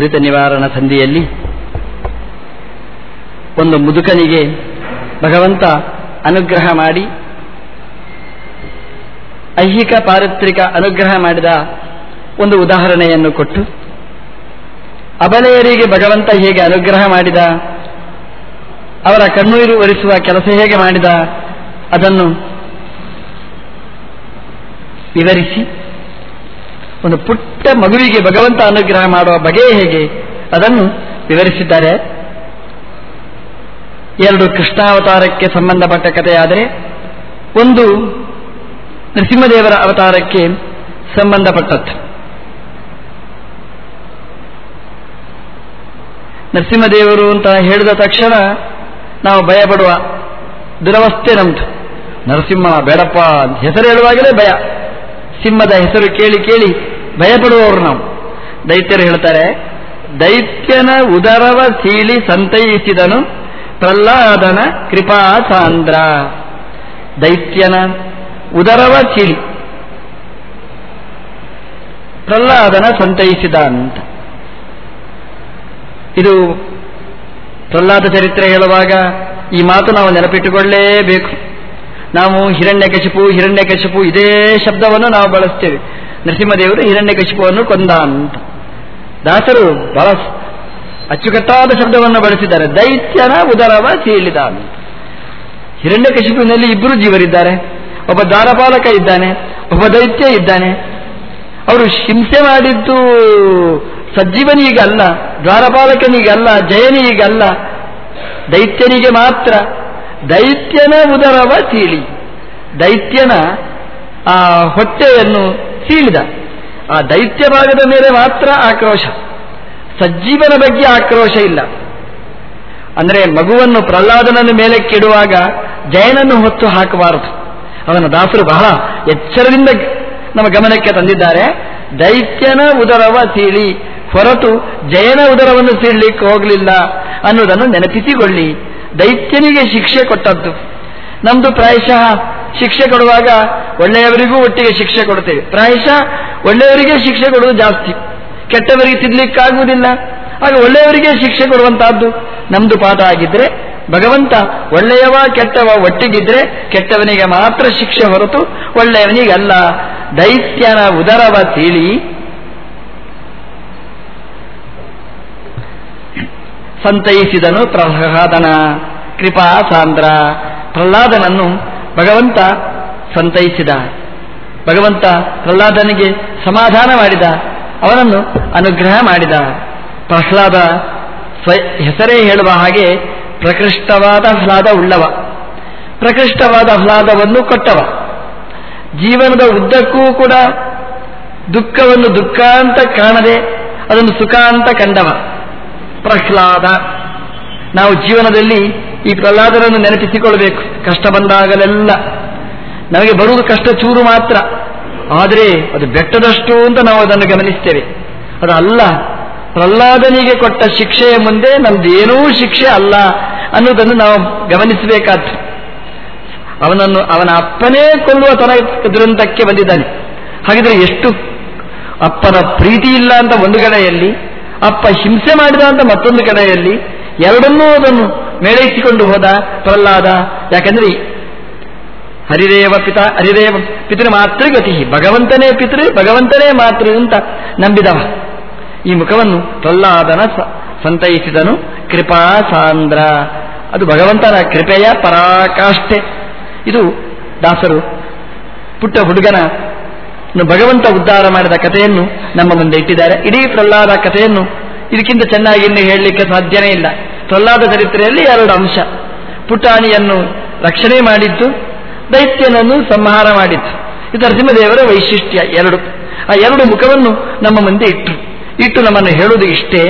ದುರಿತ ನಿವಾರಣ ಸಂಧಿಯಲ್ಲಿ ಒಂದು ಮುದುಕನಿಗೆ ಭಗವಂತ ಅನುಗ್ರಹ ಮಾಡಿ, ಐಹಿಕ ಪಾರಿತ್ರಿಕ ಅನುಗ್ರಹ ಮಾಡಿದ ಒಂದು ಉದಾಹರಣೆಯನ್ನು ಕೊಟ್ಟು, ಅಬಲೆಯರಿಗೆ ಭಗವಂತ ಹೇಗೆ ಅನುಗ್ರಹ ಮಾಡಿದ, ಅವರ ಕಣ್ಣೀರು ಒರೆಸುವ ಕೆಲಸ ಹೇಗೆ ಮಾಡಿದ, ಅದನ್ನು ವಿವರಿಸಿ, ಒಂದು ಪುಟ್ಟ ಮಗುವಿಗೆ ಭಗವಂತ ಅನುಗ್ರಹ ಮಾಡುವ ಬಗೆ ಹೇಗೆ? ಅದನ್ನು ವಿವರಿಸಿದ್ದಾರೆ. ಎರಡು ಕೃಷ್ಣಾವತಾರಕ್ಕೆ ಸಂಬಂಧಪಟ್ಟ ಕಥೆಯಾದರೆ, ಒಂದು ನರಸಿಂಹದೇವರ ಅವತಾರಕ್ಕೆ ಸಂಬಂಧಪಟ್ಟದ್ದು. ನರಸಿಂಹದೇವರು ಅಂತ ಹೇಳಿದ ತಕ್ಷಣ ನಾವು ಭಯಪಡುವ ದುರವಸ್ಥೆ ನಮ್ದು. ನರಸಿಂಹ ಬೇಡಪ್ಪ ಹೆಸರು ಹೇಳುವಾಗಲೇ ಭಯ. ಸಿಂಹದ ಹೆಸರು ಕೇಳಿ ಕೇಳಿ ಭಯಪಡುವವರು ನಾವು. ದೈತ್ಯರು ಹೇಳ್ತಾರೆ, ದೈತ್ಯನ ಉದರವ ಸೀಳಿ ಸಂತೈಸಿದನು, ಪ್ರಹ್ಲಾದನ ಕೃಪಾ ಸಾಂದ್ರ. ದೈತ್ಯನ ಉದರವ ಚೀಳಿ ಪ್ರಹ್ಲಾದನ ಸಂತೈಸಿದ ಅಂತ. ಇದು ಪ್ರಹ್ಲಾದ ಚರಿತ್ರೆ ಹೇಳುವಾಗ ಈ ಮಾತು ನಾವು ನೆನಪಿಟ್ಟುಕೊಳ್ಳಲೇಬೇಕು ನಾವು ಹಿರಣ್ಯಕಶಿಪು ಹಿರಣ್ಯಕಶಿಪು, ಇದೇ ಶಬ್ದವನ್ನು ನಾವು ಬಳಸ್ತೇವೆ. ನರಸಿಂಹದೇವರು ಹಿರಣ್ಯಕಶಿಪುವನ್ನು ಕೊಂದ ಅಂತ. ದಾಸರು ಬಹಳ ಅಚ್ಚುಕಟ್ಟಾದ ಶಬ್ದವನ್ನು ಬಳಸಿದ್ದಾರೆ. ದೈತ್ಯನ ಉದರವ ಸೀಳಿದ ಅಂತ. ಹಿರಣ್ಯಕಶಿಪುವಿನಲ್ಲಿ ಇಬ್ಬರು ಜೀವರಿದ್ದಾರೆ. ಒಬ್ಬ ದಾರಪಾಲಕ ಇದ್ದಾನೆ, ಒಬ್ಬ ದೈತ್ಯ ಇದ್ದಾನೆ. ಅವರು ಹಿಂಸೆ ಮಾಡಿದ್ದು ಸಜ್ಜೀವನಿಗಲ್ಲ, ದ್ವಾರಪಾಲಕನಿಗಲ್ಲ, ಜಯನಿಗಲ್ಲ, ದೈತ್ಯನಿಗೆ ಮಾತ್ರ. ದೈತ್ಯನ ಉದರವ ಸೀಳಿ. ದೈತ್ಯನ ಆ ಹೊಟ್ಟೆಯನ್ನು ಸೀಳಿದ ಆ ದೈತ್ಯ ಭಾಗದ ಮೇಲೆ ಮಾತ್ರ ಆಕ್ರೋಶ. ಸಜ್ಜೀವನ ಬಗ್ಗೆ ಆಕ್ರೋಶ ಇಲ್ಲ. ಅಂದರೆ ಮಗುವನ್ನು ಪ್ರಹ್ಲಾದನನ್ನು ಮೇಲೆ ಕೆಡುವಾಗ ಜಯನನ್ನು ಹೊತ್ತು ಹಾಕಬಾರದು. ಅವನ ದಾಸರು ಬಹಳ ಎಚ್ಚರದಿಂದ ನಮ್ಮ ಗಮನಕ್ಕೆ ತಂದಿದ್ದಾರೆ. ದೈತ್ಯನ ಉದರವ ಸೀಳಿ, ಹೊರತು ಜಯನ ಉದರವನ್ನು ಸೀಳಲಿಕ್ಕೆ ಹೋಗಲಿಲ್ಲ ಅನ್ನೋದನ್ನು ನೆನಪಿಸಿಕೊಳ್ಳಿ. ದೈತ್ಯನಿಗೆ ಶಿಕ್ಷೆ ಕೊಟ್ಟದ್ದು. ನಮ್ದು ಪ್ರಾಯಶಃ ಶಿಕ್ಷೆ ಕೊಡುವಾಗ ಒಳ್ಳೆಯವರಿಗೂ ಒಟ್ಟಿಗೆ ಶಿಕ್ಷೆ ಕೊಡ್ತೇವೆ ಪ್ರಾಯಶಃ ಒಳ್ಳೆಯವರಿಗೆ ಶಿಕ್ಷೆ ಕೊಡುವುದು ಜಾಸ್ತಿ. ಕೆಟ್ಟವರಿಗೆ ತಿದ್ಲಿಕ್ಕಾಗುವುದಿಲ್ಲ ಆಗ ಒಳ್ಳೆಯವರಿಗೆ ಶಿಕ್ಷೆ ಕೊಡುವಂತಹದ್ದು ನಮ್ದು ಪಾಠ ಆಗಿದ್ರೆ ಭಗವಂತ ಒಳ್ಳೆಯವ ಕೆಟ್ಟವ ಒಟ್ಟಿಗಿದ್ರೆ ಕೆಟ್ಟವನಿಗೆ ಮಾತ್ರ ಶಿಕ್ಷೆ ಹೊರತು ಒಳ್ಳೆಯವನಿಗಲ್ಲ. ದೈತ್ಯನ ಉದರವ ತಿಳಿ. ಸಂತೈಸಿದನು ಪ್ರಹ್ಲಾದನ. ಕೃಪಾ ಸಾಂದ್ರ. ಪ್ರಹ್ಲಾದನನ್ನು ಭಗವಂತ ಸಂತೈಸಿದ. ಭಗವಂತ ಪ್ರಹ್ಲಾದನಿಗೆ ಸಮಾಧಾನ ಮಾಡಿದ. ಅವನನ್ನು ಅನುಗ್ರಹ ಮಾಡಿದ. ಪ್ರಹ್ಲಾದ ಹೆಸರೇ ಹೇಳುವ ಹಾಗೆ ಪ್ರಕೃಷ್ಟವಾದ ಹ್ಲಾದ ಉಳ್ಳವ. ಪ್ರಕೃಷ್ಟವಾದ ಹ್ಲಾದವನ್ನು ಕೊಟ್ಟವ. ಜೀವನದ ಉದ್ದಕ್ಕೂ ಕೂಡ ದುಃಖವನ್ನು ದುಃಖ ಅಂತ ಕಾಣದೆ ಅದನ್ನು ಸುಖ ಅಂತ ಕಂಡವ. ಪ್ರಹ್ಲಾದ, ನಾವು ಜೀವನದಲ್ಲಿ ಈ ಪ್ರಹ್ಲಾದರನ್ನು ನೆನಪಿಸಿಕೊಳ್ಬೇಕು ಕಷ್ಟ ಬಂದಾಗಲೆಲ್ಲ ನಮಗೆ ಬರುವುದು ಕಷ್ಟ ಚೂರು ಮಾತ್ರ. ಆದರೆ ಅದು ಬೆಟ್ಟದಷ್ಟು ಅಂತ ನಾವು ಅದನ್ನು ಗಮನಿಸ್ತೇವೆ. ಅದು ಅಲ್ಲ, ಪ್ರಹ್ಲಾದನಿಗೆ ಕೊಟ್ಟ ಶಿಕ್ಷೆಯ ಮುಂದೆ ನಮ್ದೇನೂ ಶಿಕ್ಷೆ ಅಲ್ಲ ಅನ್ನೋದನ್ನು ನಾವು ಗಮನಿಸಬೇಕಾದ್ದು. ಅವನನ್ನು, ಅವನ ಅಪ್ಪನೇ ಕೊಲ್ಲುವ ತನ ದುರಂತಕ್ಕೆ ಬಂದಿದ್ದಾನೆ. ಹಾಗಿದ್ರೆ ಎಷ್ಟು? ಅಪ್ಪನ ಪ್ರೀತಿ ಇಲ್ಲ ಅಂತ ಒಂದು ಕಡೆಯಲ್ಲಿ, ಅಪ್ಪ ಹಿಂಸೆ ಮಾಡಿದ ಅಂತ ಮತ್ತೊಂದು ಕಡೆಯಲ್ಲಿ, ಎರಡನ್ನೂ ಅದನ್ನು ಮೇಳೈಸಿಕೊಂಡು ಹೋದ ಪ್ರಹ್ಲಾದ. ಯಾಕಂದ್ರೆ ಹರಿದೇವ ಪಿತ, ಹರಿದೇವ ಪಿತೃ ಮಾತೃ ಗತಿ. ಭಗವಂತನೇ ಪಿತೃ, ಭಗವಂತನೇ ಮಾತೃ ಅಂತ ನಂಬಿದವ. ಈ ಮುಖವನ್ನು ಪ್ರಹ್ಲಾದನ ಸಂತೈಸಿದನು ಕೃಪಾ ಸಾಂದ್ರ ಅದು ಭಗವಂತನ ಕೃಪೆಯ ಪರಾಕಾಷ್ಠೆ. ಇದು ದಾಸರು, ಪುಟ್ಟ ಹುಡುಗನ ಭಗವಂತ ಉದ್ಧಾರ ಮಾಡಿದ ಕಥೆಯನ್ನು ನಮ್ಮ ಮುಂದೆ ಇಟ್ಟಿದ್ದಾರೆ. ಇಡೀ ಪ್ರಹ್ಲಾದ ಕಥೆಯನ್ನು ಇದಕ್ಕಿಂತ ಚೆನ್ನಾಗಿ ಇನ್ನು ಹೇಳಲಿಕ್ಕೆ ಸಾಧ್ಯನೇ ಇಲ್ಲ. ಪ್ರಹ್ಲಾದ ಚರಿತ್ರೆಯಲ್ಲಿ ಎರಡು ಅಂಶ. ಪುಟಾಣಿಯನ್ನು ರಕ್ಷಣೆ ಮಾಡಿದ್ದು, ದೈತ್ಯನನ್ನು ಸಂಹಾರ ಮಾಡಿದ್ದು. ಇದು ನರಸಿಂಹದೇವರ ವೈಶಿಷ್ಟ್ಯ ಎರಡು. ಆ ಎರಡು ಮುಖವನ್ನು ನಮ್ಮ ಮುಂದೆ ಇಟ್ಟರು ಇಟ್ಟು ನಮ್ಮನ್ನು ಹೇಳುವುದು ಇಷ್ಟೇ.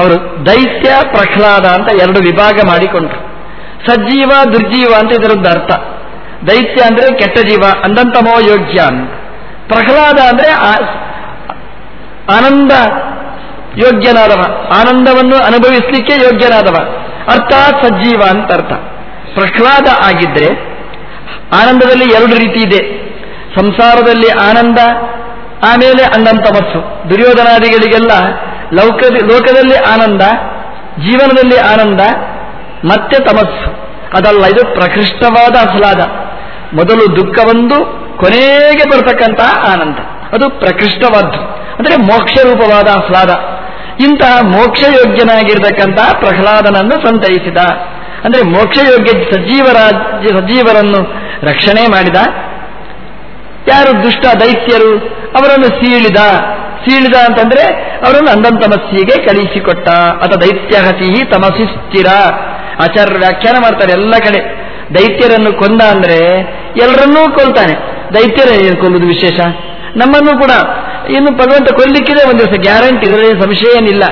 ಅವರು ದೈತ್ಯ, ಪ್ರಹ್ಲಾದ ಅಂತ ಎರಡು ವಿಭಾಗ ಮಾಡಿಕೊಂಡ್ರು. ಸಜ್ಜೀವ, ದುರ್ಜೀವ ಅಂತ ಇದರದ್ದು ಅರ್ಥ. ದೈತ್ಯ ಅಂದರೆ ಕೆಟ್ಟ ಜೀವ ಅಂದಂತಮೋ ಯೋಗ್ಯ ಪ್ರಹ್ಲಾದ ಅಂದರೆ ಆನಂದ ಯೋಗ್ಯನಾದವ. ಆನಂದವನ್ನು ಅನುಭವಿಸಲಿಕ್ಕೆ ಯೋಗ್ಯನಾದವ. ಅರ್ಥಾತ್ ಸಜ್ಜೀವ ಅಂತ ಅರ್ಥ. ಪ್ರಹ್ಲಾದ ಆಗಿದ್ರೆ ಆನಂದದಲ್ಲಿ ಎರಡು ರೀತಿ ಇದೆ. ಸಂಸಾರದಲ್ಲಿ ಆನಂದ, ಆಮೇಲೆ ತಮಸ್ಸು ದುರ್ಯೋಧನಾದಿಗಳಿಗೆಲ್ಲ ಲೌಕ ಲೋಕದಲ್ಲಿ ಆನಂದ, ಜೀವನದಲ್ಲಿ ಆನಂದ, ಮತ್ತೆ ತಮಸ್ಸು. ಅದಲ್ಲ, ಇದು ಪ್ರಕೃಷ್ಟವಾದ ಅಸಲಾದ ಮೊದಲು ದುಃಖ ಬಂದು ಕೊನೆಗೆ ಬರ್ತಕ್ಕಂತಹ ಆನಂದ. ಅದು ಪ್ರಕೃಷ್ಟವಾದ್ದು. ಅಂದರೆ ಮೋಕ್ಷ ರೂಪವಾದ ಆಹ್ಲಾದ. ಇಂತಹ ಮೋಕ್ಷಯೋಗ್ಯನಾಗಿರ್ತಕ್ಕಂತಹ ಪ್ರಹ್ಲಾದನನ್ನು ಸಂತೈಸಿದ. ಅಂದರೆ ಮೋಕ್ಷಯೋಗ್ಯ ಸಜೀವರಾಜ್ಯ ಸಜೀವರನ್ನು ರಕ್ಷಣೆ ಮಾಡಿದ. ಯಾರು ದುಷ್ಟ ದೈತ್ಯರು ಅವರನ್ನು ಸೀಳಿದ. ಸೀಳಿದ ಅಂತಂದ್ರೆ ಅವರನ್ನು ಅಂದಂತಮಸ್ಸಿಗೆ ಕಳಿಸಿಕೊಟ್ಟ. ಅಥ ದೈತ್ಯಹತಿ ತಮಸಿ ಸ್ಥಿರ. ಆಚಾರ್ಯರು ವ್ಯಾಖ್ಯಾನ ಮಾಡ್ತಾರೆ ಎಲ್ಲ ಕಡೆ. ದೈತ್ಯರನ್ನು ಕೊಂದ ಅಂದ್ರೆ ಎಲ್ಲರನ್ನೂ ಕೊಲ್ತಾನೆ. ದೈತ್ಯರ ಕೊಲ್ಲುವುದು ವಿಶೇಷ? ನಮ್ಮನ್ನು ಕೂಡ ಇನ್ನು ಭಗವಂತ ಕೊಲ್ಲಿಕ್ಕಿದೆ, ಒಂದು ದಿವಸ ಗ್ಯಾರಂಟಿ, ಇದರಲ್ಲಿ ಸಂಶಯ ಏನಿಲ್ಲ.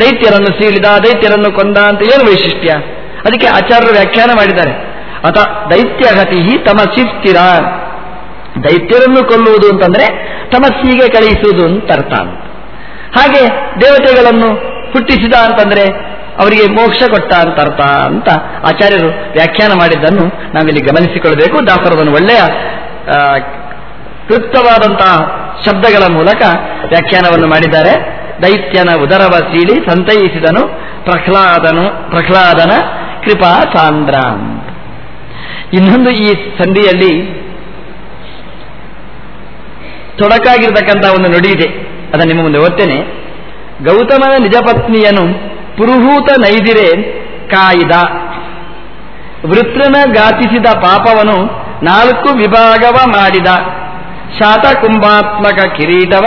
ದೈತ್ಯರನ್ನು ಸೀಳಿದ ದೈತ್ಯರನ್ನು ಕೊಂದ ಅಂತ ಏನು ವೈಶಿಷ್ಟ್ಯ? ಅದಕ್ಕೆ ಆಚಾರ್ಯರು ವ್ಯಾಖ್ಯಾನ ಮಾಡಿದ್ದಾರೆ. ಅಥ, ದೈತ್ಯಗತಿ ತಮಸ್ಸಿ ಸ್ಥಿರ ದೈತ್ಯರನ್ನು ಕೊಲ್ಲುವುದು ಅಂತಂದ್ರೆ ತಮಸ್ಸಿಗೆ ಕಳುಹಿಸುವುದು ಅಂತ ಅರ್ಥ ಹಾಗೆ ದೇವತೆಗಳನ್ನು ಹುಟ್ಟಿಸಿದ ಅಂತಂದ್ರೆ ಅವರಿಗೆ ಮೋಕ್ಷ ಕೊಟ್ಟ ಅಂತ ಅರ್ಥ ಅಂತ ಆಚಾರ್ಯರು ವ್ಯಾಖ್ಯಾನ ಮಾಡಿದ್ದನ್ನು ನಾವಿಲ್ಲಿ ಗಮನಿಸಿಕೊಳ್ಳಬೇಕು. ದಾಸರದನ್ನು ಒಳ್ಳೆಯ ಕೃಪ್ತವಾದಂತಹ ಶಬ್ದಗಳ ಮೂಲಕ ವ್ಯಾಖ್ಯಾನವನ್ನು ಮಾಡಿದ್ದಾರೆ. ದೈತ್ಯನ ಉದರವ ಸೀಳಿ ಸಂತೈಸಿದನು. ಪ್ರಹ್ಲಾದನು, ಪ್ರಹ್ಲಾದನ ಕೃಪಾ ಸಾಂದ್ರ. ಇನ್ನೊಂದು ಈ ಸಂಧಿಯಲ್ಲಿ ತೊಡಕಾಗಿರ್ತಕ್ಕಂತಹ ಒಂದು ನುಡಿ ಇದೆ. ಅದನ್ನು ನಿಮ್ಮ ಮುಂದೆ ಓದ್ತೇನೆ. ಗೌತಮನ ನಿಜಪತ್ನಿಯನು ಪುರುಹೂತ ನೈದಿರೆ ಕಾಯಿದ. ವೃತ್ರನ ಗಾತಿಸಿದ ಪಾಪವನು ನಾಲ್ಕು ವಿಭಾಗವ ಮಾಡಿದ. ಶಾತಕುಂಭಾತ್ಮಕ ಕಿರೀಟವ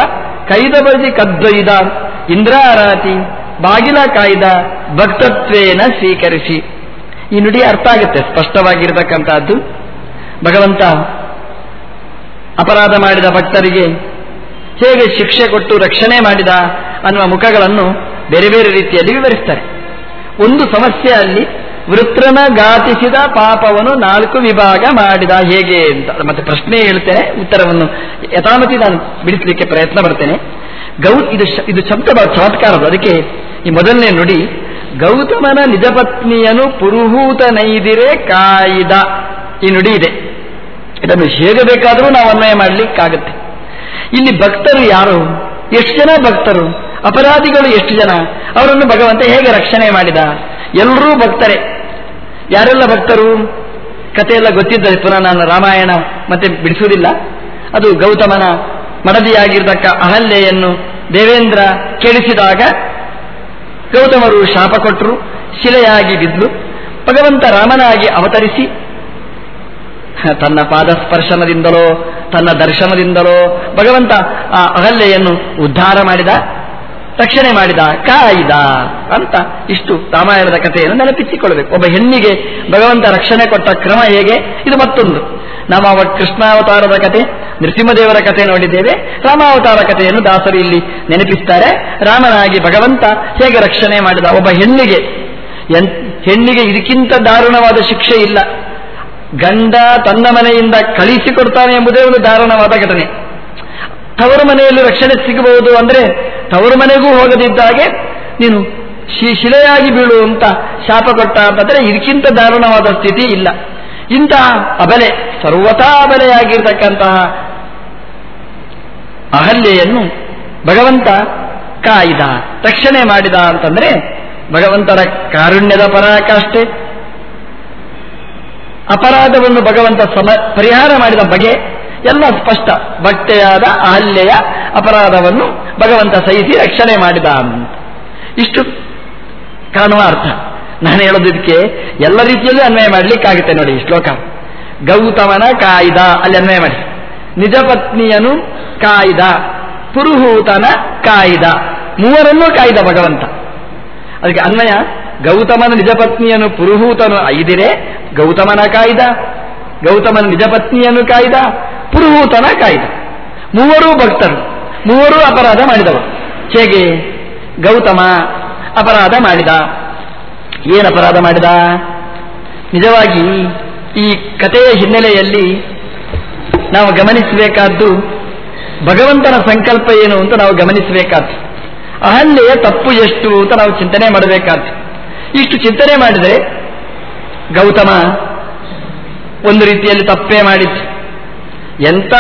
ಕೈದ ಬದಿ ಕದ್ದೊಯ್ದ ಇಂದ್ರಾರಾತಿ ಬಾಗಿಲ ಕಾಯ್ದ ಭಕ್ತತ್ವೇನ ಸ್ವೀಕರಿಸಿ. ಈ ನುಡಿ ಅರ್ಥ ಆಗುತ್ತೆ, ಸ್ಪಷ್ಟವಾಗಿರತಕ್ಕಂಥದ್ದು. ಭಗವಂತ ಅಪರಾಧ ಮಾಡಿದ ಭಕ್ತರಿಗೆ ಹೇಗೆ ಶಿಕ್ಷೆ ಕೊಟ್ಟು ರಕ್ಷಣೆ ಮಾಡಿದ ಅನ್ನುವ ಮುಖಗಳನ್ನು ಬೇರೆ ಬೇರೆ ರೀತಿಯಲ್ಲಿ ವಿವರಿಸ್ತಾರೆ. ಒಂದು ಸಮಸ್ಯೆ ಅಲ್ಲಿ ವೃತ್ರನ ಘಾತಿಸಿದ ಪಾಪವನ್ನು ನಾಲ್ಕು ವಿಭಾಗ ಮಾಡಿದ ಹೇಗೆ ಅಂತ. ಮತ್ತೆ ಪ್ರಶ್ನೆ ಹೇಳ್ತೇನೆ ಉತ್ತರವನ್ನು ಯಥಾಮತಿ ನಾನು ಬಿಡಿಸಲಿಕ್ಕೆ ಪ್ರಯತ್ನ ಪಡ್ತೇನೆ. ಗೌ ಇದು ಇದು ಶಬ್ದ ಚಮತ್ಕಾರದು ಅದಕ್ಕೆ ಈ ಮೊದಲನೇ ನುಡಿ, ಗೌತಮನ ನಿಜಪತ್ನಿಯನು ಪುರುಹೂತ ನೈದಿರೆ ಕಾಯ್ದ. ಈ ನುಡಿ ಇದೆ. ಇದನ್ನು ಹೇಗೆ ಬೇಕಾದರೂ ನಾವು ಅನ್ವಯ ಮಾಡಲಿಕ್ಕಾಗತ್ತೆ. ಇಲ್ಲಿ ಭಕ್ತರು ಯಾರು? ಎಷ್ಟು ಜನ ಭಕ್ತರು? ಅಪರಾಧಿಗಳು ಎಷ್ಟು ಜನ? ಅವರನ್ನು ಭಗವಂತ ಹೇಗೆ ರಕ್ಷಣೆ ಮಾಡಿದ? ಎಲ್ಲರೂ ಭಕ್ತರೇ. ಯಾರೆಲ್ಲ ಭಕ್ತರು? ಕಥೆಯೆಲ್ಲ ಗೊತ್ತಿದ್ದರೆ ಪುನಃ ನಾನು ರಾಮಾಯಣ ಮತ್ತೆ ಬಿಡಿಸುವುದಿಲ್ಲ. ಅದು ಗೌತಮನ ಮಡದಿಯಾಗಿರ್ತಕ್ಕ ಅಹಲ್ಯೆಯನ್ನು ದೇವೇಂದ್ರ ಕೇಳಿಸಿದಾಗ ಗೌತಮರು ಶಾಪ ಕೊಟ್ಟರು, ಶಿಲೆಯಾಗಿ ಬಿದ್ದು ಭಗವಂತ ರಾಮನಾಗಿ ಅವತರಿಸಿ, ತನ್ನ ಪಾದ ಸ್ಪರ್ಶನದಿಂದಲೋ, ತನ್ನ ದರ್ಶನದಿಂದಲೋ ಭಗವಂತ ಆ ಅಹಲ್ಯೆಯನ್ನು ಉದ್ಧಾರ ಮಾಡಿದ. ರಕ್ಷಣೆ ಮಾಡಿದ, ಕಾಯ್ದ ಅಂತ ಇಷ್ಟು ರಾಮಾಯಣದ ಕಥೆಯನ್ನು ನೆನಪಿಸಿಕೊಳ್ಳಬೇಕು. ಒಬ್ಬ ಹೆಣ್ಣಿಗೆ ಭಗವಂತ ರಕ್ಷಣೆ ಕೊಟ್ಟ ಕ್ರಮ ಹೇಗೆ? ಇದು ಮತ್ತೊಂದು. ನಾವು ಅವ ಕೃಷ್ಣಾವತಾರದ ಕತೆ, ನೃಸಿಂಹದೇವರ ಕಥೆ ನೋಡಿದ್ದೇವೆ. ರಾಮಾವತಾರ ಕಥೆಯನ್ನು ದಾಸರು ಇಲ್ಲಿ ನೆನಪಿಸ್ತಾರೆ. ರಾಮನಾಗಿ ಭಗವಂತ ಹೇಗೆ ರಕ್ಷಣೆ ಮಾಡಿದ? ಒಬ್ಬ ಹೆಣ್ಣಿಗೆ ಹೆಣ್ಣಿಗೆ ಇದಕ್ಕಿಂತ ದಾರುಣವಾದ ಶಿಕ್ಷೆ ಇಲ್ಲ. ಗಂಡ ತನ್ನ ಮನೆಯಿಂದ ಕಳಿಸಿಕೊಡ್ತಾನೆ ಎಂಬುದೇ ಒಂದು ದಾರುಣವಾದ ಘಟನೆ. ತವರು ಮನೆಯಲ್ಲಿ ರಕ್ಷಣೆ ಸಿಗಬಹುದು ಅಂದ್ರೆ ತವರು ಮನೆಗೂ ಹೋಗದಿದ್ದಾಗೆ ನೀನು ಶಿಲೆಯಾಗಿ ಬೀಳು ಅಂತ ಶಾಪ ಕೊಟ್ಟ ಅಂತಂದ್ರೆ ಇದಕ್ಕಿಂತ ದಾರುಣವಾದ ಸ್ಥಿತಿ ಇಲ್ಲ. ಇಂತಹ ಅಬಲೆ ಸರ್ವತಾ ಅಬಲೆಯಾಗಿರ್ತಕ್ಕಂತಹ ಅಹಲ್ಯೆಯನ್ನು ಭಗವಂತ ಕಾಯ್ದ, ರಕ್ಷಣೆ ಮಾಡಿದ ಅಂತಂದ್ರೆ ಭಗವಂತನ ಕಾರುಣ್ಯದ ಪರಾಕಾಷ್ಠೆ ಅಪರಾಧವನ್ನು ಭಗವಂತ ಸಮ, ಪರಿಹಾರ ಮಾಡಿದ ಬಗೆ ಎಲ್ಲ ಸ್ಪಷ್ಟ. ಬಟ್ಟೆಯಾದ ಅಹಲ್ಯೆಯ ಅಪರಾಧವನ್ನು ಭಗವಂತ ಸಹಿಸಿ ರಕ್ಷಣೆ ಮಾಡಿದ ಇಷ್ಟು ಕಾಣುವ ಅರ್ಥ. ನಾನು ಹೇಳೋದಕ್ಕೆ ಎಲ್ಲ ರೀತಿಯಲ್ಲೂ ಅನ್ವಯ ಮಾಡಲಿಕ್ಕಾಗುತ್ತೆ ನೋಡಿ ಶ್ಲೋಕ. ಗೌತಮನ ಕಾಯ್ದ. ಅಲ್ಲಿ ಅನ್ವಯ ಮಾಡಿ. ನಿಜ ಪತ್ನಿಯನು ಕಾಯ್ದ. ಪುರುಹೂತನ ಕಾಯ್ದ. ಮೂವರನ್ನೂ ಕಾಯ್ದ ಭಗವಂತ. ಅದಕ್ಕೆ ಅನ್ವಯ, ಗೌತಮನ ನಿಜಪತ್ನಿಯನು ಪುರುಹೂತನು ಐದಿರೆ, ಗೌತಮನ ಕಾಯ್ದ. ಗೌತಮನ ನಿಜ ಪತ್ನಿಯನ್ನು ಕಾಯ್ದ. ಪುರುಹೂತನ ಕಾಯ್ದ ಮೂವರೂ ಭಕ್ತರು, ಮೂವರೂ ಅಪರಾಧ ಮಾಡಿದವರು. ಹೇಗೆ? ಗೌತಮ ಅಪರಾಧ ಮಾಡಿದ. ಏನು ಅಪರಾಧ ಮಾಡಿದ? ನಿಜವಾಗಿ ಈ ಕಥೆಯ ಹಿನ್ನೆಲೆಯಲ್ಲಿ ನಾವು ಗಮನಿಸಬೇಕಾದ್ದು ಭಗವಂತನ ಸಂಕಲ್ಪ ಏನು ಅಂತ ನಾವು ಗಮನಿಸಬೇಕಾದ್ದು. ಅಹಲ್ಯೆಯ ತಪ್ಪು ಎಷ್ಟು ಅಂತ ನಾವು ಚಿಂತನೆ ಮಾಡಬೇಕಾದ್ದು. ಇಷ್ಟು ಚಿಂತನೆ ಮಾಡಿದರೆ ಗೌತಮ ಒಂದು ರೀತಿಯಲ್ಲಿ ತಪ್ಪೇ ಮಾಡಿತ್ತು ಎಂತ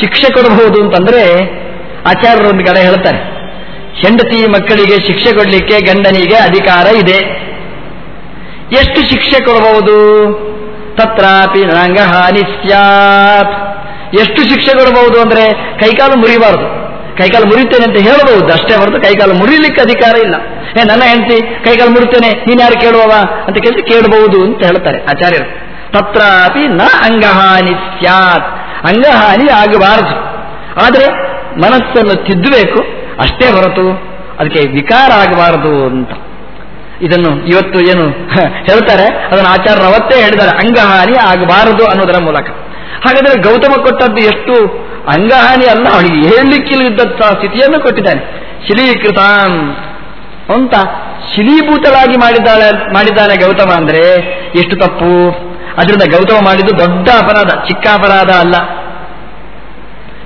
ಶಿಕ್ಷೆ ಕೊಡಬಹುದು ಅಂತಂದ್ರೆ ಆಚಾರ್ಯರೊಂದು ಕಡೆ ಹೇಳ್ತಾರೆ, ಹೆಂಡತಿ ಮಕ್ಕಳಿಗೆ ಶಿಕ್ಷೆ ಕೊಡಲಿಕ್ಕೆ ಗಂಡನಿಗೆ ಅಧಿಕಾರ ಇದೆ. ಎಷ್ಟು ಶಿಕ್ಷೆ ಕೊಡಬಹುದು? ತತ್ರಾಪಿ ರಂಗಹಾನಿ ಸ್ಯಾತ್. ಎಷ್ಟು ಶಿಕ್ಷೆ ಕೊಡಬಹುದು ಅಂದ್ರೆ ಕೈಕಾಲು ಮುರಿಬಾರದು. ಕೈಕಾಲು ಮುರಿತೇನೆ ಅಂತ ಹೇಳಬಹುದು, ಅಷ್ಟೇ ಹೊರತು ಕೈಕಾಲು ಮುರಿಲಿಕ್ಕೆ ಅಧಿಕಾರ ಇಲ್ಲ. ಏ, ನನ್ನ ಹೆಂಡತಿ, ಕೈಕಾಲು ಮುರಿತೇನೆ, ನೀನು ಯಾರು ಕೇಳುವವ? ಅಂತ ಕೇಳಿ ಕೇಳಬಹುದು ಅಂತ ಹೇಳ್ತಾರೆ ಆಚಾರ್ಯರು. ತತ್ರಾಪಿ ನ ಅಂಗಹಾನಿ ಸ್ಯಾತ್. ಅಂಗಹಾನಿ ಆಗಬಾರದು. ಆದರೆ ಮನಸ್ಸನ್ನು ತಿದ್ದಬೇಕು, ಅಷ್ಟೇ ಹೊರತು ಅದಕ್ಕೆ ವಿಕಾರ ಆಗಬಾರದು ಅಂತ. ಇದನ್ನು ಇವತ್ತು ಏನು ಹೇಳ್ತಾರೆ, ಅದನ್ನು ಆಚಾರ್ಯರು ಅವತ್ತೇ ಹೇಳಿದ್ದಾರೆ, ಅಂಗಹಾನಿ ಆಗಬಾರದು ಅನ್ನೋದರ ಮೂಲಕ. ಹಾಗಾದರೆ ಗೌತಮ ಕೊಟ್ಟದ್ದು ಎಷ್ಟು ಅಂಗಹಾನಿ ಅಲ್ಲ, ಅವನಿಗೆ ಹೇಳಲಿಕ್ಕಿಲ್ಲದಂತಹ ಸ್ಥಿತಿಯನ್ನು ಕೊಟ್ಟಿದ್ದಾನೆ. ಶಿಲೀಕೃತ ಅಂತ ಶಿಲೀಭೂತವಾಗಿ ಮಾಡಿದ್ದಾಳೆ, ಮಾಡಿದ್ದಾನೆ ಗೌತಮ ಅಂದರೆ ಎಷ್ಟು ತಪ್ಪು? ಅದರಿಂದ ಗೌತಮ ಮಾಡಿದ್ದು ದೊಡ್ಡ ಅಪರಾಧ, ಚಿಕ್ಕ ಅಪರಾಧ ಅಲ್ಲ.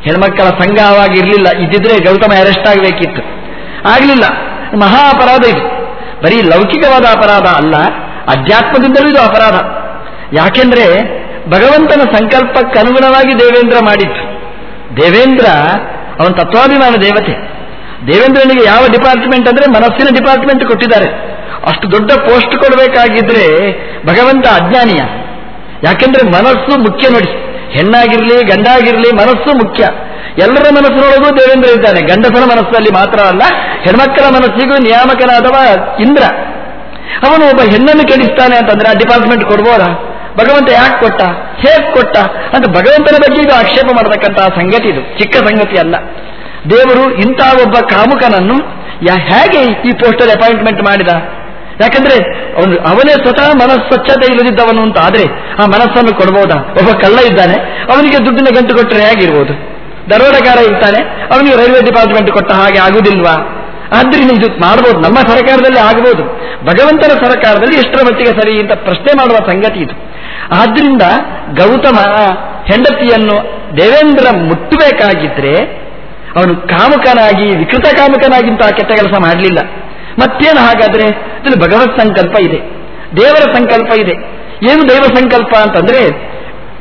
ಹೆಣ್ಮಕ್ಕಳ ಸಂಘ ಇರಲಿಲ್ಲ ಇದ್ದಿದ್ರೆ ಗೌತಮ ಅರೆಸ್ಟ್ ಆಗಬೇಕಿತ್ತು. ಆಗಲಿಲ್ಲ, ಮಹಾ ಅಪರಾಧ ಇದು. ಬರೀ ಲೌಕಿಕವಾದ ಅಪರಾಧ ಅಲ್ಲ, ಅಧ್ಯಾತ್ಮದಿಂದಲೂ ಇದು ಅಪರಾಧ. ಯಾಕೆಂದ್ರೆ ಭಗವಂತನ ಸಂಕಲ್ಪಕ್ಕನುಗುಣವಾಗಿ ದೇವೇಂದ್ರ ಮಾಡಿತ್ತು ದೇವೇಂದ್ರ ಅವನ ತತ್ವಾಭಿಮಾನ ದೇವತೆ. ದೇವೇಂದ್ರನಿಗೆ ಯಾವ ಡಿಪಾರ್ಟ್ಮೆಂಟ್ ಅಂದ್ರೆ ಮನಸ್ಸಿನ ಡಿಪಾರ್ಟ್ಮೆಂಟ್ ಕೊಟ್ಟಿದ್ದಾರೆ. ಅಷ್ಟು ದೊಡ್ಡ ಪೋಸ್ಟ್ ಕೊಡಬೇಕಾಗಿದ್ರೆ ಭಗವಂತ ಅಜ್ಞಾನಿಯ. ಯಾಕೆಂದ್ರೆ ಮನಸ್ಸು ಮುಖ್ಯ ನೋಡಿ. ಹೆಣ್ಣಾಗಿರ್ಲಿ, ಗಂಡಾಗಿರಲಿ ಮನಸ್ಸು ಮುಖ್ಯ. ಎಲ್ಲರ ಮನಸ್ಸಿನೊಳಗೂ ದೇವೇಂದ್ರ ಇದ್ದಾನೆ. ಗಂಡಸನ ಮನಸ್ಸಲ್ಲಿ ಮಾತ್ರ ಅಲ್ಲ, ಹೆಣ್ಮಕ್ಕಳ ಮನಸ್ಸಿಗೂ ನಿಯಾಮಕನಾದವ ಇಂದ್ರ. ಅವನು ಒಬ್ಬ ಹೆಣ್ಣನ್ನು ಕೆಡಿಸ್ತಾನೆ ಅಂತಂದ್ರೆ ಆ ಡಿಪಾರ್ಟ್ಮೆಂಟ್ ಕೊಡ್ಬೋದ? ಭಗವಂತ ಯಾಕೆ ಕೊಟ್ಟ? ಹೇಗೆ ಕೊಟ್ಟ? ಅಂತ ಭಗವಂತನ ಬಗ್ಗೆ ಇದು ಆಕ್ಷೇಪ ಮಾಡತಕ್ಕಂತಹ ಸಂಗತಿ ಇದು. ಚಿಕ್ಕ ಸಂಗತಿ ಅಲ್ಲ. ದೇವರು ಇಂತಹ ಒಬ್ಬ ಕಾಮುಕನನ್ನು ಹೇಗೆ ಈ ಪೋಸ್ಟಲ್ ಅಪಾಯಿಂಟ್ಮೆಂಟ್ ಮಾಡಿದ? ಯಾಕಂದ್ರೆ ಅವನು ಅವನೇ ಸ್ವತಃ ಮನಸ್ವಚ್ಛತೆ ಇಲ್ಲದಿದ್ದವನು ಅಂತ. ಆದ್ರೆ ಆ ಮನಸ್ಸನ್ನು ಕೊಡಬಹುದಾ ಒಬ್ಬ ಕಳ್ಳ ಇದ್ದಾನೆ, ಅವನಿಗೆ ದುಡ್ಡಿನ ಗಂಟು ಕೊಟ್ಟರೆ ಹೇಗಿರ್ಬೋದು? ದರೋಡೆಗಾರ ಇರ್ತಾನೆ, ಅವನಿಗೆ ರೈಲ್ವೆ ಡಿಪಾರ್ಟ್ಮೆಂಟ್ ಕೊಟ್ಟ ಹಾಗೆ ಆಗುದಿಲ್ವಾ? ಆದ್ರಿಂದ ಇದು ಮಾಡಬಹುದು ನಮ್ಮ ಸರ್ಕಾರದಲ್ಲಿ ಆಗಬಹುದು ಭಗವಂತನ ಸರ್ಕಾರದಲ್ಲಿ ಎಷ್ಟರ ಮಟ್ಟಿಗೆ ಸರಿ ಅಂತ ಪ್ರಶ್ನೆ ಮಾಡುವ ಸಂಗತಿ ಇದು. ಆದ್ರಿಂದ ಗೌತಮ ಹೆಂಡತಿಯನ್ನು ದೇವೇಂದ್ರ ಮುಟ್ಟಬೇಕಾಗಿದ್ರೆ, ಅವನು ಕಾಮುಕನಾಗಿ, ವಿಕೃತ ಕಾಮುಕನಾಗಿಂತ ಕೆಟ್ಟ ಕೆಲಸ ಮಾಡಲಿಲ್ಲ. ಮತ್ತೇನು ಹಾಗಾದ್ರೆ? ಇದರಲ್ಲಿ ಭಗವತ್ ಸಂಕಲ್ಪ ಇದೆ. ದೇವರ ಸಂಕಲ್ಪ ಇದೆ. ಏನು ದೈವ ಸಂಕಲ್ಪ ಅಂತಂದ್ರೆ,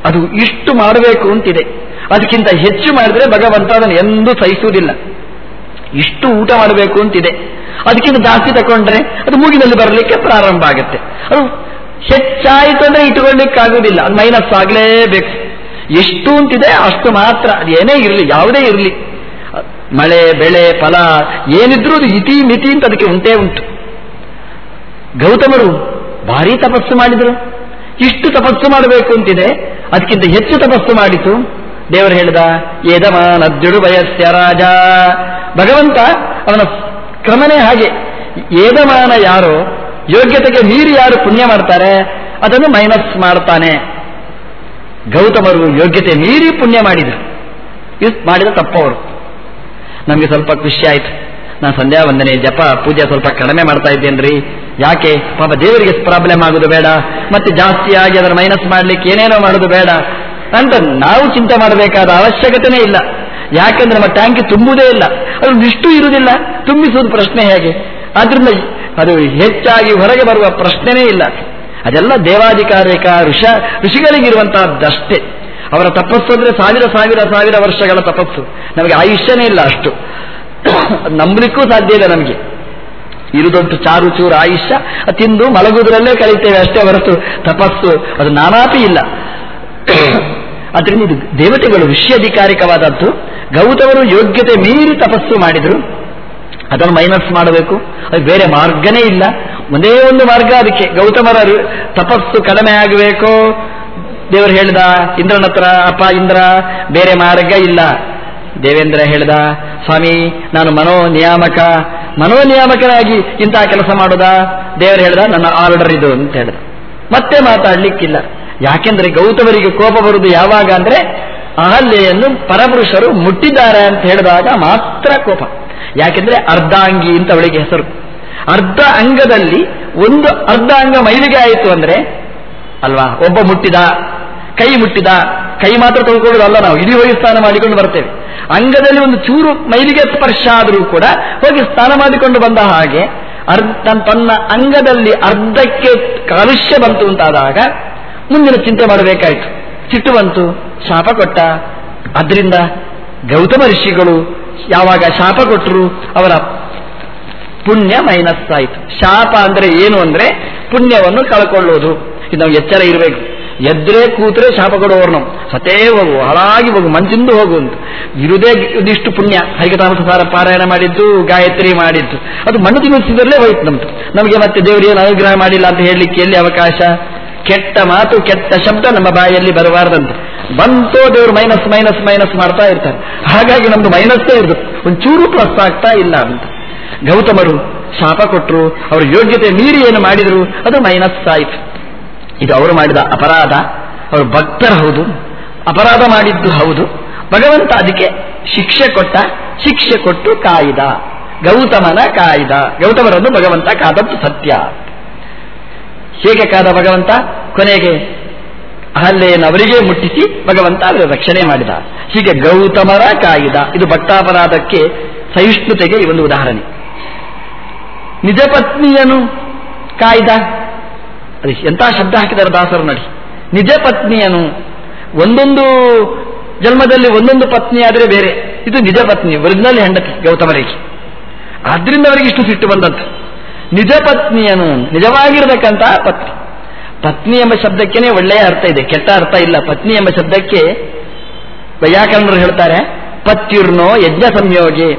ಅದು ಇಷ್ಟು ಮಾಡಬೇಕು ಅಂತಿದೆ. ಅದಕ್ಕಿಂತ ಹೆಚ್ಚು ಮಾಡಿದ್ರೆ ಭಗವಂತ ಅದನ್ನು ಎಂದೂ ಸಹಿಸುವುದಿಲ್ಲ. ಇಷ್ಟು ಊಟ ಮಾಡಬೇಕು ಅಂತಿದೆ. ಅದಕ್ಕಿಂತ ಜಾಸ್ತಿ ತಗೊಂಡ್ರೆ ಅದು ಮೂಗಿನಲ್ಲಿ ಬರಲಿಕ್ಕೆ ಪ್ರಾರಂಭ ಆಗುತ್ತೆ. ಅದು ಹೆಚ್ಚಾಯಿತು ಅಂದ್ರೆ ಇಟ್ಟುಕೊಳ್ಳಿಕ್ಕಾಗುವುದಿಲ್ಲ. ಅದು ಮೈನಸ್ ಆಗಲೇಬೇಕು. ಎಷ್ಟು ಅಂತಿದೆ ಅಷ್ಟು ಮಾತ್ರ. ಅದು ಏನೇ ಇರಲಿ, ಯಾವುದೇ ಇರಲಿ. ಮಳೆ, ಬೆಳೆ, ಫಲ, ಏನಿದ್ರೂ ಅದು ಇತಿ ಮಿತಿ ಅಂತ ಅದಕ್ಕೆ ಉಂಟೇ ಉಂಟು. ಗೌತಮರು ಭಾರಿ ತಪಸ್ಸು ಮಾಡಿದರು. ಇಷ್ಟು ತಪಸ್ಸು ಮಾಡಬೇಕು ಅಂತಿದೆ, ಅದಕ್ಕಿಂತ ಹೆಚ್ಚು ತಪಸ್ಸು ಮಾಡಿತು. ದೇವರು ಹೇಳಿದ ಏದಮಾನದ್ಯುಡು ವಯಸ್ಸ್ಯ ರಾಜ. ಭಗವಂತ ಅವನ ಕ್ರಮನೇ ಹಾಗೆ. ಏದಮಾನ ಯಾರು, ಯೋಗ್ಯತೆಗೆ ಮೀರಿ ಯಾರು ಪುಣ್ಯ ಮಾಡ್ತಾರೆ, ಅದನ್ನು ಮೈನಸ್ ಮಾಡ್ತಾನೆ. ಗೌತಮರು ಯೋಗ್ಯತೆ ಮೀರಿ ಪುಣ್ಯ ಮಾಡಿದರು. ಮಾಡಿದ ತಪ್ಪವರು. ನಮಗೆ ಸ್ವಲ್ಪ ಖುಷಿ ಆಯ್ತು. ನಾನು ಸಂಧ್ಯಾ ವಂದನೆ. ಜಪ ಪೂಜೆ ಸ್ವಲ್ಪ ಕಡಿಮೆ ಮಾಡ್ತಾ ಇದ್ದೇನ್ರಿ. ಯಾಕೆ? ಪಾಪ ದೇವರಿಗೆ ಪ್ರಾಬ್ಲಮ್ ಆಗೋದು ಬೇಡ. ಮತ್ತೆ ಜಾಸ್ತಿ ಆಗಿ ಅದರ ಮೈನಸ್ ಮಾಡ್ಲಿಕ್ಕೆ ಏನೇನೋ ಮಾಡೋದು ಬೇಡ. ಅಂತ ನಾವು ಚಿಂತೆ ಮಾಡಬೇಕಾದ ಅವಶ್ಯಕತೆನೇ ಇಲ್ಲ. ಯಾಕಂದ್ರೆ ನಮ್ಮ ಟ್ಯಾಂಕ್ ತುಂಬುವುದೇ ಇಲ್ಲ. ಅದು ಇಷ್ಟು ಇರುವುದಿಲ್ಲ. ತುಂಬಿಸುವುದು ಪ್ರಶ್ನೆ ಹೇಗೆ? ಆದ್ರಿಂದ ಅದು ಹೆಚ್ಚಾಗಿ ಹೊರಗೆ ಬರುವ ಪ್ರಶ್ನೆನೇ ಇಲ್ಲ. ಅದೆಲ್ಲ ದೇವಾಧಿಕಾರಿಕ ಋಷ ಋಷಿಗಳಿಗಿರುವಂತಹದ್ದಷ್ಟೇ. ಅವರ ತಪಸ್ಸು ಅಂದ್ರೆ ಸಾವಿರ ಸಾವಿರ ಸಾವಿರ ವರ್ಷಗಳ ತಪಸ್ಸು. ನಮಗೆ ಆಯುಷ್ಯನೇ ಇಲ್ಲ ಅಷ್ಟು. ನಂಬಲಿಕ್ಕೂ ಸಾಧ್ಯ ಇಲ್ಲ ನಮಗೆ. ಇರುದೊಂದು ಚಾರು ಚೂರು ಆಯುಷ್ಯ ತಿಂದು ಮಲಗುವುದರಲ್ಲೇ ಕಲಿತೇವೆ ಅಷ್ಟೇ ಹೊರತು ತಪಸ್ಸು, ಅದು ನಾನಾಪಿ ಇಲ್ಲ. ಅದರಿಂದ ಇದು ದೇವತೆಗಳು ವಿಷಯಾಧಿಕಾರಿಕವಾದದ್ದು. ಗೌತಮರು ಯೋಗ್ಯತೆ ಮೀರಿ ತಪಸ್ಸು ಮಾಡಿದರು. ಅದನ್ನು ಮೈನಸ್ ಮಾಡಬೇಕು. ಅದು ಬೇರೆ ಮಾರ್ಗನೇ ಇಲ್ಲ. ಒಂದೇ ಒಂದು ಮಾರ್ಗ ಅದಕ್ಕೆ. ಗೌತಮರ ತಪಸ್ಸು ಕಡಿಮೆ ಆಗಬೇಕು ದೇವರು ಹೇಳಿದ, ಇಂದ್ರನ ಹತ್ರ, ಅಪ್ಪ ಇಂದ್ರ, ಬೇರೆ ಮಾರ್ಗ ಇಲ್ಲ. ದೇವೇಂದ್ರ ಹೇಳಿದ, ಸ್ವಾಮಿ, ನಾನು ಮನೋ ನಿಯಾಮಕ ಮನೋ ನಿಯಾಮಕನಾಗಿ ಇಂತಹ ಕೆಲಸ ಮಾಡೋದಾ? ದೇವರು ಹೇಳಿದ, ನನ್ನ ಆರ್ಡರ್ ಇದು ಅಂತ ಹೇಳಿದ. ಮತ್ತೆ ಮಾತಾಡ್ಲಿಕ್ಕಿಲ್ಲ. ಯಾಕೆಂದ್ರೆ ಗೌತಮರಿಗೆ ಕೋಪ ಬರುವುದು ಯಾವಾಗ ಅಂದ್ರೆ, ಅಹಲ್ಯೆಯನ್ನು ಪರಪುರುಷರು ಮುಟ್ಟಿದ್ದಾರೆ ಅಂತ ಹೇಳಿದಾಗ ಮಾತ್ರ ಕೋಪ. ಯಾಕೆಂದ್ರೆ ಅರ್ಧಾಂಗಿ ಅಂತ ಅವಳಿಗೆ ಹೆಸರು. ಅರ್ಧ ಅಂಗದಲ್ಲಿ ಒಂದು ಅರ್ಧ ಅಂಗ ಮೈಲಿಗೆ ಆಯಿತು ಅಂದ್ರೆ, ಅಲ್ವಾ, ಒಬ್ಬ ಮುಟ್ಟಿದ ಕೈ ಮುಟ್ಟಿದ, ಕೈ ಮಾತ್ರ ತೊಳ್ಕೊಳ್ಳೋದಲ್ಲ ನಾವು. ಇಡೀ ಹೋಗಿ ಸ್ನಾನ ಮಾಡಿಕೊಂಡು ಬರ್ತೇವೆ. ಅಂಗದಲ್ಲಿ ಒಂದು ಚೂರು ಮೈಲಿಗೆ ಸ್ಪರ್ಶ ಆದರೂ ಕೂಡ ಹೋಗಿ ಸ್ನಾನ ಮಾಡಿಕೊಂಡು ಬಂದ ಹಾಗೆ ಅರ್ಧ, ತನ್ನ ಅಂಗದಲ್ಲಿ ಅರ್ಧಕ್ಕೆ ಕಾಲುಷ್ಯ ಬಂತು ಅಂತಾದಾಗ ಮುಂದಿನ ಚಿಂತೆ ಮಾಡಬೇಕಾಯಿತು. ಸಿಟ್ಟು ಬಂತು, ಶಾಪ ಕೊಟ್ಟ. ಅದರಿಂದ ಗೌತಮ ಋಷಿಗಳು ಯಾವಾಗ ಶಾಪ ಕೊಟ್ಟರು ಅವರ ಪುಣ್ಯ ಮೈನಸ್ ಆಯಿತು ಶಾಪ ಅಂದರೆ ಏನು ಅಂದರೆ ಪುಣ್ಯವನ್ನು ಕಳ್ಕೊಳ್ಳೋದು. ಇದು ನಾವು ಎಚ್ಚರ ಇರಬೇಕು. ಎದ್ರೆ ಕೂತ್ರೆ ಶಾಪ ಕೊಡುವವರು ನಾವು. ಸತೇ ಹೋಗು, ಹಾಳಾಗಿ ಹೋಗು ಮಂಚಿಂದು ಹೋಗು ಅಂತ. ಇರುದೇ ಇದಿಷ್ಟು ಪುಣ್ಯ. ಸಾರ ಪಾರಾಯಣ ಮಾಡಿದ್ದು, ಗಾಯತ್ರಿ ಮಾಡಿದ್ದು. ಅದು ಮಣ್ಣು ತಿನ್ನಿಸಿದ್ರಲ್ಲೇ ಹೋಯ್ತು ನಮ್ದು. ನಮಗೆ ಮತ್ತೆ ದೇವರು ಏನು ಅನುಗ್ರಹ ಮಾಡಿಲ್ಲ ಅಂತ ಹೇಳಲಿಕ್ಕೆ ಎಲ್ಲಿ ಅವಕಾಶ? ಕೆಟ್ಟ ಮಾತು, ಕೆಟ್ಟ ಶಬ್ದ ನಮ್ಮ ಬಾಯಲ್ಲಿ ಬರಬಾರ್ದಂತೆ. ಬಂತೋ ದೇವರು ಮೈನಸ್ ಮೈನಸ್ ಮೈನಸ್ ಮಾಡ್ತಾ ಇರ್ತಾರೆ. ಹಾಗಾಗಿ ನಮ್ದು ಮೈನಸ್ಸೇ ಇರುದು. ಒಂಚೂರು ಪ್ಲಸ್ ಆಗ್ತಾ ಇಲ್ಲ ಅಂತ. ಗೌತಮರು ಶಾಪ ಕೊಟ್ಟರು ಅವರ ಯೋಗ್ಯತೆ ಮೀರಿ ಏನು ಮಾಡಿದ್ರು, ಅದು ಮೈನಸ್ ಆಯಿತು. ಇದು ಅವರು ಮಾಡಿದ ಅಪರಾಧ. ಅವರು ಭಕ್ತರು ಹೌದು. ಅಪರಾಧ ಮಾಡಿದ್ದು ಹೌದು. ಭಗವಂತ ಅದಕ್ಕೆ ಶಿಕ್ಷೆ ಕೊಟ್ಟ, ಶಿಕ್ಷೆ ಕೊಟ್ಟು ಕಾಯ್ದ. ಗೌತಮನ ಕಾಯ್ದ. ಗೌತಮರನ್ನು ಭಗವಂತ ಕಾದದ್ದು ಸತ್ಯ. ಹೇಗೆ ಕಾದ ಭಗವಂತ? ಕೊನೆಗೆ ಅಹಲ್ಲೆಯನ್ನು ಅವರಿಗೆ ಮುಟ್ಟಿಸಿ ಭಗವಂತ ಅವರ ರಕ್ಷಣೆ ಮಾಡಿದ. ಹೀಗೆ ಗೌತಮರ ಕಾಯ್ದ. ಇದು ಭಕ್ತಾಪರಾಧಕ್ಕೆ ಸಹಿಷ್ಣುತೆಗೆ ಈ ಒಂದು ಉದಾಹರಣೆ. ನಿಜಪತ್ನಿಯನು ಕಾಯ್ದ. ಅದು ಎಂಥ ಶಬ್ದ ಹಾಕಿದ್ದಾರೆ ದಾಸರು ನೋಡಿ. ನಿಜ ಪತ್ನಿಯನು ಒಂದೊಂದು ಜನ್ಮದಲ್ಲಿ ಒಂದೊಂದು ಪತ್ನಿ ಆದರೆ ಬೇರೆ. ಇದು ನಿಜ ಪತ್ನಿ, ಒರಿಜಿನಲ್ ಹೆಂಡತಿ ಗೌತಮರಿಗೆ ಆದ್ರಿಂದ ಅವರಿಗೆ ಇಷ್ಟು ಸಿಟ್ಟು ಬಂದಂತೆ. ನಿಜ ಪತ್ನಿಯನು ನಿಜವಾಗಿರತಕ್ಕಂತಹ ಪತ್ನಿ. ಪತ್ನಿ ಎಂಬ ಶಬ್ದಕ್ಕೇನೆ ಒಳ್ಳೆಯ ಅರ್ಥ ಇದೆ, ಕೆಟ್ಟ ಅರ್ಥ ಇಲ್ಲ. ಪತ್ನಿ ಎಂಬ ಶಬ್ದಕ್ಕೆ ವೈಯಾಕರಣರು ಹೇಳ್ತಾರೆ, ಪತ್ಯುರ್ನೋ ಯಜ್ಞ ಸಂಯೋಗಿ.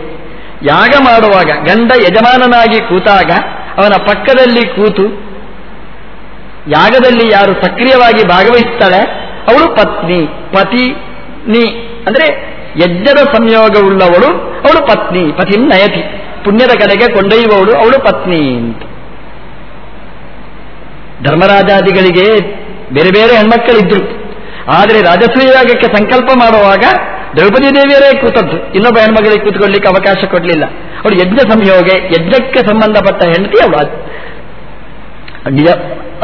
ಯಾಗ ಮಾಡುವಾಗ, ಗಂಡ ಯಜಮಾನನಾಗಿ ಕೂತಾಗ, ಅವನ ಪಕ್ಕದಲ್ಲಿ ಕೂತು ಯಾಗದಲ್ಲಿ ಯಾರು ಸಕ್ರಿಯವಾಗಿ ಭಾಗವಹಿಸ್ತಾಳೆ, ಅವಳು ಪತ್ನಿ. ಪತಿ ನೀ. ಅಂದ್ರೆ ಯಜ್ಞದ ಸಂಯೋಗವುಳ್ಳವಳು, ಅವಳು ಪತ್ನಿ. ಪತಿ ನಯತಿ. ಪುಣ್ಯದ ಕಡೆಗೆ ಕೊಂಡೊಯ್ಯುವವಳು, ಅವಳು ಪತ್ನಿ ಅಂತ. ಧರ್ಮರಾಜಾದಿಗಳಿಗೆ ಬೇರೆ ಬೇರೆ ಹೆಣ್ಮಕ್ಕಳಿದ್ರು ಆದರೆ ರಾಜಸೂಯಾಗಕ್ಕೆ ಸಂಕಲ್ಪ ಮಾಡುವಾಗ ದ್ರೌಪದಿ ದೇವಿಯರೇ ಕೂತದ್ದು ಇನ್ನೊಬ್ಬ ಹೆಣ್ಮಗಳಿಗೆ ಕೂತ್ಕೊಳ್ಳಿಕ್ಕೆ ಅವಕಾಶ ಕೊಡಲಿಲ್ಲ. ಅವಳು ಯಜ್ಞ ಸಂಯೋಗ, ಯಜ್ಞಕ್ಕೆ ಸಂಬಂಧಪಟ್ಟ ಹೆಂಡತಿ ಅವಳು. ನಿಜ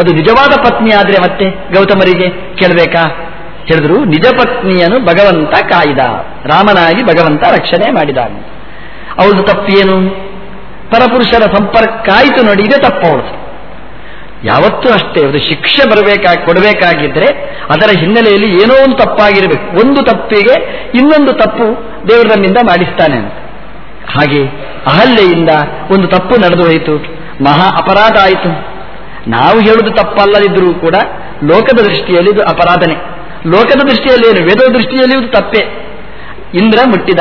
ಅದು ನಿಜವಾದ ಪತ್ನಿ ಆದ್ರೆ ಮತ್ತೆ ಗೌತಮರಿಗೆ ಕೇಳಬೇಕಾ? ಹೇಳಿದ್ರು, ನಿಜ ಪತ್ನಿಯನ್ನು ಭಗವಂತ ಕಾಯ್ದ. ರಾಮನಾಗಿ ಭಗವಂತ ರಕ್ಷಣೆ ಮಾಡಿದ ಅವಳದು ತಪ್ಪೇನು? ಪರಪುರುಷರ ಸಂಪರ್ಕ ಆಯಿತು ನೋಡಿ, ಇದೇ ತಪ್ಪು ಯಾವತ್ತೂ ಅಷ್ಟೇ ಅದು ಶಿಕ್ಷೆ ಬರಬೇಕಾ, ಕೊಡಬೇಕಾಗಿದ್ರೆ ಅದರ ಹಿನ್ನೆಲೆಯಲ್ಲಿ ಏನೋ ಒಂದು ತಪ್ಪಾಗಿರಬೇಕು. ಒಂದು ತಪ್ಪಿಗೆ ಇನ್ನೊಂದು ತಪ್ಪು ದೇವರನ್ನಿಂದ ಮಾಡಿಸ್ತಾನೆ ಅಂತ. ಹಾಗೆ ಅಹಲ್ಯೆಯಿಂದ ಒಂದು ತಪ್ಪು ನಡೆದು ಹೋಯಿತು. ಮಹಾ ಅಪರಾಧ ಆಯಿತು. ನಾವು ಹೇಳುವುದು ತಪ್ಪಲ್ಲದಿದ್ದರೂ ಕೂಡ ಲೋಕದ ದೃಷ್ಟಿಯಲ್ಲಿ ಇದು ಅಪರಾಧನೆ. ಲೋಕದ ದೃಷ್ಟಿಯಲ್ಲಿ ಏನು? ವೇದದ ದೃಷ್ಟಿಯಲ್ಲಿ ಇದು ತಪ್ಪೇ. ಇಂದ್ರ ಮುಟ್ಟಿದ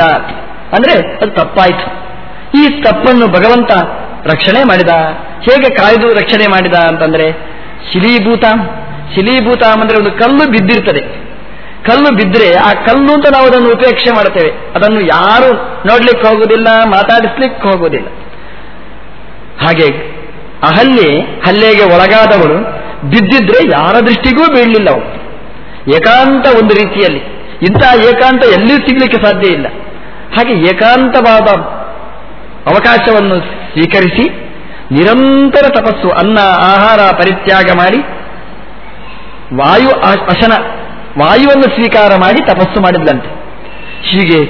ಅಂದ್ರೆ ಅದು ತಪ್ಪಾಯಿತು. ಈ ತಪ್ಪನ್ನು ಭಗವಂತ ರಕ್ಷಣೆ ಮಾಡಿದ. ಹೇಗೆ ಕಾಯ್ದು ರಕ್ಷಣೆ ಮಾಡಿದ ಅಂತಂದ್ರೆ, ಶಿಲೀಭೂತ. ಶಿಲೀಭೂತ ಅಂದ್ರೆ ಒಂದು ಕಲ್ಲು ಬಿದ್ದಿರ್ತದೆ. ಕಲ್ಲು ಬಿದ್ದರೆ ಆ ಕಲ್ಲು ಅಂತ ನಾವು ಅದನ್ನು ಉಪೇಕ್ಷೆ ಮಾಡ್ತೇವೆ ಅದನ್ನು ಯಾರು ನೋಡ್ಲಿಕ್ಕೆ ಹೋಗುವುದಿಲ್ಲ, ಮಾತಾಡಿಸ್ಲಿಕ್ಕೆ ಹೋಗುವುದಿಲ್ಲ. ಹಾಗೆ ಅಹಲ್ಯೆ ಹಲ್ಲೆಗೆ ಒಳಗಾದವಳು ಬಿದ್ದಿದ್ರೆ ಯಾರ ದೃಷ್ಟಿಗೂ ಬೀಳಲಿಲ್ಲ ಅವಳು. ಏಕಾಂತ ಒಂದು ರೀತಿಯಲ್ಲಿ ಇಂತಹ ಏಕಾಂತ ಎಲ್ಲಿಯೂ ಸಿಗ್ಲಿಕ್ಕೆ ಸಾಧ್ಯ ಇಲ್ಲ. ಹಾಗೆ ಏಕಾಂತವಾದ ಅವಕಾಶವನ್ನು ಸ್ವೀಕರಿಸಿ, ನಿರಂತರ ತಪಸ್ಸು, ಅನ್ನ, ಆಹಾರ ಪರಿತ್ಯಾಗ ಮಾಡಿ, ವಾಯು ಅಶನ, ವಾಯುವನ್ನು ಸ್ವೀಕಾರ ಮಾಡಿ ತಪಸ್ಸು ಮಾಡಿದ್ದಂತೆ ಹೀಗೆ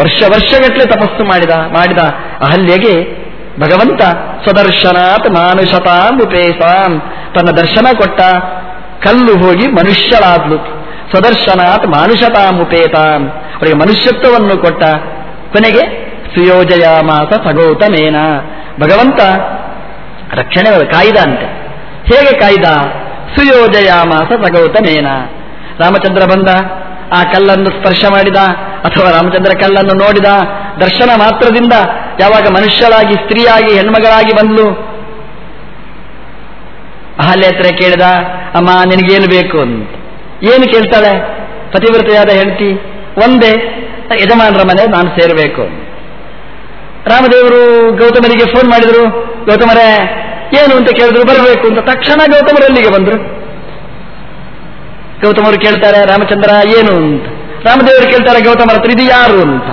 ವರ್ಷ ವರ್ಷಗಟ್ಟಲೆ ತಪಸ್ಸು ಮಾಡಿದ ಮಾಡಿದ ಅಹಲ್ಯೆಗೆ ಭಗವಂತ ಸದರ್ಶನಾತ್ ಮಾನುಷತಾ ಉಪೇಸಾಂ ತನ್ನ ದರ್ಶನ ಕೊಟ್ಟ ಕಲ್ಲು ಹೋಗಿ ಮನುಷ್ಯಳಾದ್ಲು. ಸದರ್ಶನಾತ್ ಉಪೇತಾಂ ಅವರಿಗೆ ಮನುಷ್ಯತ್ವವನ್ನು ಕೊಟ್ಟ ಕೊನೆಗೆ ಸುಯೋಜಯ ಮಾಸ ಸಗೌತಮೇನ. ಭಗವಂತ ರಕ್ಷಣೆ ಕಾಯ್ದ ಅಂತೆ. ಹೇಗೆ ಕಾಯ್ದ? ಸುಯೋಜಯ ಮಾಸ ಸಗೌತಮೇನ. ರಾಮಚಂದ್ರ ಬಂದ, ಆ ಕಲ್ಲನ್ನು ಸ್ಪರ್ಶ ಮಾಡಿದ ಅಥವಾ ರಾಮಚಂದ್ರ ಕಲ್ಲನ್ನು ನೋಡಿದ ದರ್ಶನ ಮಾತ್ರದಿಂದ ಯಾವಾಗ ಮನುಷ್ಯರಾಗಿ ಸ್ತ್ರೀಯಾಗಿ, ಹೆಣ್ಮಗಳಾಗಿ ಬಂದ್ಲು? ಅಹಲ್ಯ ಹತ್ರ ಕೇಳಿದ, ಅಮ್ಮ, ನಿನಗೇನು ಬೇಕು ಅಂತ. ಏನು ಕೇಳ್ತಾಳೆ? ಪತಿವ್ರತೆಯಾದ ಹೆಂಡತಿ, ಒಂದೇ, ಯಜಮಾನರ ಮನೆ ನಾನು ಸೇರಬೇಕು ರಾಮದೇವರು ಗೌತಮರಿಗೆ ಫೋನ್ ಮಾಡಿದರು, ಗೌತಮರೇ, ಏನು ಅಂತ ಕೇಳಿದ್ರು, ಬರಬೇಕು ಅಂತ. ತಕ್ಷಣ ಗೌತಮರಲ್ಲಿಗೆ ಬಂದರು? ಗೌತಮರು ಕೇಳ್ತಾರೆ, ರಾಮಚಂದ್ರ, ಏನು ಅಂತ? ರಾಮದೇವರು ಕೇಳ್ತಾರೆ ಗೌತಮರ ಹತ್ರ ಇದು ಯಾರು ಅಂತ.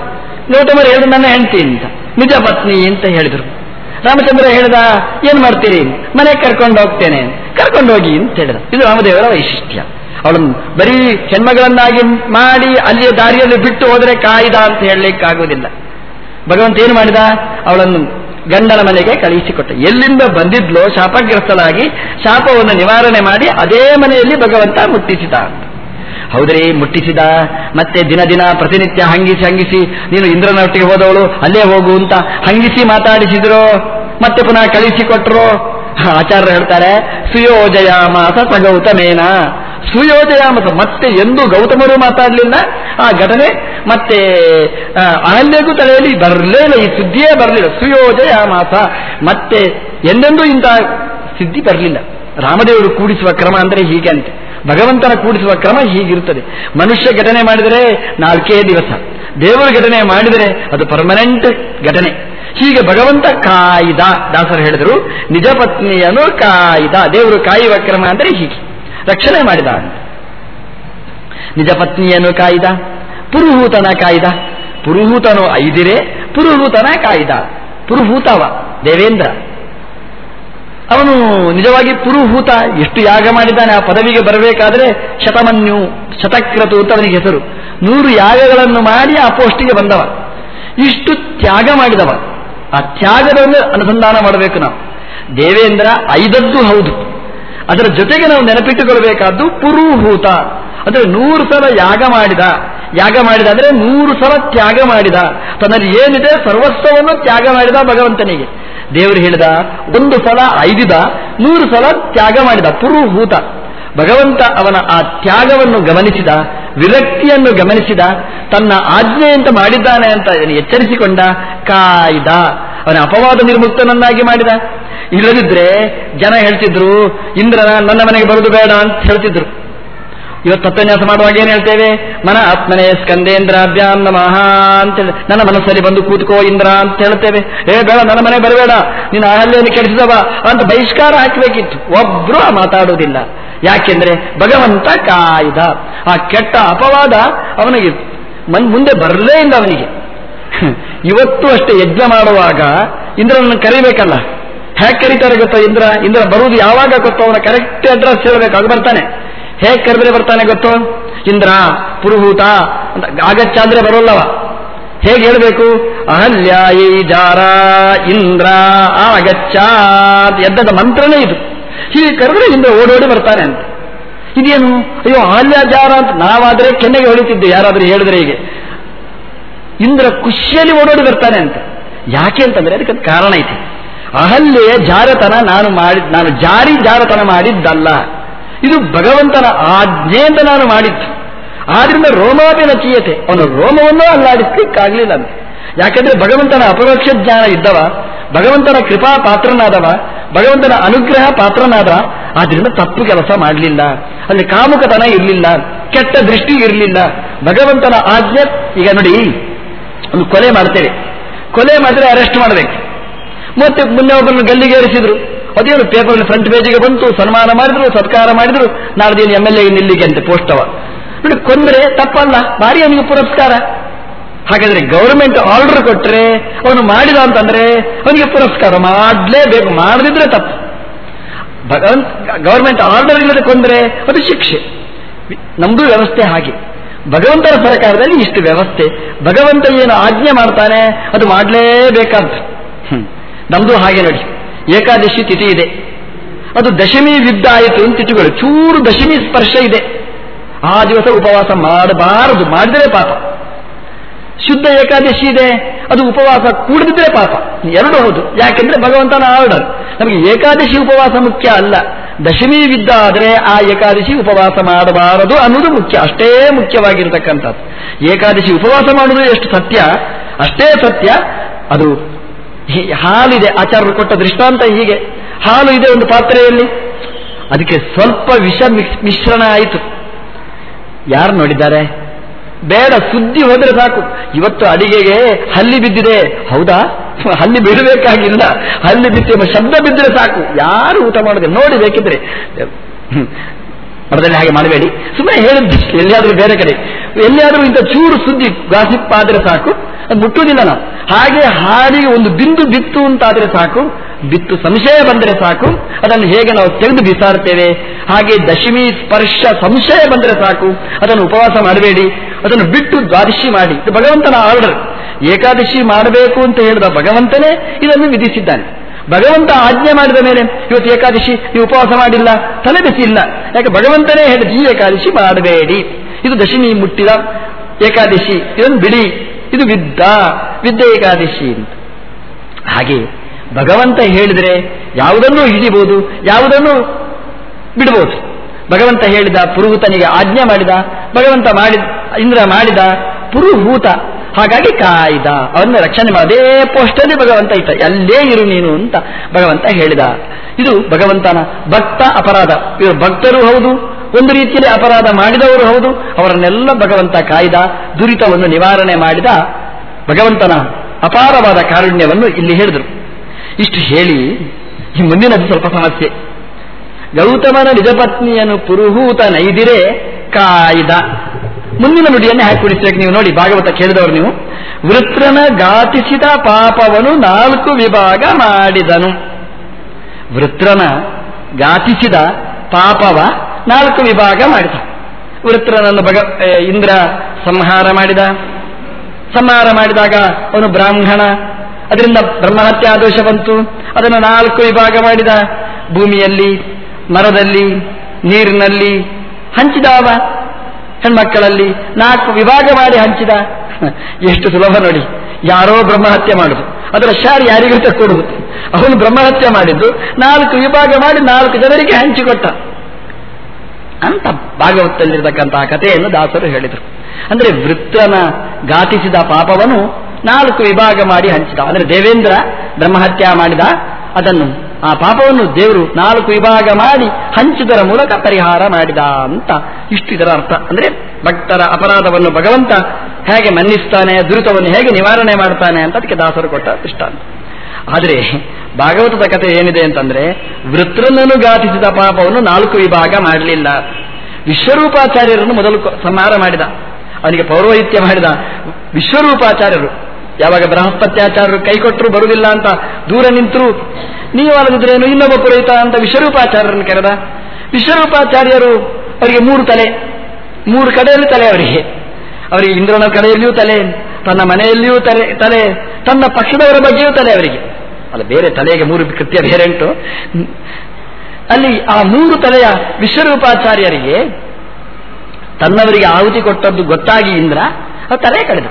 ಗೌತಮರು ಹೇಳಿದ್ರು, ನನ್ನ ಹೆಂಡತಿ ಅಂತ. ನಿಜ ಪತ್ನಿ ಅಂತ ಹೇಳಿದರು. ರಾಮಚಂದ್ರ ಹೇಳಿದ, ಏನ್ ಮಾಡ್ತೀರಿ? ಮನೆ ಕರ್ಕೊಂಡು ಹೋಗ್ತೇನೆ ಕರ್ಕೊಂಡು ಹೋಗಿ ಅಂತ ಹೇಳಿದ. ಇದು ರಾಮದೇವರ ವೈಶಿಷ್ಟ್ಯ. ಅವಳನ್ನು ಬರೀ ಹೆಣ್ಮಗಳನ್ನಾಗಿ ಮಾಡಿ ಅಲ್ಲಿಯ ದಾರಿಯಲ್ಲಿ ಬಿಟ್ಟು ಹೋದರೆ ಕಾಯ್ದ ಅಂತ ಹೇಳಲಿಕ್ಕಾಗುವುದಿಲ್ಲ. ಭಗವಂತ ಏನು ಮಾಡಿದ? ಅವಳನ್ನು ಗಂಡನ ಮನೆಗೆ ಕಳುಹಿಸಿಕೊಟ್ಟ. ಎಲ್ಲಿಂದ ಬಂದಿದ್ಲೋ ಶಾಪಗ್ರಸ್ತಳಾಗಿ ಶಾಪವನ್ನು ನಿವಾರಣೆ ಮಾಡಿ ಅದೇ ಮನೆಯಲ್ಲಿ ಭಗವಂತ ಮುಟ್ಟಿಸಿದ ಹೌದ್ರಿ, ಮುಟ್ಟಿಸಿದ, ಮತ್ತೆ ದಿನ ದಿನ ಪ್ರತಿನಿತ್ಯ ಹಂಗಿಸಿ ಹಂಗಿಸಿ, ನೀನು ಇಂದ್ರನೊಟ್ಟಿಗೆ ಹೋದವಳು, ಅಲ್ಲೇ ಹೋಗು ಅಂತ ಹಂಗಿಸಿ ಮಾತಾಡಿಸಿದ್ರು, ಮತ್ತೆ ಪುನಃ ಕಳಿಸಿ ಕಳಿಸಿಕೊಟ್ರು ಆಚಾರ್ಯರು ಹೇಳ್ತಾರೆ ಸುಯೋಜಯಾಮಾಸ ಸ ಗೌತಮೇನ. ಸುಯೋಜಯಾಮಸ ಮತ್ತೆ ಎಂದು ಗೌತಮರು ಮಾತಾಡಲಿಲ್ಲ. ಆ ಘಟನೆ, ಮತ್ತೆ ಅಹಲ್ಯಗೂ ತಲೆಯಲ್ಲಿ ಬರಲಿಲ್ಲ ಈ ಸುದ್ದಿಯೇ ಬರಲಿಲ್ಲ. ಸುಯೋಜಯಾಮಾಸ ಮತ್ತೆ ಎಂದೆಂದೂ ಇಂಥ ಸಿದ್ಧಿ ಬರಲಿಲ್ಲ. ರಾಮದೇವರು ಕೂಡಿಸುವ ಕ್ರಮ ಅಂದರೆ ಹೀಗೆ ಅಂತೆ. ಭಗವಂತನ ಕೂಡಿಸುವ ಕ್ರಮ ಹೀಗಿರುತ್ತದೆ. ಮನುಷ್ಯ ಘಟನೆ ಮಾಡಿದರೆ ನಾಲ್ಕೇ ದಿವಸ. ದೇವರು ಘಟನೆ ಮಾಡಿದರೆ ಅದು ಪರ್ಮನೆಂಟ್ ಘಟನೆ. ಹೀಗೆ ಭಗವಂತ ಕಾಯ್ದ, ದಾಸರು ಹೇಳಿದರು, ನಿಜ ಪತ್ನಿಯನು ಕಾಯ್ದ. ದೇವರು ಕಾಯುವ ಕ್ರಮ ಅಂದರೆ ಹೀಗೆ. ರಕ್ಷಣೆ ಮಾಡಿದ. ನಿಜ ಪತ್ನಿಯನು ಕಾಯ್ದ, ಪುರುಹೂತನ ಕಾಯ್ದ. ಪುರುಹೂತನು ಐದಿರೆ, ಪುರುಹೂತನ ಕಾಯ್ದ. ಪುರುಹೂತವ, ದೇವೇಂದ್ರ. ಅವನು ನಿಜವಾಗಿ ಪುರುಹೂತ. ಎಷ್ಟು ಯಾಗ ಮಾಡಿದ್ದಾನೆ ಆ ಪದವಿಗೆ ಬರಬೇಕಾದ್ರೆ ಶತಮನ್ಯು, ಶತಕ್ರತು ಅಂತ ಅವನಿಗೆ ಹೆಸರು. ನೂರು ಯಾಗಗಳನ್ನು ಮಾಡಿ ಆ ಪೋಸ್ಟಿಗೆ ಬಂದವ. ಇಷ್ಟು ತ್ಯಾಗ ಮಾಡಿದವ. ಆ ತ್ಯಾಗವನ್ನು ಅನುಸಂಧಾನ ಮಾಡಬೇಕು ನಾವು. ದೇವೇಂದ್ರ ಐದದ್ದು ಹೌದು. ಅದರ ಜೊತೆಗೆ ನಾವು ನೆನಪಿಟ್ಟುಕೊಳ್ಬೇಕಾದ್ದು ಪುರುಹೂತ. ಅಂದರೆ ನೂರು ಸಲ ಯಾಗ ಮಾಡಿದ. ಯಾಗ ಮಾಡಿದ ಅಂದರೆ ನೂರು ಸಲ ತ್ಯಾಗ ಮಾಡಿದ. ತನ್ನಲ್ಲಿ ಏನಿದೆ? ಸರ್ವಸ್ವವನ್ನು ತ್ಯಾಗ ಮಾಡಿದ ಭಗವಂತನಿಗೆ. ದೇವರು ಹೇಳಿದ, ಒಂದು ಸಲ ಐದಿದ, ನೂರು ಸಲ ತ್ಯಾಗ ಮಾಡಿದ ಪುರುಹೂತ ಭಗವಂತ ಅವನ ಆ ತ್ಯಾಗವನ್ನು ಗಮನಿಸಿದ, ವಿರಕ್ತಿಯನ್ನು ಗಮನಿಸಿದ, ತನ್ನ ಆಜ್ಞೆಯಂತ ಮಾಡಿದ್ದಾನೆ ಅಂತ ಎಚ್ಚರಿಸಿಕೊಂಡ, ಕಾಯ್ದ. ಅವನ ಅಪವಾದ ನಿರ್ಮುಕ್ತನನ್ನಾಗಿ ಮಾಡಿದ. ಇಲ್ಲದಿದ್ರೆ ಜನ ಹೇಳ್ತಿದ್ರು, ಇಂದ್ರನ ನನ್ನ ಮನೆಗೆ ಬರುದು ಬೇಡ ಅಂತ ಹೇಳ್ತಿದ್ರು. ಇವತ್ತು ತತ್ವನ್ಯಾಸ ಮಾಡುವಾಗ ಏನ್ ಹೇಳ್ತೇವೆ? ಮನ ಆತ್ಮನೇ ಸ್ಕಂದೇಂದ್ರ ಅಭ್ಯಾಂ ನಮಃ ಅಂತೇಳಿ ನನ್ನ ಮನಸ್ಸಲ್ಲಿ ಬಂದು ಕೂತ್ಕೋ ಇಂದ್ರ ಅಂತ ಹೇಳ್ತೇವೆ. ಏ ಬೇಡ, ನನ್ನ ಮನೆ ಬರಬೇಡ ನೀನು ಅಹಲ್ಯನ್ನು ಕೆಡಿಸಿದವ ಅಂತ ಬಹಿಷ್ಕಾರ ಹಾಕಬೇಕಿತ್ತು. ಒಬ್ರು ಮಾತಾಡುವುದಿಲ್ಲ. ಯಾಕೆಂದ್ರೆ ಭಗವಂತ ಕಾಯ್ದ. ಆ ಕೆಟ್ಟ ಅಪವಾದ ಅವನಿಗೆ ಮನ್, ಮುಂದೆ ಬರಲೇ ಇಲ್ಲ ಅವನಿಗೆ. ಇವತ್ತು ಅಷ್ಟೇ ಯಜ್ಞ ಮಾಡುವಾಗ ಇಂದ್ರನನ್ನು ಕರಿಬೇಕಲ್ಲ? ಹೇಗೆ ಕರೀತಾರೆ ಗೊತ್ತಾ ಇಂದ್ರ? ಇಂದ್ರ ಬರುವುದು ಯಾವಾಗ ಗೊತ್ತೋ? ಅವನ ಕರೆಕ್ಟ್ ಅಡ್ರೆಸ್ ಹೇಳಬೇಕು ಅದು ಬರ್ತಾನೆ. ಹೇಗೆ ಕರೆದ್ರೆ ಬರ್ತಾನೆ ಗೊತ್ತು? ಇಂದ್ರ, ಪುರುಹೂತ ಅಂತ ಆಗಚ್ಚ ಅಂದ್ರೆ ಬರೋಲ್ಲವ. ಹೇಗೆ ಹೇಳಬೇಕು? ಅಹಲ್ಯ ಈ ಜಾರ ಇಂದ್ರ ಆಗಚ್ಚ ಎದ್ದದ ಮಂತ್ರನೇ ಇದು. ಹೀಗೆ ಕರೆದ್ರೆ ಇಂದ್ರ ಓಡೋಡಿ ಬರ್ತಾನೆ ಅಂತ. ಇದೇನು ಅಯ್ಯೋ, ಅಹಲ್ಯ ಜಾರ ಅಂತ ನಾವಾದ್ರೆ ಕೆನ್ನೆಗೆ ಹೊಳಿತಿದ್ದೆ, ಯಾರಾದ್ರೂ ಹೇಳಿದ್ರೆ ಹೀಗೆ. ಇಂದ್ರ ಖುಷಿಯಲ್ಲಿ ಓಡೋಡಿ ಬರ್ತಾನೆ ಅಂತ. ಯಾಕೆ ಅಂತಂದ್ರೆ ಅದಕ್ಕೆ ಕಾರಣ ಐತಿ. ಅಹಲ್ಯೆ ಜಾರತನ ನಾನು ಮಾಡಿ, ನಾನು ಜಾರಿ ಜಾರತನ ಮಾಡಿದ್ದಲ್ಲ. ಇದು ಭಗವಂತನ ಆಜ್ಞೆ ಅಂತ ನಾನು ಮಾಡಿದ್ದು. ಆದ್ರಿಂದ ರೋಮಾಭಿನ ಚೀಯತೆ. ಅವನು ರೋಮವನ್ನು ಅಲ್ಲಾಡಿಸ್ಲಿಕ್ಕಾಗ್ಲಿಲ್ಲ ಅಂತ. ಯಾಕಂದ್ರೆ ಭಗವಂತನ ಅಪರೋಕ್ಷ ಜ್ಞಾನ ಇದ್ದವ, ಭಗವಂತನ ಕೃಪಾ ಪಾತ್ರನಾದವ, ಭಗವಂತನ ಅನುಗ್ರಹ ಪಾತ್ರನಾದ ಆದ್ರಿಂದ ತಪ್ಪು ಕೆಲಸ ಮಾಡಲಿಲ್ಲ. ಅಲ್ಲಿ ಕಾಮುಕತನ ಇರಲಿಲ್ಲ, ಕೆಟ್ಟ ದೃಷ್ಟಿ ಇರಲಿಲ್ಲ. ಭಗವಂತನ ಆಜ್ಞೆ, ಈಗ ನೋಡಿ, ಒಂದು ಕೊಲೆ ಮಾಡ್ತೇವೆ. ಕೊಲೆ ಮಾಡಿದ್ರೆ ಅರೆಸ್ಟ್ ಮಾಡಬೇಕು. ಮತ್ತೆ ಮುನ್ನೆ ಒಬ್ಬರನ್ನು ಗಲ್ಲಿಗೇರಿಸಿದ್ರು. ಅದೇನು ಪೇಪರ್ ಫ್ರಂಟ್ ಪೇಜಿಗೆ ಬಂತು, ಸನ್ಮಾನ ಮಾಡಿದ್ರು, ಸತ್ಕಾರ ಮಾಡಿದ್ರು ನಾಳ್ದೇನು ಎಂ ಎಲ್ ಎ ನಿಲ್ಲಿಗೆ ಅಂತ ಪೋಸ್ಟವ ನೋಡಿ, ಕೊಂದ್ರೆ ತಪ್ಪಲ್ಲ ಭಾರಿ ಅವನಿಗೆ ಪುರಸ್ಕಾರ. ಹಾಗಾದ್ರೆ ಗೌರ್ಮೆಂಟ್ ಆರ್ಡರ್ ಕೊಟ್ರೆ, ಅವನು ಮಾಡಿದ ಅಂತಂದ್ರೆ ಅವನಿಗೆ ಪುರಸ್ಕಾರ ಮಾಡಲೇಬೇಕು, ಮಾಡದಿದ್ರೆ ತಪ್ಪು. ಭಗವಂತ ಗೌರ್ಮೆಂಟ್ ಆರ್ಡರ್ ಇಲ್ಲದೆ ಕೊಂದ್ರೆ ಅದು ಶಿಕ್ಷೆ. ನಮ್ದು ವ್ಯವಸ್ಥೆ ಹಾಗೆ. ಭಗವಂತರ ಸರ್ಕಾರದಲ್ಲಿ ಇಷ್ಟು ವ್ಯವಸ್ಥೆ. ಭಗವಂತ ಏನು ಆಜ್ಞೆ ಮಾಡ್ತಾನೆ, ಅದು ಮಾಡಲೇಬೇಕಾದ್ದು. ನಮ್ದು ಹಾಗೆ ನೋಡಿ. ಏಕಾದಶಿ ತಿಥಿ ಇದೆ. ಅದು ದಶಮಿ ವಿದ್ದ ಆಯಿತು ಅಂತ ತಿಥಿಗಳು. ಚೂರು ದಶಮಿ ಸ್ಪರ್ಶ ಇದೆ. ಆ ದಿವಸ ಉಪವಾಸ ಮಾಡಬಾರದು, ಮಾಡಿದರೆ ಪಾಪ. ಶುದ್ಧ ಏಕಾದಶಿ ಇದೆ, ಅದು ಉಪವಾಸ ಕೂಡದಿದ್ರೆ ಪಾಪ. ಎರಡು ಹೌದು. ಯಾಕೆಂದ್ರೆ ಭಗವಂತನ ಆರ್ಡರ್. ನಮಗೆ ಏಕಾದಶಿ ಉಪವಾಸ ಮುಖ್ಯ ಅಲ್ಲ. ದಶಮಿ ವಿದ್ದ ಆದರೆ ಆ ಏಕಾದಶಿ ಉಪವಾಸ ಮಾಡಬಾರದು ಅನ್ನೋದು ಮುಖ್ಯ. ಅಷ್ಟೇ ಮುಖ್ಯವಾಗಿರತಕ್ಕಂಥದ್ದು. ಏಕಾದಶಿ ಉಪವಾಸ ಮಾಡುವುದು ಎಷ್ಟು ಸತ್ಯ? ಅಷ್ಟೇ ಸತ್ಯ. ಅದು ಹಾಲಿದೆ ಆಚಾರ ಕೊಟ್ಟ ದೃಷ್ಟಾಂತ ಹೀಗೆ. ಹಾಲು ಇದೆ ಒಂದು ಪಾತ್ರೆಯಲ್ಲಿ. ಅದಕ್ಕೆ ಸ್ವಲ್ಪ ವಿಷ ಮಿಶ್ರಣ ಆಯಿತು. ಯಾರು ನೋಡಿದ್ದಾರೆ? ಬೇಡ, ಸುದ್ದಿ ಹೋದರೆ ಸಾಕು. ಇವತ್ತು ಅಡಿಗೆಗೆ ಹಲ್ಲಿ ಬಿದ್ದಿದೆ. ಹೌದಾ? ಹಲ್ಲಿ ಬಿಡಬೇಕಾಗಿಲ್ಲ. ಹಲ್ಲಿ ಬಿದ್ದ ಶಬ್ದ ಬಿದ್ದರೆ ಸಾಕು. ಯಾರು ಊಟ ಮಾಡಿದೆ? ನೋಡಿ ಬೇಕಿದ್ರೆ. ಮರದಲ್ಲಿ ಹಾಗೆ ಮಾಡಬೇಡಿ. ಸುಮ್ಮನೆ ಹೇಳಿದ್ದು ಎಲ್ಲಿಯಾದರೂ ಬೇರೆ ಕಡೆ. ಎಲ್ಲಿಯಾದರೂ ಇಂಥ ಚೂರು ಸುದ್ದಿ ಗಾಸಿಪ್ ಆದ್ರೆ ಸಾಕು, ಅದು ಮುಟ್ಟುವುದಿಲ್ಲ ನಾವು. ಹಾಗೆ ಹಾಡಿಗೆ ಒಂದು ಬಿಂದು ಬಿತ್ತು ಅಂತಾದರೆ ಸಾಕು, ಬಿತ್ತು ಸಂಶಯ ಬಂದರೆ ಸಾಕು, ಅದನ್ನು ಹೇಗೆ ನಾವು ತೆಗೆದು ಬಿಸಾಡ್ತೇವೆ? ಹಾಗೆ ದಶಮಿ ಸ್ಪರ್ಶ ಸಂಶಯ ಬಂದರೆ ಸಾಕು, ಅದನ್ನು ಉಪವಾಸ ಮಾಡಬೇಡಿ, ಅದನ್ನು ಬಿಟ್ಟು ದ್ವಾದಶಿ ಮಾಡಿ. ಭಗವಂತನ ಆರ್ಡರ್ ಏಕಾದಶಿ ಮಾಡಬೇಕು ಅಂತ ಹೇಳಿದ ಭಗವಂತನೇ ಇದನ್ನು ವಿಧಿಸಿದ್ದಾನೆ. ಭಗವಂತ ಆಜ್ಞೆ ಮಾಡಿದ ಮೇಲೆ ಇವತ್ತು ಏಕಾದಶಿ, ನೀವು ಉಪವಾಸ ಮಾಡಿಲ್ಲ, ತಲೆ ಇಲ್ಲ ಯಾಕೆ ಭಗವಂತನೇ ಹೇಳಿದ ಈ ಏಕಾದಶಿ ಮಾಡಬೇಡಿ. ಇದು ದಶಮಿ ಮುಟ್ಟಿದ ಏಕಾದಶಿ ಇದನ್ನು ಬಿಡಿ ಇದು ವಿದ್ದ ವಿದ್ಯೆ ಏಕಾದಶಿ ಅಂತ. ಹಾಗೆ ಭಗವಂತ ಹೇಳಿದರೆ ಯಾವುದನ್ನೂ ಹಿಡಿಬಹುದು ಯಾವುದನ್ನು ಬಿಡಬಹುದು? ಭಗವಂತ ಹೇಳಿದ ಪುರುಹೂತನಿಗೆ ಆಜ್ಞೆ ಮಾಡಿದ, ಭಗವಂತ ಮಾಡಿದ, ಇಂದ್ರ ಮಾಡಿದ ಪುರುಹೂತ. ಹಾಗಾಗಿ ಕಾಯ್ದ. ಅವನ್ನ ರಕ್ಷಣೆ ಮಾಡದೇ ಪೋಸ್ಟಲ್ಲಿ ಭಗವಂತ ಇತ್ತ ಎಲ್ಲೇ ಇರು ನೀನು ಅಂತ ಭಗವಂತ ಹೇಳಿದ. ಇದು ಭಗವಂತನ ಭಕ್ತ ಅಪರಾಧ. ಇವರು ಭಕ್ತರು ಹೌದು, ಒಂದು ರೀತಿಯಲ್ಲಿ ಅಪರಾಧ ಮಾಡಿದವರು ಹೌದು. ಅವರನ್ನೆಲ್ಲ ಭಗವಂತ ಕಾಯ್ದ, ದುರಿತವನ್ನು ನಿವಾರಣೆ ಮಾಡಿದ ಭಗವಂತನ ಅಪಾರವಾದ ಕಾರುಣ್ಯವನ್ನು ಇಲ್ಲಿ ಹೇಳಿದರು. ಇಷ್ಟು ಹೇಳಿ, ಈ ಮುಂದಿನದು ಸ್ವಲ್ಪ ಸಮಸ್ಯೆ. ಗೌತಮನ ನಿಜಪತ್ನಿಯನ್ನು ಪುರುಹೂತ ನೈದಿರೆ ಕಾಯ್ದ. ಮುಂದಿನ ನುಡಿಯನ್ನೇ ಹಾಕಿ ನೀವು ನೋಡಿ, ಭಾಗವತ ಕೇಳಿದವರು ನೀವು. ವೃತ್ರನ ಘಾತಿಸಿದ ಪಾಪವನು ನಾಲ್ಕು ವಿಭಾಗ ಮಾಡಿದನು. ವೃತ್ರನ ಘಾತಿಸಿದ ಪಾಪವ ನಾಲ್ಕು ವಿಭಾಗ ಮಾಡಿದ. ವೃತ್ರನನ್ನು ಭಗ ಇಂದ್ರ ಸಂಹಾರ ಮಾಡಿದ. ಸಂಹಾರ ಮಾಡಿದಾಗ ಅವನು ಬ್ರಾಹ್ಮಣ. ಅದರಿಂದ ಬ್ರಹ್ಮಹತ್ಯೆ ಆದೋಷ ಬಂತು. ಅದನ್ನು ನಾಲ್ಕು ವಿಭಾಗ ಮಾಡಿದ. ಭೂಮಿಯಲ್ಲಿ, ಮರದಲ್ಲಿ, ನೀರಿನಲ್ಲಿ, ಹಂಚಿದಾವ. ಹೆಣ್ಮಕ್ಕಳಲ್ಲಿ ನಾಲ್ಕು ವಿಭಾಗ ಮಾಡಿ ಹಂಚಿದ. ಎಷ್ಟು ಸುಲಭ ನೋಡಿ. ಯಾರೋ ಬ್ರಹ್ಮಹತ್ಯೆ ಮಾಡುದು. ಅದರ ಶಾರಿ ಯಾರಿಗೂ ಕೊಡುವುದು ಅವನು ಬ್ರಹ್ಮಹತ್ಯೆ ಮಾಡಿದ್ದು ನಾಲ್ಕು ವಿಭಾಗ ಮಾಡಿ ನಾಲ್ಕು ಜನರಿಗೆ ಹಂಚಿಕೊಟ್ಟ. ಅಂತ ಭಾಗವತಲ್ಲಿರತಕ್ಕಂತಹ ಕಥೆಯನ್ನು ದಾಸರು ಹೇಳಿದರು. ಅಂದ್ರೆ ವೃತ್ತನ ಘಾತಿಸಿದ ಪಾಪವನ್ನು ನಾಲ್ಕು ವಿಭಾಗ ಮಾಡಿ ಹಂಚಿದ. ಅಂದ್ರೆ ದೇವೇಂದ್ರ ಬ್ರಹ್ಮಹತ್ಯೆ ಮಾಡಿದ. ಅದನ್ನು ಆ ಪಾಪವನ್ನು ದೇವರು ನಾಲ್ಕು ವಿಭಾಗ ಮಾಡಿ ಹಂಚಿದರ ಮೂಲಕ ಪರಿಹಾರ ಮಾಡಿದ ಅಂತ ಇಷ್ಟು ಇದರ ಅರ್ಥ. ಅಂದ್ರೆ ಭಕ್ತರ ಅಪರಾಧವನ್ನು ಭಗವಂತ ಹೇಗೆ ಮನ್ನಿಸ್ತಾನೆ, ದುರಿತವನ್ನು ಹೇಗೆ ನಿವಾರಣೆ ಮಾಡ್ತಾನೆ ಅಂತ ಅದಕ್ಕೆ ದಾಸರು ಕೊಟ್ಟ ದೃಷ್ಟಾಂತ. ಆದರೆ ಭಾಗವತದ ಕಥೆ ಏನಿದೆ ಅಂತಂದ್ರೆ ವೃತ್ರನನ್ನು ಘಾತಿಸಿದ ಪಾಪವನ್ನು ನಾಲ್ಕು ವಿಭಾಗ ಮಾಡಲಿಲ್ಲ. ವಿಶ್ವರೂಪಾಚಾರ್ಯರನ್ನು ಮೊದಲು ಸಂಹಾರ ಮಾಡಿದ. ಅವನಿಗೆ ಪೌರೋಹಿತ್ಯ ಮಾಡಿದ ವಿಶ್ವರೂಪಾಚಾರ್ಯರು. ಯಾವಾಗ ಬೃಹಸ್ಪತ್ಯಾಚಾರ್ಯರು ಕೈಕೊಟ್ಟರು ಬರುವುದಿಲ್ಲ ಅಂತ ದೂರ ನಿಂತರು ನೀವು ಅಲ್ಲದಿದ್ರೇನು ಇನ್ನೊಬ್ಬ ಪುರೋಹಿತ ಅಂತ ವಿಶ್ವರೂಪಾಚಾರ್ಯರನ್ನು ಕರೆದ ವಿಶ್ವರೂಪಾಚಾರ್ಯರು ಅವರಿಗೆ ಮೂರು ತಲೆ, ಮೂರು ಕಡೆಯಲ್ಲಿ ತಲೆ ಅವರಿಗೆ. ಅವರಿಗೆ ಇಂದ್ರನ ಕಡೆಯಲ್ಲಿಯೂ ತಲೆ, ತನ್ನ ಮನೆಯಲ್ಲಿಯೂ ತಲೆ ತಲೆ, ತನ್ನ ಪಕ್ಷದವರ ಬಗ್ಗೆಯೂ ತಲೆ ಅವರಿಗೆ. ಅಲ್ಲ, ಬೇರೆ ತಲೆಗೆ ಮೂರು ಕೃತ್ಯ ಬೇರೆ ಉಂಟು. ಅಲ್ಲಿ ಆ ಮೂರು ತಲೆಯ ವಿಶ್ವರೂಪಾಚಾರ್ಯರಿಗೆ ತನ್ನವರಿಗೆ ಆಹುತಿ ಕೊಟ್ಟದ್ದು ಗೊತ್ತಾಗಿ ಇಂದ್ರ, ಆ ತಲೆ ಕಳೆದ.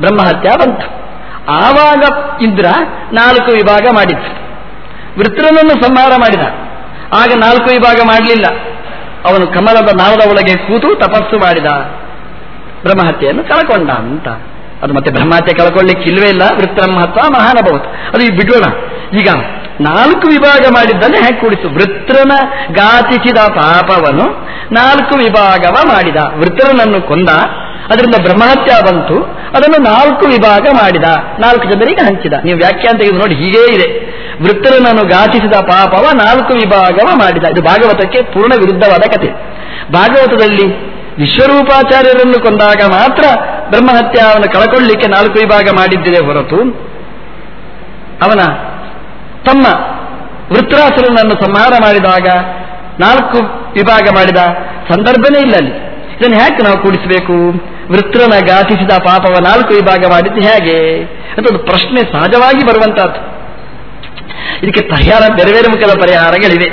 ಬ್ರಹ್ಮಹತ್ಯ ಬಂತು. ಆವಾಗ ಇಂದ್ರ ನಾಲ್ಕು ವಿಭಾಗ ಮಾಡಿದ್ರು. ವೃತ್ರನನ್ನು ಸಂಹಾರ ಮಾಡಿದ. ಆಗ ನಾಲ್ಕು ವಿಭಾಗ ಮಾಡಲಿಲ್ಲ. ಅವನು ಕಮಲದ ನಾವದ ಒಳಗೆ ಕೂತು ತಪಸ್ಸು ಮಾಡಿದ. ಬ್ರಹ್ಮಹತ್ಯೆಯನ್ನು ಕಳ್ಕೊಂಡ ಅಂತ. ಅದು ಮತ್ತೆ ಬ್ರಹ್ಮಹತ್ಯೆ ಕಳ್ಕೊಳ್ಳಿಕ್ಕೆ ಇಲ್ವೇ ಇಲ್ಲ. ವೃತ್ರಮಹತ್ವ ಮಹಾನಭವತ್ ಅದು ಈಗ ಬಿಡೋಣ. ಈಗ ನಾಲ್ಕು ವಿಭಾಗ ಮಾಡಿದ್ದನ್ನೇ ಹೇಗೆ ಕೂಡಿಸು? ವೃತ್ರನ ಗಾತಿಸಿದ ಪಾಪವನ್ನು ನಾಲ್ಕು ವಿಭಾಗವ ಮಾಡಿದ. ವೃತ್ರನನ್ನು ಕೊಂದ. ಅದರಿಂದ ಬ್ರಹ್ಮಹತ್ಯ ಬಂತು. ಅದನ್ನು ನಾಲ್ಕು ವಿಭಾಗ ಮಾಡಿದ. ನಾಲ್ಕು ಜನರಿಗೆ ಹಂಚಿದ. ನೀವು ವ್ಯಾಖ್ಯಾನ ತೆಗೆದು ನೋಡಿ, ಹೀಗೇ ಇದೆ. ವೃತ್ತರನನ್ನು ಘಾತಿಸಿದ ಪಾಪವ ನಾಲ್ಕು ವಿಭಾಗವ ಮಾಡಿದ. ಇದು ಭಾಗವತಕ್ಕೆ ಪೂರ್ಣ ವಿರುದ್ಧವಾದ ಕಥೆ. ಭಾಗವತದಲ್ಲಿ ವಿಶ್ವರೂಪಾಚಾರ್ಯರನ್ನು ಕೊಂದಾಗ ಮಾತ್ರ ಬ್ರಹ್ಮಹತ್ಯ ಅವನು ಕಳಕೊಳ್ಳಿಕ್ಕೆ ನಾಲ್ಕು ವಿಭಾಗ ಮಾಡಿದ್ದಿದೆ ಹೊರತು ಅವನ ತಮ್ಮ ವೃತ್ರಾಸುರನನ್ನು ಸಂಹಾರ ಮಾಡಿದಾಗ ನಾಲ್ಕು ವಿಭಾಗ ಮಾಡಿದ ಸಂದರ್ಭನೇ ಇಲ್ಲ ಅಲ್ಲಿ. ಇದನ್ನು ಹೇಗೆ ನಾವು ಕೂಡಿಸಬೇಕು? ವೃತ್ರನ ಘಾತಿಸಿದ ಪಾಪವ ನಾಲ್ಕು ವಿಭಾಗ ಮಾಡಿದ್ದು ಹೇಗೆ? ಅಂತ ಒಂದು ಪ್ರಶ್ನೆ ಸಹಜವಾಗಿ ಬರುವಂತಹದ್ದು. ಇದಕ್ಕೆ ಪರಿಹಾರ, ಬೇರೆ ಬೇರೆ ಮುಖದ ಪರಿಹಾರಗಳಿವೆ.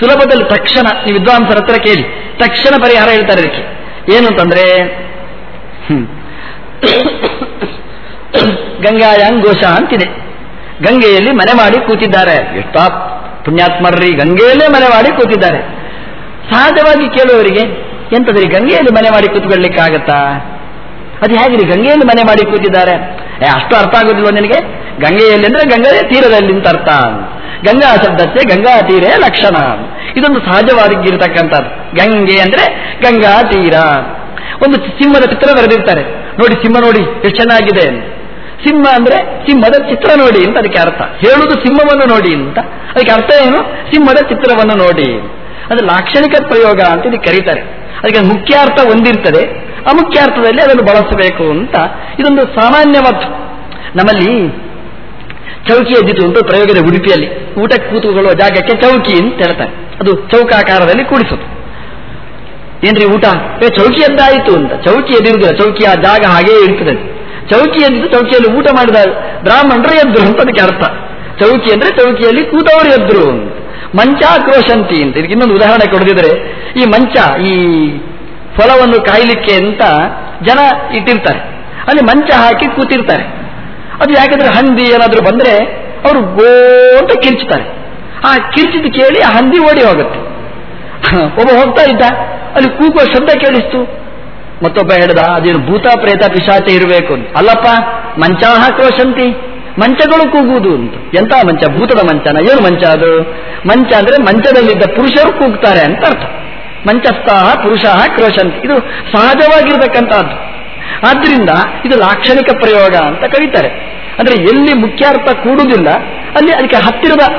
ಸುಲಭದಲ್ಲಿ ತಕ್ಷಣ, ನೀವು ವಿದ್ವಾಂಸರ ಹತ್ರ ಕೇಳಿ, ತಕ್ಷಣ ಪರಿಹಾರ ಹೇಳ್ತಾರೆ ಇದಕ್ಕೆ. ಏನು ಅಂತಂದ್ರೆ ಗಂಗಾಯಾಂಗ್ ಘೋಷ ಅಂತಿದೆ. ಗಂಗೆಯಲ್ಲಿ ಮನೆ ಮಾಡಿ ಕೂತಿದ್ದಾರೆ. ಎಷ್ಟಾ ಪುಣ್ಯಾತ್ಮರ್ರಿ, ಗಂಗೆಯಲ್ಲೇ ಮನೆ ಮಾಡಿ ಕೂತಿದ್ದಾರೆ. ಸಹಜವಾಗಿ ಕೇಳುವವರಿಗೆ, ಎಂತದ್ರಿ, ಗಂಗೆಯಲ್ಲಿ ಮನೆ ಮಾಡಿ ಕೂತ್ಕೊಳ್ಳಿಕ್ಕಾಗತ್ತಾ? ಅದು ಹೇಗಿರಿ ಗಂಗೆಯಲ್ಲಿ ಮನೆ ಮಾಡಿ ಕೂತಿದ್ದಾರೆ. ಏ, ಅಷ್ಟು ಅರ್ಥ ಆಗೋದಿಲ್ವ ನಿನಗೆ? ಗಂಗೆಯಲ್ಲಿ ಅಂದ್ರೆ ಗಂಗಾ ತೀರದಲ್ಲಿ ಅಂತ ಅರ್ಥ. ಗಂಗಾ ಶಬ್ದಕ್ಕೆ ಗಂಗಾ ತೀರೆ ಲಕ್ಷಣ. ಇದೊಂದು ಸಹಜವಾಗಿರ್ತಕ್ಕಂಥದ್ದು. ಗಂಗೆ ಅಂದ್ರೆ ಗಂಗಾ ತೀರ. ಒಂದು ಸಿಂಹದ ಚಿತ್ರ ಬರೆದಿರ್ತಾರೆ. ನೋಡಿ ಸಿಂಹ ನೋಡಿ, ಎಷ್ಟು ಚೆನ್ನಾಗಿದೆ. ಸಿಂಹ ಅಂದ್ರೆ ಸಿಂಹದ ಚಿತ್ರ ನೋಡಿ ಅಂತ ಅದಕ್ಕೆ ಅರ್ಥ. ಹೇಳುವುದು ಸಿಂಹವನ್ನು ನೋಡಿ ಅಂತ. ಅದಕ್ಕೆ ಅರ್ಥ ಏನು? ಸಿಂಹದ ಚಿತ್ರವನ್ನು ನೋಡಿ. ಅದು ಲಾಕ್ಷಣಿಕ ಪ್ರಯೋಗ ಅಂತ ಇದಕ್ಕೆ ಕರೀತಾರೆ. ಅದಕ್ಕೆ ಮುಖ್ಯ ಅರ್ಥ ಒಂದಿರ್ತದೆ. ಅಮುಖ್ಯ ಅರ್ಥದಲ್ಲಿ ಅದನ್ನು ಬಳಸಬೇಕು ಅಂತ ಇದೊಂದು ಸಾಮಾನ್ಯವಾದ ನಮ್ಮಲ್ಲಿ ಚೌಕಿ ಎದ್ದಿತು ಅಂತ ಪ್ರಯೋಗದ ಉಡುಪಿಯಲ್ಲಿ. ಊಟಕ್ಕೆ ಕೂತುಕೊಳ್ಳುವ ಜಾಗಕ್ಕೆ ಚೌಕಿ ಅಂತ ಹೇಳ್ತಾರೆ. ಅದು ಚೌಕಾಕಾರದಲ್ಲಿ ಕೂಡಿಸೋದು. ಏನ್ರಿ ಊಟ? ಏ, ಚೌಕಿ ಎಂದಾಯಿತು ಅಂತ. ಚೌಕಿ ಎದ್ದಿರುವುದಿಲ್ಲ. ಚೌಕಿ ಆ ಜಾಗ ಹಾಗೇ ಇರ್ತದೆ. ಚೌಕಿ ಎದ್ದು ಚೌಕಿಯಲ್ಲಿ ಊಟ ಮಾಡಿದ ಬ್ರಾಹ್ಮಣರು ಎದ್ರು ಅಂತ ಅದಕ್ಕೆ ಅರ್ಥ. ಚೌಕಿ ಅಂದ್ರೆ ಚೌಕಿಯಲ್ಲಿ ಕೂತವರು ಎದ್ರು ಅಂತ. ಮಂಚ ಕ್ರೋಶಂತಿ ಅಂತ. ಇದಕ್ಕೆ ಇನ್ನೊಂದು ಉದಾಹರಣೆ ಕೊಡದಿದ್ರೆ, ಈ ಮಂಚ, ಈ ಫಲವನ್ನು ಕಾಯಲಿಕ್ಕೆ ಅಂತ ಜನ ಇಟ್ಟಿರ್ತಾರೆ ಅಲ್ಲಿ ಮಂಚ ಹಾಕಿ ಕೂತಿರ್ತಾರೆ. ಅದು ಯಾಕಂದ್ರೆ ಹಂದಿ ಏನಾದರೂ ಬಂದರೆ ಅವರು ಗೋ ಅಂತ ಕಿರ್ಚ್ತಾರೆ. ಆ ಕಿರ್ಚಿದ ಕೇಳಿ ಆ ಹಂದಿ ಓಡಿ ಹೋಗುತ್ತೆ. ಒಬ್ಬ ಹೋಗ್ತಾ ಇದ್ದ. ಅಲ್ಲಿ ಕೂಗುವ ಶಬ್ದ ಕೇಳಿಸ್ತು. ಮತ್ತೊಬ್ಬ ಹೇಳ್ದ, ಅದೇನು ಭೂತ ಪ್ರೇತ ಪಿಶಾಚೆ ಇರಬೇಕು ಅಂತ. ಅಲ್ಲಪ್ಪ ಮಂಚ ಹಾಕುವಶಂತಿ ಮಂಚಗಳು ಕೂಗುವುದು ಅಂತ. ಎಂತ ಮಂಚ? ಭೂತದ ಮಂಚನ? ಏನು ಮಂಚ ಅದು? ಮಂಚ ಅಂದ್ರೆ ಮಂಚದಲ್ಲಿದ್ದ ಪುರುಷರು ಕೂಗ್ತಾರೆ ಅಂತ ಅರ್ಥ. ಮಂಚಸ್ಥಾಹ ಪುರುಷ ಕ್ರೋಶಂತಿ. ಇದು ಸಹಜವಾಗಿರ್ಬೇಕಂತಹದ್ದು ಆದ್ರಿಂದ ಇದು ಲಾಕ್ಷಣಿಕ ಪ್ರಯೋಗ ಅಂತ ಕರೀತಾರೆ. ಅಂದ್ರೆ ಎಲ್ಲಿ ಮುಖ್ಯಾರ್ಥ ಕೂಡುವುದಿಲ್ಲ, ಅಲ್ಲಿ ಅದಕ್ಕೆ ಹತ್ತಿರದ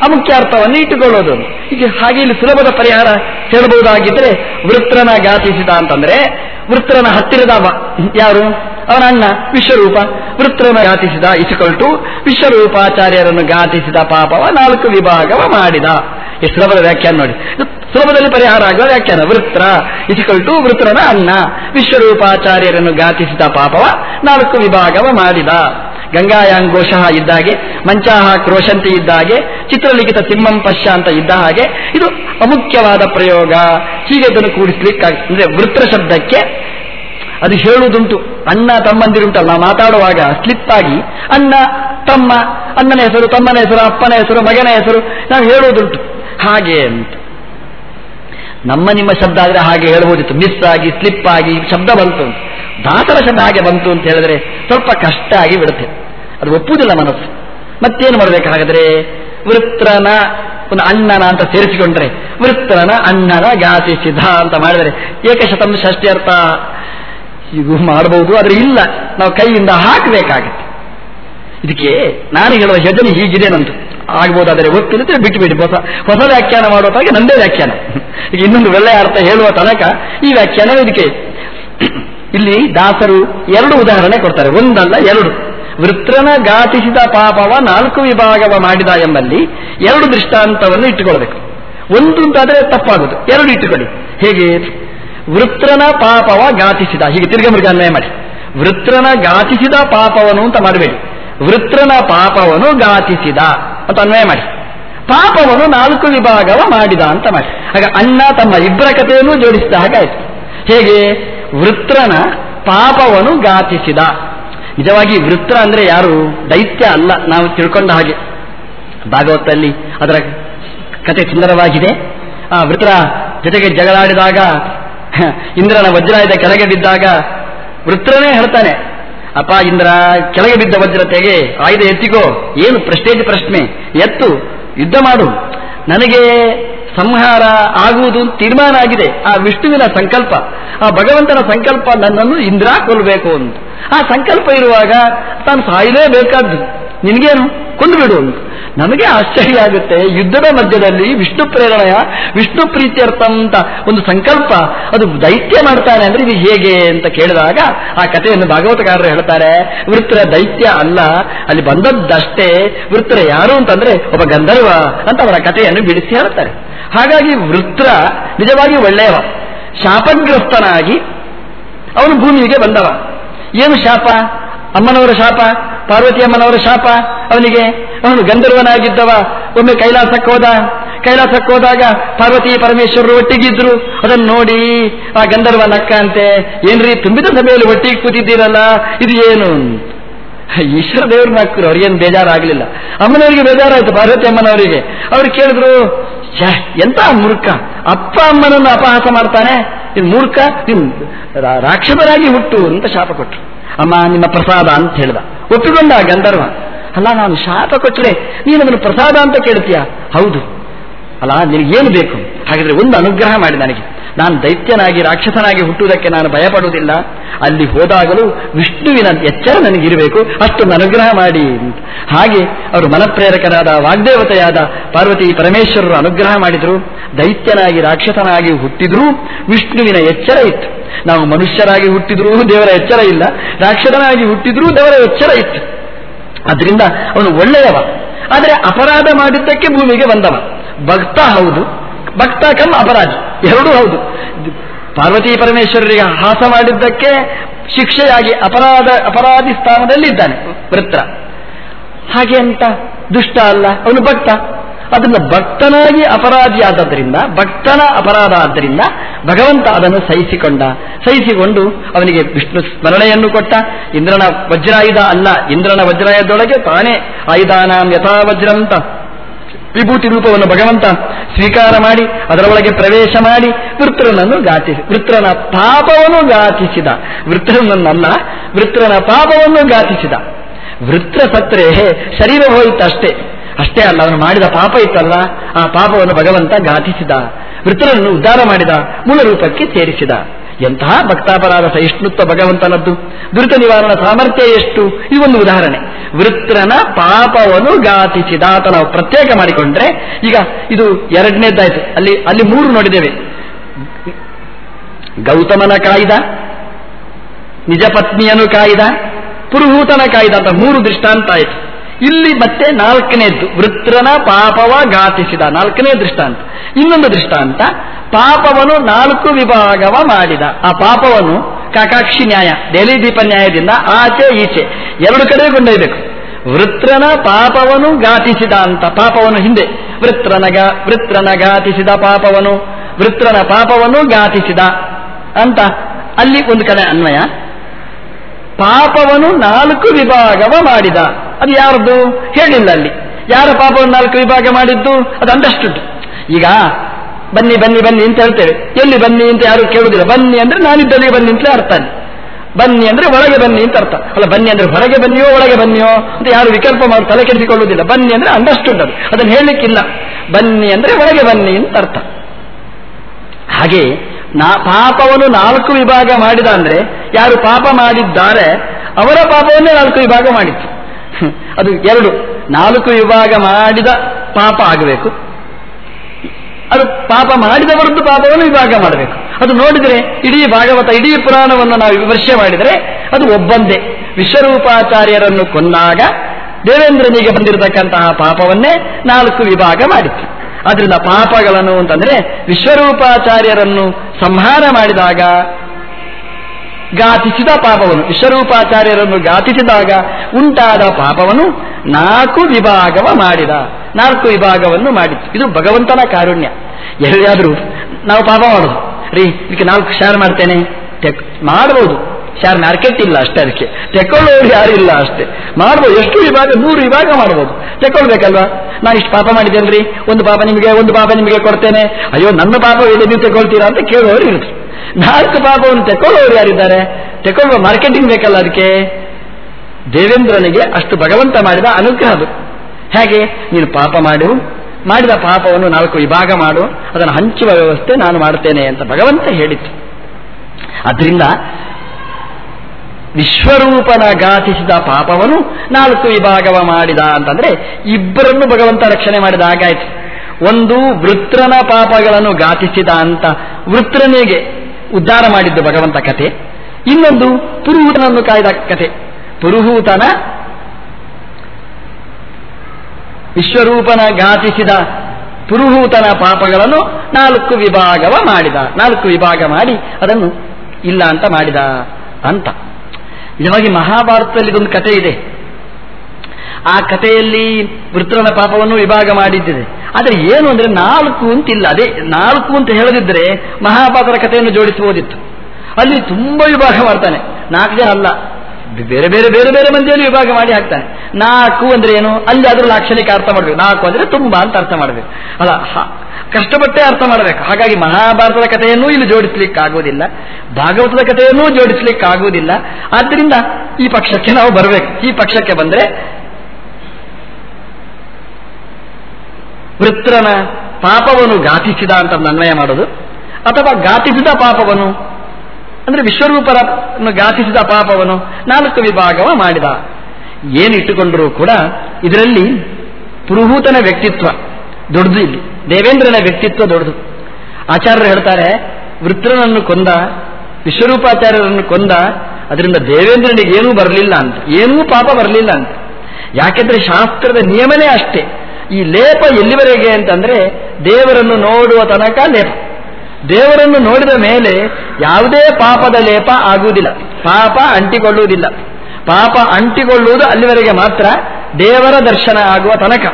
ಅಮುಖ್ಯಾರ್ಥವನ್ನು ಇಟ್ಟುಕೊಳ್ಳೋದು. ಈಗ ಹಾಗೆ ಇಲ್ಲಿ ಸುಲಭದ ಪರಿಹಾರ ಹೇಳಬಹುದಾಗಿದ್ರೆ ವೃತ್ರನ ಘಾತಿಸಿದ ಅಂತಂದ್ರೆ, ವೃತ್ರನ ಹತ್ತಿರದ ಯಾರು? ಅವನ ಅಣ್ಣ, ವಿಶ್ವರೂಪ. ವೃತ್ರನ ಘಾತಿಸಿದ ಇಸಿಕೊಲ್ಟು ವಿಶ್ವರೂಪಾಚಾರ್ಯರನ್ನು ಘಾತಿಸಿದ ಪಾಪವ ನಾಲ್ಕು ವಿಭಾಗವ ಮಾಡಿದ. ಈ ಸುಲಭದ ವ್ಯಾಖ್ಯಾನ ನೋಡಿ. ಸುಲಭದಲ್ಲಿ ಪರಿಹಾರ ಆಗುವ ವ್ಯಾಖ್ಯಾನ. ವೃತ್ರ ಇಸಿಕೊಲ್ಟು ವೃತ್ರನ ಅನ್ನ. ವಿಶ್ವರೂಪಾಚಾರ್ಯರನ್ನು ಘಾತಿಸಿದ ಪಾಪವ ನಾಲ್ಕು ವಿಭಾಗವ ಮಾಡಿದ. ಗಂಗಾಯಾಂಗೋಶ ಇದ್ದಾಗೆ, ಮಂಚಾಹ ಕ್ರೋಶಂತಿ ಇದ್ದಾಗೆ, ಚಿತ್ರಲಿಖಿತ ಸಿಂಹಂ ಪಶ್ಯ ಅಂತ ಇದ್ದ ಹಾಗೆ. ಇದು ಅಮುಖ್ಯವಾದ ಪ್ರಯೋಗ. ಹೀಗೆ ಅದನ್ನು ಕೂಡಿಸ್ಲಿಕ್ಕೆ ಅಂದ್ರೆ ವೃತ್ರ ಶಬ್ದಕ್ಕೆ ಅದು ಹೇಳುವುದುಂಟು. ಅಣ್ಣ ತಮ್ಮಂದಿರುಂಟಲ್ಲ ಮಾತಾಡುವಾಗ ಸ್ಲಿಪ್ ಆಗಿ ಅಣ್ಣ ತಮ್ಮ ಅಣ್ಣನ ಹೆಸರು, ತಮ್ಮನ ಹೆಸರು, ಅಪ್ಪನ ಹೆಸರು, ಮಗನ ಹೆಸರು, ನಾವು ಹೇಳುವುದುಂಟು. ಹಾಗೆ ಅಂತ. ನಮ್ಮ ನಿಮ್ಮ ಶಬ್ದ ಆದರೆ ಹಾಗೆ ಹೇಳ್ಬೋದಿತ್ತು ಮಿಸ್ ಆಗಿ ಸ್ಲಿಪ್ ಆಗಿ, ಶಬ್ದ ಬಂತು. ದಾಸರ ಶಬ್ದ ಹಾಗೆ ಬಂತು ಅಂತ ಹೇಳಿದ್ರೆ ಸ್ವಲ್ಪ ಕಷ್ಟ ಆಗಿ ಬಿಡುತ್ತೆ. ಅದು ಒಪ್ಪುವುದಿಲ್ಲ ಮನಸ್ಸು. ಮತ್ತೇನು ಮಾಡಬೇಕಾದ್ರೆ ವೃತ್ರನ ಒಂದು ಅಣ್ಣನ ಅಂತ ಸೇರಿಸಿಕೊಂಡ್ರೆ, ವೃತ್ರನ ಅಣ್ಣನ ಗಾತಿಸಿದ ಅಂತ ಮಾಡಿದರೆ ಏಕಶತಮ ಷಷ್ಟಿ ಅರ್ಥ ಇದು ಮಾಡಬಹುದು, ಆದರೆ ಇಲ್ಲ. ನಾವು ಕೈಯಿಂದ ಹಾಕಬೇಕಾಗತ್ತೆ. ಇದಕ್ಕೆ ನಾನು ಹೇಳುವ ಯೋಜನೆ ಹೀಗಿದೆ ನಂದು. ಆಗ್ಬೋದಾದರೆ ಗೊತ್ತಿಲ್ಲದ್ರೆ ಬಿಟ್ಟುಬಿಡಿ ಹೊಸ ಹೊಸ ವ್ಯಾಖ್ಯಾನ ಮಾಡುವಾಗ ನಂದೇ ವ್ಯಾಖ್ಯಾನ. ಈಗ ಇನ್ನೊಂದು ಒಳ್ಳೆಯ ಅರ್ಥ ಹೇಳುವ ತನಕ ಈ ವ್ಯಾಖ್ಯಾನ ಇದಕ್ಕೆ ಇಲ್ಲಿ ದಾಸರು ಎರಡು ಉದಾಹರಣೆ ಕೊಡ್ತಾರೆ. ಒಂದಲ್ಲ ಎರಡು. ವೃತ್ರನ ಘಾತಿಸಿದ ಪಾಪವ ನಾಲ್ಕು ವಿಭಾಗವ ಮಾಡಿದ ಎಂಬಲ್ಲಿ ಎರಡು ದೃಷ್ಟಾಂತವನ್ನು ಇಟ್ಟುಕೊಳ್ಬೇಕು ಒಂದು ಅಂತಾದರೆ ತಪ್ಪಾಗುದು. ಎರಡು ಇಟ್ಟುಕೊಳ್ಳಿ. ಹೇಗೆ? ವೃತ್ರನ ಪಾಪವ ಘಾತಿಸಿದ. ಹೀಗೆ ತಿರ್ಗ ಅನ್ವಯ ಮಾಡಿ. ವೃತ್ರನ ಘಾತಿಸಿದ ಪಾಪವನು ಅಂತ ಮಾಡಬೇಡಿ. ವೃತ್ರನ ಪಾಪವನು ಘಾತಿಸಿದ. ಅಂತ ಅನ್ವಯ ಮಾಡಿ. ಪಾಪವನ್ನು ನಾಲ್ಕು ವಿಭಾಗವ ಮಾಡಿದ ಅಂತ ಮಾಡಿ. ಆಗ ಅಣ್ಣ ತಮ್ಮ ಇಬ್ಬರ ಕಥೆಯನ್ನು ಜೋಡಿಸಿದ ಹಾಗಾಯಿತು ಹೇಗೆ? ವೃತ್ರನ ಪಾಪವನ್ನು ಗಾತಿಸಿದ ನಿಜವಾಗಿ ವೃತ್ರ ಅಂದ್ರೆ ಯಾರು? ದೈತ್ಯ ಅಲ್ಲ, ನಾವು ತಿಳ್ಕೊಂಡ ಹಾಗೆ. ಭಾಗವತಲ್ಲಿ ಅದರ ಕತೆ ಸುಂದರವಾಗಿದೆ. ಆ ವೃತ್ರ ಜೊತೆಗೆ ಜಗಳಾಡಿದಾಗ, ಇಂದ್ರನ ವಜ್ರಾಯದ ಕೆಳಗೆ ಬಿದ್ದಾಗ ವೃತ್ರನೇ ಹೇಳ್ತಾನೆ. ಅಪ್ಪ ಇಂದ್ರ, ಕೆಳಗೆ ಬಿದ್ದ ವಜ್ರತೆಗೆ ಆಯ್ದ ಎತ್ತಿಗೋ ಏನು ಪ್ರೆಸ್ಟೇಜ್ ಪ್ರಶ್ನೆ. ಎತ್ತು, ಯುದ್ಧ ಮಾಡು. ನನಗೆ ಸಂಹಾರ ಆಗುವುದು ತೀರ್ಮಾನ ಆಗಿದೆ. ಆ ವಿಷ್ಣುವಿನ ಸಂಕಲ್ಪ, ಆ ಭಗವಂತನ ಸಂಕಲ್ಪ ನನ್ನನ್ನು ಇಂದ್ರ ಕೊಲ್ಲಬೇಕು ಅಂತ. ಆ ಸಂಕಲ್ಪ ಇರುವಾಗ ತಾನು ಸಾಯಲೇಬೇಕಾದ್ದು. ನಿನಗೇನು? ಕೊಂದು ಬಿಡು ಅಂತ. ನಮಗೆ ಆಶ್ಚರ್ಯ ಆಗುತ್ತೆ. ಯುದ್ಧದ ಮಧ್ಯದಲ್ಲಿ ವಿಷ್ಣು ಪ್ರೇರಣೆಯ, ವಿಷ್ಣು ಪ್ರೀತ್ಯರ್ಥ ಅಂತ ಒಂದು ಸಂಕಲ್ಪ. ಅದು ದೈತ್ಯ ಮಾಡ್ತಾನೆ ಅಂದ್ರೆ ಇದು ಹೇಗೆ ಅಂತ ಕೇಳಿದಾಗ ಆ ಕಥೆಯನ್ನು ಭಾಗವತಕಾರರು ಹೇಳ್ತಾರೆ. ವೃತ್ರ ದೈತ್ಯ ಅಲ್ಲ, ಅಲ್ಲಿ ಬಂದದ್ದಷ್ಟೇ ವೃತ್ರ ಯಾರು ಅಂತಂದ್ರೆ ಒಬ್ಬ ಗಂಧರ್ವ ಅಂತ ಅವರ ಕಥೆಯನ್ನು ಬಿಡಿಸಿ ಹೇಳ್ತಾರೆ ಹಾಗಾಗಿ ವೃತ್ರ ನಿಜವಾಗಿ ಒಳ್ಳೆಯವ. ಶಾಪಗ್ರಸ್ತನಾಗಿ ಅವನು ಭೂಮಿಗೆ ಬಂದವ. ಏನು ಶಾಪ? ಅಮ್ಮನವರ ಶಾಪ? ಪಾರ್ವತಿ ಅಮ್ಮನವರ ಶಾಪ. ಅವನಿಗೆ, ಅವನು ಗಂಧರ್ವನಾಗಿದ್ದವ. ಒಮ್ಮೆ ಕೈಲಾಸಕ್ಕೆ ಹೋದ. ಕೈಲಾಸಕ್ಕೆ ಹೋದಾಗ ಪಾರ್ವತಿ ಪರಮೇಶ್ವರರು ಒಟ್ಟಿಗಿದ್ರು. ಅದನ್ನು ನೋಡಿ, ಆ ಗಂಧರ್ವ ನಕ್ಕ ಅಂತೆ ಏನ್ರಿ ತುಂಬಿದ ಸಭೆಯಲ್ಲಿ ಒಟ್ಟಿಗೆ ಕೂತಿದ್ದೀರಲ್ಲ, ಇದು ಏನು? ಈಶ್ವರ ದೇವರು ನಕ್ಕರು ಅವ್ರಿಗೇನು ಬೇಜಾರಾಗಲಿಲ್ಲ. ಅಮ್ಮನವರಿಗೆ ಬೇಜಾರಾಯ್ತು ಪಾರ್ವತಿ ಅಮ್ಮನವರಿಗೆ ಅವ್ರು ಕೇಳಿದ್ರು ಎಂತ ಮೂರ್ಖ. ಅಪ್ಪ ಅಮ್ಮನನ್ನು ಅಪಹಾಸ ಮಾಡ್ತಾನೆ. ಇದು ಮೂರ್ಖ ರಾಕ್ಷಸರಾಗಿ ಹುಟ್ಟು ಅಂತ ಶಾಪ ಕೊಟ್ಟರು ಅಮ್ಮ, ನಿಮ್ಮ ಪ್ರಸಾದ ಅಂತ ಹೇಳ್ದ. ಒಪ್ಪಿಕೊಂಡ ಗಂಧರ್ವ, ಅಲ್ಲ, ನಾನು ಶಾಪ ಕೊಟ್ಟರೆ ನೀನು ಅದನ್ನು ಪ್ರಸಾದ ಅಂತ ಕೇಳ್ತೀಯ? ಹೌದು. ಅಲ್ಲ, ನಿನಗೇನು ಬೇಕು? ಹಾಗಿದ್ರೆ ಒಂದು ಅನುಗ್ರಹ ಮಾಡಿ ನನಗೆ. ನಾನು ದೈತ್ಯನಾಗಿ, ರಾಕ್ಷಸನಾಗಿ ಹುಟ್ಟುವುದಕ್ಕೆ ನಾನು ಭಯಪಡುವುದಿಲ್ಲ. ಅಲ್ಲಿ ಹೋದಾಗಲೂ ವಿಷ್ಣುವಿನ ಎಚ್ಚರ ನನಗಿರಬೇಕು. ಅಷ್ಟು ಅನುಗ್ರಹ ಮಾಡಿ. ಹಾಗೆ ಅವರು ಮನಪ್ರೇರಕರಾದ ವಾಗ್ದೇವತೆಯಾದ ಪಾರ್ವತಿ ಪರಮೇಶ್ವರರು ಅನುಗ್ರಹ ಮಾಡಿದರು. ದೈತ್ಯನಾಗಿ, ರಾಕ್ಷಸನಾಗಿ ಹುಟ್ಟಿದ್ರೂ ವಿಷ್ಣುವಿನ ಎಚ್ಚರ ಇತ್ತು. ನಾವು ಮನುಷ್ಯರಾಗಿ ಹುಟ್ಟಿದ್ರೂ ದೇವರ ಎಚ್ಚರ ಇಲ್ಲ. ರಾಕ್ಷಸನಾಗಿ ಹುಟ್ಟಿದ್ರೂ ದೇವರ ಎಚ್ಚರ ಇತ್ತು. ಅದರಿಂದ ಅವನು ಒಳ್ಳೆಯವ. ಆದರೆ ಅಪರಾಧ ಮಾಡಿದ್ದಕ್ಕೆ ಭೂಮಿಗೆ ಬಂದವ. ಭಕ್ತ ಹೌದು. ಭಕ್ತ ಕಮ್ ಅಪರಾಧಿ. ಎರಡೂ ಹೌದು. ಪಾರ್ವತಿ ಪರಮೇಶ್ವರರಿಗೆ ಹಾಸ ಮಾಡಿದ್ದಕ್ಕೆ ಶಿಕ್ಷೆಯಾಗಿ ಅಪರಾಧ, ಅಪರಾಧಿ ಸ್ಥಾನದಲ್ಲಿದ್ದಾನೆ ವೃತ್ರ. ಹಾಗೆ ಅಂತ ದುಷ್ಟ ಅಲ್ಲ, ಅವನು ಭಕ್ತ. ಅದನ್ನು ಭಕ್ತನಾಗಿ ಅಪರಾಧಿ ಆದ್ದರಿಂದ ಭಕ್ತನ ಅಪರಾಧ ಆದ್ದರಿಂದ ಭಗವಂತ ಅದನ್ನು ಸಹಿಸಿಕೊಂಡ. ಸಹಿಸಿಕೊಂಡು ಅವನಿಗೆ ವಿಷ್ಣು ಸ್ಮರಣೆಯನ್ನು ಕೊಟ್ಟ. ಇಂದ್ರನ ವಜ್ರಾಯುಧ ಅಲ್ಲ, ಇಂದ್ರನ ವಜ್ರಾಯುಧದೊಳಗೆ ತಾನೇ ಆಯುಧಾನಾಂ ಯಥಾ ವಜ್ರಂತ ವಿಭೂತಿ ರೂಪವನ್ನು ಭಗವಂತ ಸ್ವೀಕಾರ ಮಾಡಿ ಅದರೊಳಗೆ ಪ್ರವೇಶ ಮಾಡಿ, ವೃತ್ರನನ್ನು ಗಾತಿಸಿ ವೃತ್ರನ ಪಾಪವನ್ನು ಗಾತಿಸಿದ ವೃತ್ರನನ್ನಲ್ಲ, ವೃತ್ರನ ಪಾಪವನ್ನು ಗಾತಿಸಿದ ವೃತ್ರ ಸತ್ರೆ ಶರೀರ ಹೋಯಿತು ಅಷ್ಟೇ. ಅಷ್ಟೇ ಅಲ್ಲ, ಅವನು ಮಾಡಿದ ಪಾಪ ಇತ್ತಲ್ಲ, ಆ ಪಾಪವನ್ನು ಭಗವಂತ ಘಾತಿಸಿದ ವೃತ್ರನನ್ನು ಉದ್ಧಾರ ಮಾಡಿದ, ಮೂಲ ರೂಪಕ್ಕೆ ಸೇರಿಸಿದ. ಎಂತಹ ಭಕ್ತಾಪರಾಧ ಸಹಿಷ್ಣುತ್ವ ಭಗವಂತನದ್ದು? ದುರಿತ ನಿವಾರಣ ಸಾಮರ್ಥ್ಯ ಎಷ್ಟು? ಇದು ಒಂದು ಉದಾಹರಣೆ. ವೃತ್ರನ ಪಾಪವನ್ನು ಗಾತಿಸಿದ ನಾವು ಪ್ರತ್ಯೇಕ ಮಾಡಿಕೊಂಡ್ರೆ, ಈಗ ಇದು ಎರಡನೇದ್ದಾಯ್ತು. ಅಲ್ಲಿ ಅಲ್ಲಿ ಮೂರು ನೋಡಿದ್ದೇವೆ. ಗೌತಮನ ಕಾಯ್ದ ನಿಜ ಪತ್ನಿಯನು ಕಾಯ್ದ, ಪುರುಹೂತನ ಕಾಯ್ದ ಅಂತ ಮೂರು ದೃಷ್ಟಾಂತ ಆಯಿತು. ಇಲ್ಲಿ ಮತ್ತೆ ನಾಲ್ಕನೇದ್ದು, ವೃತ್ರನ ಪಾಪವ ಘಾತಿಸಿದ. ನಾಲ್ಕನೇ ದೃಷ್ಟಾಂತ. ಇನ್ನೊಂದು ದೃಷ್ಟಾಂತ ಪಾಪವನ್ನು ನಾಲ್ಕು ವಿಭಾಗವ ಮಾಡಿದ. ಆ ಪಾಪವನ್ನು ಕಾಕಾಕ್ಷಿ ನ್ಯಾಯ, ದೆಹಲಿ ದೀಪ ನ್ಯಾಯದಿಂದ ಆಚೆ ಈಚೆ, ಎರಡು ಕಡೆ ಕೊಂಡೊಯ್ಬೇಕು ವೃತ್ರನ ಪಾಪವನ್ನು ಘಾತಿಸಿದ ಅಂತ ಪಾಪವನ್ನು ಹಿಂದೆ ವೃತ್ರನ ವೃತ್ರನ ಘಾತಿಸಿದ ಪಾಪವನು ವೃತ್ರನ ಪಾಪವನ್ನು ಘಾತಿಸಿದ ಅಂತ ಅಲ್ಲಿ ಒಂದು ಕಡೆ ಅನ್ವಯ. ಪಾಪವನ್ನು ನಾಲ್ಕು ವಿಭಾಗವ ಮಾಡಿದ. ಅದು ಯಾರದ್ದು ಹೇಳಿಲ್ಲ ಅಲ್ಲಿ. ಯಾರ ಪಾಪವನ್ನು ನಾಲ್ಕು ವಿಭಾಗ ಮಾಡಿದ್ದು? ಅದು ಅಂಡರ್ಸ್ಟುಡ್ ಈಗ ಬನ್ನಿ ಬನ್ನಿ ಬನ್ನಿ ಅಂತ ಹೇಳ್ತೇವೆ. ಎಲ್ಲಿ ಬನ್ನಿ ಅಂತ ಯಾರು ಕೇಳುವುದಿಲ್ಲ ಬನ್ನಿ ಅಂದ್ರೆ ನಾನಿದ್ದಲ್ಲಿಗೆ ಬನ್ನಿ ಅಂತಲೇ ಅರ್ಥ ಬನ್ನಿ ಅಂದ್ರೆ ಒಳಗೆ ಬನ್ನಿ ಅಂತ ಅರ್ಥ. ಅಲ್ಲ, ಬನ್ನಿ ಅಂದ್ರೆ ಹೊರಗೆ ಬನ್ನಿಯೋ, ಒಳಗೆ ಬನ್ನಿಯೋ ಅಂತ ಯಾರು ವಿಕಲ್ಪ ಮಾಡಿ, ತಲೆ ಕೆಡಿಸಿಕೊಳ್ಳುವುದಿಲ್ಲ. ಬನ್ನಿ ಅಂದ್ರೆ ಅಂಡರ್ಸ್ಟುಡ್ ಅದು. ಅದನ್ನು ಹೇಳಲಿಕ್ಕಿಲ್ಲ. ಬನ್ನಿ ಅಂದ್ರೆ ಒಳಗೆ ಬನ್ನಿ ಅಂತ ಅರ್ಥ. ಹಾಗೆ, ನಾ, ಪಾಪವನ್ನು ನಾಲ್ಕು ವಿಭಾಗ ಮಾಡಿದ ಅಂದ್ರೆ, ಯಾರು ಪಾಪ ಮಾಡಿದ್ದಾರೆ, ಅವರ ಪಾಪವನ್ನೇ ನಾಲ್ಕು ವಿಭಾಗ ಮಾಡಿತ್ತು. ಅದು ಎರಡು. ನಾಲ್ಕು ವಿಭಾಗ ಮಾಡಿದ ಪಾಪ ಆಗಬೇಕು. ಅದು ಪಾಪ ಮಾಡಿದವರದ್ದು ಪಾಪವನ್ನು ವಿಭಾಗ ಮಾಡಬೇಕು. ಅದು ನೋಡಿದರೆ ಇಡೀ ಭಾಗವತ, ಇಡೀ ಪುರಾಣವನ್ನು ನಾವು ವಿಮರ್ಶೆ ಮಾಡಿದರೆ ಅದು ಒಬ್ಬಂದೇ. ವಿಶ್ವರೂಪಾಚಾರ್ಯರನ್ನು ಕೊಂದಾಗ ದೇವೇಂದ್ರನಿಗೆ ಬಂದಿರತಕ್ಕಂತಹ ಪಾಪವನ್ನೇ ನಾಲ್ಕು ವಿಭಾಗ ಮಾಡಿತ್ತು. ಅದರಿಂದ ಪಾಪಗಳನ್ನು ಅಂತಂದ್ರೆ ವಿಶ್ವರೂಪಾಚಾರ್ಯರನ್ನು ಸಂಹಾರ ಮಾಡಿದಾಗ ಗಾತಿಸಿದ ಪಾಪವನ್ನು, ವಿಶ್ವರೂಪಾಚಾರ್ಯರನ್ನು ಗಾತಿಸಿದಾಗ ಉಂಟಾದ ಪಾಪವನ್ನು ನಾಲ್ಕು ವಿಭಾಗವ ಮಾಡಿದ. ನಾಲ್ಕು ವಿಭಾಗವನ್ನು ಮಾಡಿತ್ತು. ಇದು ಭಗವಂತನ ಕಾರುಣ್ಯ. ಎಲ್ಲಿಯಾದರೂ ನಾವು ಪಾಪ ಮಾಡೋದು. ರೀ, ಇದಕ್ಕೆ ನಾಲ್ಕು ಶೇರ್ ಮಾಡ್ತೇನೆ. ಮಾಡಬಹುದು ಶೇರ್ ಮಾರ್ಕೆಟ್ ಇಲ್ಲ ಅಷ್ಟೇ ಅದಕ್ಕೆ. ತೆಕ್ಕೊಳ್ಳೋರು ಯಾರು ಇಲ್ಲ ಅಷ್ಟೇ. ಮಾಡ್ಬೋದು. ಎಷ್ಟು ವಿಭಾಗ? ಮೂರು ವಿಭಾಗ ಮಾಡ್ಬೋದು. ತೆಕ್ಕೊಳ್ಬೇಕಲ್ವಾ? ನಾನು ಇಷ್ಟು ಪಾಪ ಮಾಡಿದ್ದೇನ್ರಿ? ಒಂದು ಪಾಪ ನಿಮಗೆ, ಒಂದು ಪಾಪ ನಿಮಗೆ ಕೊಡ್ತೇನೆ. ಅಯ್ಯೋ, ನನ್ನ ಪಾಪ ಎಲ್ಲಿ ನೀವು ತೆಗೊಳ್ತೀರಾ ಅಂತ ಕೇಳುವವರು ಇರುತ್ತೆ ನಾಲ್ಕು ಪಾಪವನ್ನು ತೆಕ್ಕೊಳ್ಳೋರು ಯಾರಿದ್ದಾರೆ? ತೆಕ್ಕೊಳ್ಳುವ ಮಾರ್ಕೆಟಿಂಗ್ ಬೇಕಲ್ಲ ಅದಕ್ಕೆ? ದೇವೇಂದ್ರನಿಗೆ ಅಷ್ಟು ಭಗವಂತ ಮಾಡಿದ ಅನುಗ್ರಹ ಅದು. ಹೇಗೆ? ನೀನು ಪಾಪ ಮಾಡು. ಮಾಡಿದ ಪಾಪವನ್ನು ನಾಲ್ಕು ವಿಭಾಗ ಮಾಡು. ಅದನ್ನು ಹಂಚುವ ವ್ಯವಸ್ಥೆ ನಾನು ಮಾಡ್ತೇನೆ ಅಂತ ಭಗವಂತ ಹೇಳಿತ್ತು ಅದರಿಂದ ವಿಶ್ವರೂಪನ ಗಾತಿಸಿದ ಪಾಪವನ್ನು ನಾಲ್ಕು ವಿಭಾಗವ ಮಾಡಿದ ಅಂತಂದ್ರೆ ಇಬ್ಬರನ್ನು ಭಗವಂತ ರಕ್ಷಣೆ ಮಾಡಿದ ಹಾಗಾಯ್ತು. ಒಂದು ವೃತ್ರನ ಪಾಪಗಳನ್ನು ಗಾತಿಸಿದ ಅಂತ ವೃತ್ರನಿಗೆ ಉದ್ಧಾರ ಮಾಡಿದ್ದು ಭಗವಂತ ಕತೆ ಇನ್ನೊಂದು ಪುರುಹೂತನನ್ನು ಕಾಯ್ದ ಕತೆ ಪುರುಹೂತನ ವಿಶ್ವರೂಪನ ಘಾತಿಸಿದ ಪುರುಹೂತನ ಪಾಪಗಳನ್ನು ನಾಲ್ಕು ವಿಭಾಗವ ಮಾಡಿದ. ನಾಲ್ಕು ವಿಭಾಗ ಮಾಡಿ ಅದನ್ನು ಇಲ್ಲ ಅಂತ ಮಾಡಿದ ಅಂತ. ನಿಜವಾಗಿ ಮಹಾಭಾರತದಲ್ಲಿ ಇದೊಂದು ಕಥೆ ಇದೆ. ಆ ಕಥೆಯಲ್ಲಿ ವೃತ್ರನ ಪಾಪವನ್ನು ವಿಭಾಗ ಮಾಡಿದ್ದಿದೆ. ಆದರೆ ಏನು ಅಂದರೆ ನಾಲ್ಕು ಅಂತಿಲ್ಲ. ಅದೇ ನಾಲ್ಕು ಅಂತ ಹೇಳದಿದ್ದರೆ ಮಹಾಭಾರತದ ಕಥೆಯನ್ನು ಜೋಡಿಸಬಹುದಿತ್ತು ಅಲ್ಲಿ ತುಂಬ ವಿಭಾಗ ಮಾಡ್ತಾನೆ. ನಾಲ್ಕು ಜನ ಅಲ್ಲ. ಬೇರೆ ಬೇರೆ ಬೇರೆ ಬೇರೆ ಮಂದಿಯಲ್ಲಿ ವಿಭಾಗ ಮಾಡಿ ಹಾಕ್ತಾನೆ. ನಾಲ್ಕು ಅಂದ್ರೆ ಏನು? ಅಲ್ಲಿ ಅದ್ರ ಲಾಕ್ಷಣಿಕ ಅರ್ಥ ಮಾಡಬೇಕು. ನಾಲ್ಕು ಅಂದ್ರೆ ತುಂಬಾ ಅಂತ ಅರ್ಥ ಮಾಡಬೇಕು. ಅಲ್ಲ ಕಷ್ಟಪಟ್ಟೆ ಅರ್ಥ ಮಾಡಬೇಕು. ಹಾಗಾಗಿ ಮಹಾಭಾರತದ ಕಥೆಯನ್ನು ಇಲ್ಲಿ ಜೋಡಿಸ್ಲಿಕ್ಕೆ ಆಗುವುದಿಲ್ಲ ಭಾಗವತದ ಕಥೆಯನ್ನು ಜೋಡಿಸ್ಲಿಕ್ಕೆ ಆಗುವುದಿಲ್ಲ ಆದ್ದರಿಂದ ಈ ಪಕ್ಷಕ್ಕೆ ನಾವು ಬರಬೇಕು. ಈ ಪಕ್ಷಕ್ಕೆ ಬಂದ್ರೆ ವೃತ್ರನ ಪಾಪವನ್ನು ಘಾತಿಸಿದ ಅಂತ ಅನ್ವಯ ಮಾಡೋದು. ಅಥವಾ ಘಾತಿಸಿದ ಪಾಪವನ್ನು, ಅಂದ್ರೆ ವಿಶ್ವರೂಪರನ್ನು ಘಾತಿಸಿದ ಪಾಪವನ್ನು ನಾಲ್ಕು ವಿಭಾಗವ ಮಾಡಿದ. ಏನಿಟ್ಟುಕೊಂಡರೂ ಕೂಡ ಇದರಲ್ಲಿ ಪುರುಹೂತನ ವ್ಯಕ್ತಿತ್ವ ದೊಡ್ಡದು ಇಲ್ಲಿ. ದೇವೇಂದ್ರನ ವ್ಯಕ್ತಿತ್ವ ದೊಡ್ಡದು. ಆಚಾರ್ಯರು ಹೇಳ್ತಾರೆ, ವೃತ್ರನನ್ನು ಕೊಂದ, ವಿಶ್ವರೂಪಾಚಾರ್ಯರನ್ನು ಕೊಂದ, ಅದರಿಂದ ದೇವೇಂದ್ರನಿಗೆ ಏನೂ ಬರಲಿಲ್ಲ ಅಂತ. ಏನೂ ಪಾಪ ಬರಲಿಲ್ಲ ಅಂತ. ಯಾಕೆಂದ್ರೆ ಶಾಸ್ತ್ರದ ನಿಯಮನೇ ಅಷ್ಟೇ. ಈ ಲೇಪ ಎಲ್ಲಿವರೆಗೆ ಅಂತಂದ್ರೆ ದೇವರನ್ನು ನೋಡುವ ತನಕ ಲೇಪ. ದೇವರನ್ನು ನೋಡಿದ ಮೇಲೆ ಯಾವುದೇ ಪಾಪದ ಲೇಪ ಆಗುವುದಿಲ್ಲ. ಪಾಪ ಅಂಟಿಕೊಳ್ಳುವುದಿಲ್ಲ. ಪಾಪ ಅಂಟಿಕೊಳ್ಳುವುದು ಅಲ್ಲಿವರೆಗೆ ಮಾತ್ರ ದೇವರ ದರ್ಶನ ಆಗುವ ತನಕ.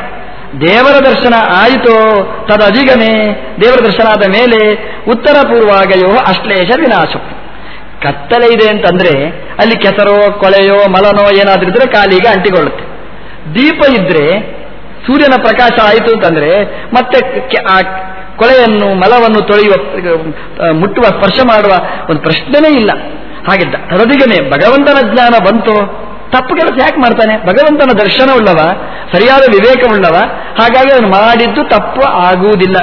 ದೇವರ ದರ್ಶನ ಆಯಿತೋ ತದಧಿಗಮೆ. ದೇವರ ದರ್ಶನ ಆದ ಮೇಲೆ ಉತ್ತರ ಪೂರ್ವಾಗಯೋ ಅಶ್ಲೇಷ ವಿನಾಶ. ಕತ್ತಲೆ ಇದೆ ಅಂತಂದ್ರೆ ಅಲ್ಲಿ ಕೆಸರೋ ಕೊಳೆಯೋ ಮಲನೋ ಏನಾದ್ರೂ ಇದ್ರೆ ಕಾಲಿಗೆ ಅಂಟಿಕೊಳ್ಳುತ್ತೆ. ದೀಪ ಇದ್ರೆ ಸೂರ್ಯನ ಪ್ರಕಾಶ ಆಯಿತು ಅಂತಂದ್ರೆ ಮತ್ತೆ ಆ ಕೊಳೆಯನ್ನು, ಮಲವನ್ನು ತೊಳೆಯುವ ಮುಟ್ಟುವ, ಸ್ಪರ್ಶ ಮಾಡುವ ಒಂದು ಪ್ರಶ್ನೆನೇ ಇಲ್ಲ. ಹಾಗಿದ್ದ. ತದದಿಗನೇ ಭಗವಂತನ ಜ್ಞಾನ ಬಂತು. ತಪ್ಪು ಕೆಲಸ ಯಾಕೆ ಮಾಡ್ತಾನೆ? ಭಗವಂತನ ದರ್ಶನ ಉಳ್ಳವ, ಸರಿಯಾದ ವಿವೇಕವುಳ್ಳವ ಹಾಗಾಗಿ ಅವನು ಮಾಡಿದ್ದು ತಪ್ಪು ಆಗುವುದಿಲ್ಲ.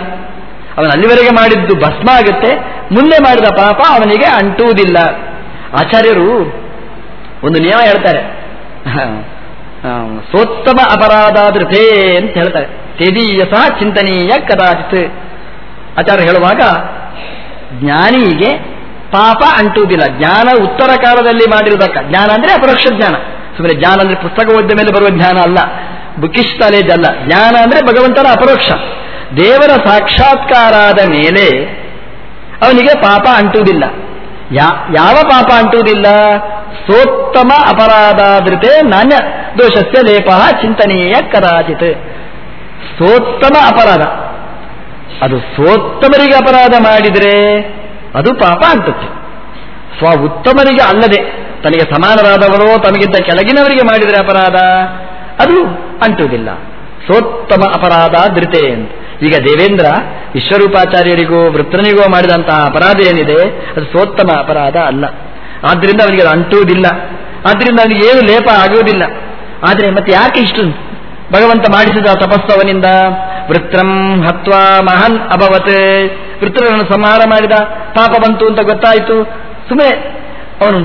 ಅವನು ಅಲ್ಲಿವರೆಗೆ ಮಾಡಿದ್ದು ಭಸ್ಮ ಆಗುತ್ತೆ, ಮುಂದೆ ಮಾಡಿದ ಪಾಪ ಅವನಿಗೆ ಅಂಟುವುದಿಲ್ಲ. ಆಚಾರ್ಯರು ಒಂದು ನಿಯಮ ಹೇಳ್ತಾರೆ. ಸೋತ್ತಮ ಅಪರಾಧಾದೃತೆ ಅಂತ ಹೇಳ್ತಾರೆ. ತೇದೀಯ ಸಹ ಚಿಂತನೀಯ ಕದಾಚಿತ್. ಆಚಾರ್ಯ ಹೇಳುವಾಗ, ಜ್ಞಾನಿಗೆ ಪಾಪ ಅಂಟುವುದಿಲ್ಲ. ಜ್ಞಾನ ಉತ್ತರ ಕಾಲದಲ್ಲಿ ಮಾಡಿರುವುದಕ್ಕ ಜ್ಞಾನ ಅಂದ್ರೆ ಅಪರೋಕ್ಷ ಜ್ಞಾನ. ಸುಮ್ಮನೆ ಜ್ಞಾನ ಅಂದ್ರೆ ಪುಸ್ತಕ ಓದಿದ ಮೇಲೆ ಬರುವ ಜ್ಞಾನ ಅಲ್ಲ. ಬುಕಿಶ್ ಕಾಲೇಜ್ ಅಲ್ಲ. ಜ್ಞಾನ ಅಂದ್ರೆ ಭಗವಂತನ ಅಪರೋಕ್ಷ. ದೇವರ ಸಾಕ್ಷಾತ್ಕಾರ ಆದ ಮೇಲೆ ಅವನಿಗೆ ಪಾಪ ಅಂಟುವುದಿಲ್ಲ. ಯಾವ ಪಾಪ ಅಂಟುವುದಿಲ್ಲ? ಸೋತ್ತಮ ಅಪರಾಧಾದೃತೆ ನಾಣ್ಯ ದೋಷಸ್ಯ ಲೇಪ ಚಿಂತನೀಯ ಕದಾಚಿತ್. ಸೋತ್ತಮ ಅಪರಾಧ. ಅದು ಸೋತ್ತಮರಿಗೆ ಅಪರಾಧ ಮಾಡಿದರೆ ಅದು ಪಾಪ ಅಂತತ್ತೆ ಸ್ವ ಉತ್ತಮರಿಗೆ ಅಲ್ಲದೆ ತನಗೆ ಸಮಾನರಾದವರೋ ತಮಗಿಂತ ಕೆಳಗಿನವರಿಗೆ ಮಾಡಿದರೆ ಅಪರಾಧ, ಅದು ಅಂಟುವುದಿಲ್ಲ. ಸೋತ್ತಮ ಅಪರಾಧ ಧೃತೆ ಅಂತ ಈಗ ದೇವೇಂದ್ರ ವಿಶ್ವರೂಪಾಚಾರ್ಯರಿಗೂ ವೃತ್ರನಿಗೂ ಮಾಡಿದಂತಹ ಅಪರಾಧ ಏನಿದೆ? ಅದು ಸೋತ್ತಮ ಅಪರಾಧ ಅಲ್ಲ. ಆದ್ದರಿಂದ ಅವನಿಗೆ ಅದು ಅಂಟುವುದಿಲ್ಲ. ಆದ್ದರಿಂದ ಅವನಿಗೆ ಏನು ಲೇಪ ಆಗುವುದಿಲ್ಲ. ಆದರೆ ಮತ್ತೆ ಯಾಕೆ ಇಷ್ಟು ಭಗವಂತ ಮಾಡಿಸಿದ ತಪಸ್ಸವನಿಂದ? ವೃತ್ರಂ ಹತ್ವ ಮಹನ್ ಅಭವತ್. ವೃತ್ರನನ್ನು ಸಂಹಾರ ಮಾಡಿದ. ಪಾಪ ಬಂತು ಅಂತ ಗೊತ್ತಾಯಿತು. ಸುಮ್ಮನೆ ಅವನು,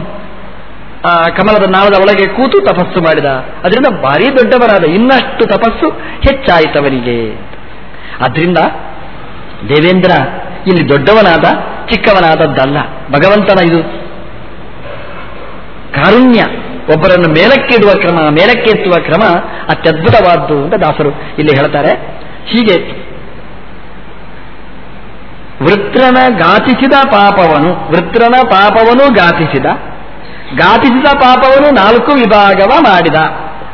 ಆ, ಕಮಲದ ನಾಳದ ಒಳಗೆ ಕೂತು ತಪಸ್ಸು ಮಾಡಿದ. ಅದರಿಂದ ಭಾರಿ ದೊಡ್ಡವರಾದ ಇನ್ನಷ್ಟು ತಪಸ್ಸು ಹೆಚ್ಚಾಯಿತವನಿಗೆ ಅದರಿಂದ ದೇವೇಂದ್ರ ಇಲ್ಲಿ ದೊಡ್ಡವನಾದ, ಚಿಕ್ಕವನಾದದ್ದಲ್ಲ. ಭಗವಂತನ ಇದು ಕಾರುಣ್ಯ. ಒಬ್ಬರನ್ನು ಮೇಲಕ್ಕೆ ಇಡುವ ಕ್ರಮ, ಮೇಲಕ್ಕೆತ್ತುವ ಕ್ರಮ ಅತ್ಯದ್ಭುತವಾದ್ದು ಅಂತ ದಾಸರು ಇಲ್ಲಿ ಹೇಳ್ತಾರೆ. ಹೀಗೆ ವೃತ್ರನ ಗಾತಿಸಿದ ಪಾಪವನು, ವೃತ್ರನ ಪಾಪವನು ಗಾತಿಸಿದ ಗಾತಿಸಿದ ಪಾಪವನು ನಾಲ್ಕು ವಿಭಾಗವ ಮಾಡಿದ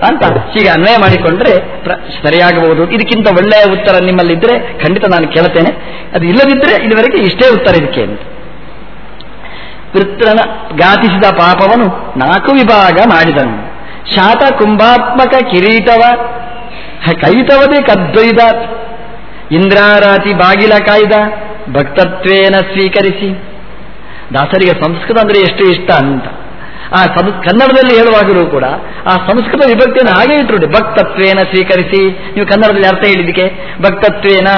ಅಂತ ಹೀಗೆ ಅನ್ವಯ ಮಾಡಿಕೊಂಡ್ರೆ ಸರಿಯಾಗಬಹುದು. ಇದಕ್ಕಿಂತ ಒಳ್ಳೆಯ ಉತ್ತರ ನಿಮ್ಮಲ್ಲಿದ್ದರೆ ಖಂಡಿತ ನಾನು ಕೇಳುತ್ತೇನೆ. ಅದು ಇಲ್ಲದಿದ್ದರೆ ಇದುವರೆಗೆ ಇಷ್ಟೇ ಉತ್ತರ ಇದಕ್ಕೆ ಅಂತ. ವೃತ್ರನ ಗಾತಿಸಿದ ಪಾಪವನು ನಾಲ್ಕು ವಿಭಾಗ ಮಾಡಿದನು. ಶಾತ ಕುಂಭಾತ್ಮಕ ಕಿರೀಟವ, ಕೈತವದೇ ಕದ್ದೊಯ್ದ ಇಂದ್ರಾರಾತಿ ಬಾಗಿಲ ಕಾಯ್ದ, ಭಕ್ತತ್ವೇನ ಸ್ವೀಕರಿಸಿ. ದಾಸರಿಗೆ ಸಂಸ್ಕೃತ ಅಂದರೆ ಎಷ್ಟು ಇಷ್ಟ ಅಂತ. ಆ ಕನ್ನಡದಲ್ಲಿ ಹೇಳುವಾಗಲೂ ಕೂಡ ಆ ಸಂಸ್ಕೃತ ವಿಭಕ್ತಿಯನ್ನು ಹಾಗೆ ಇಟ್ಟರು ಭಕ್ತತ್ವೇನ ಸ್ವೀಕರಿಸಿ. ನೀವು ಕನ್ನಡದಲ್ಲಿ ಅರ್ಥ ಹೇಳಿದಕ್ಕೆ ಭಕ್ತತ್ವೇನ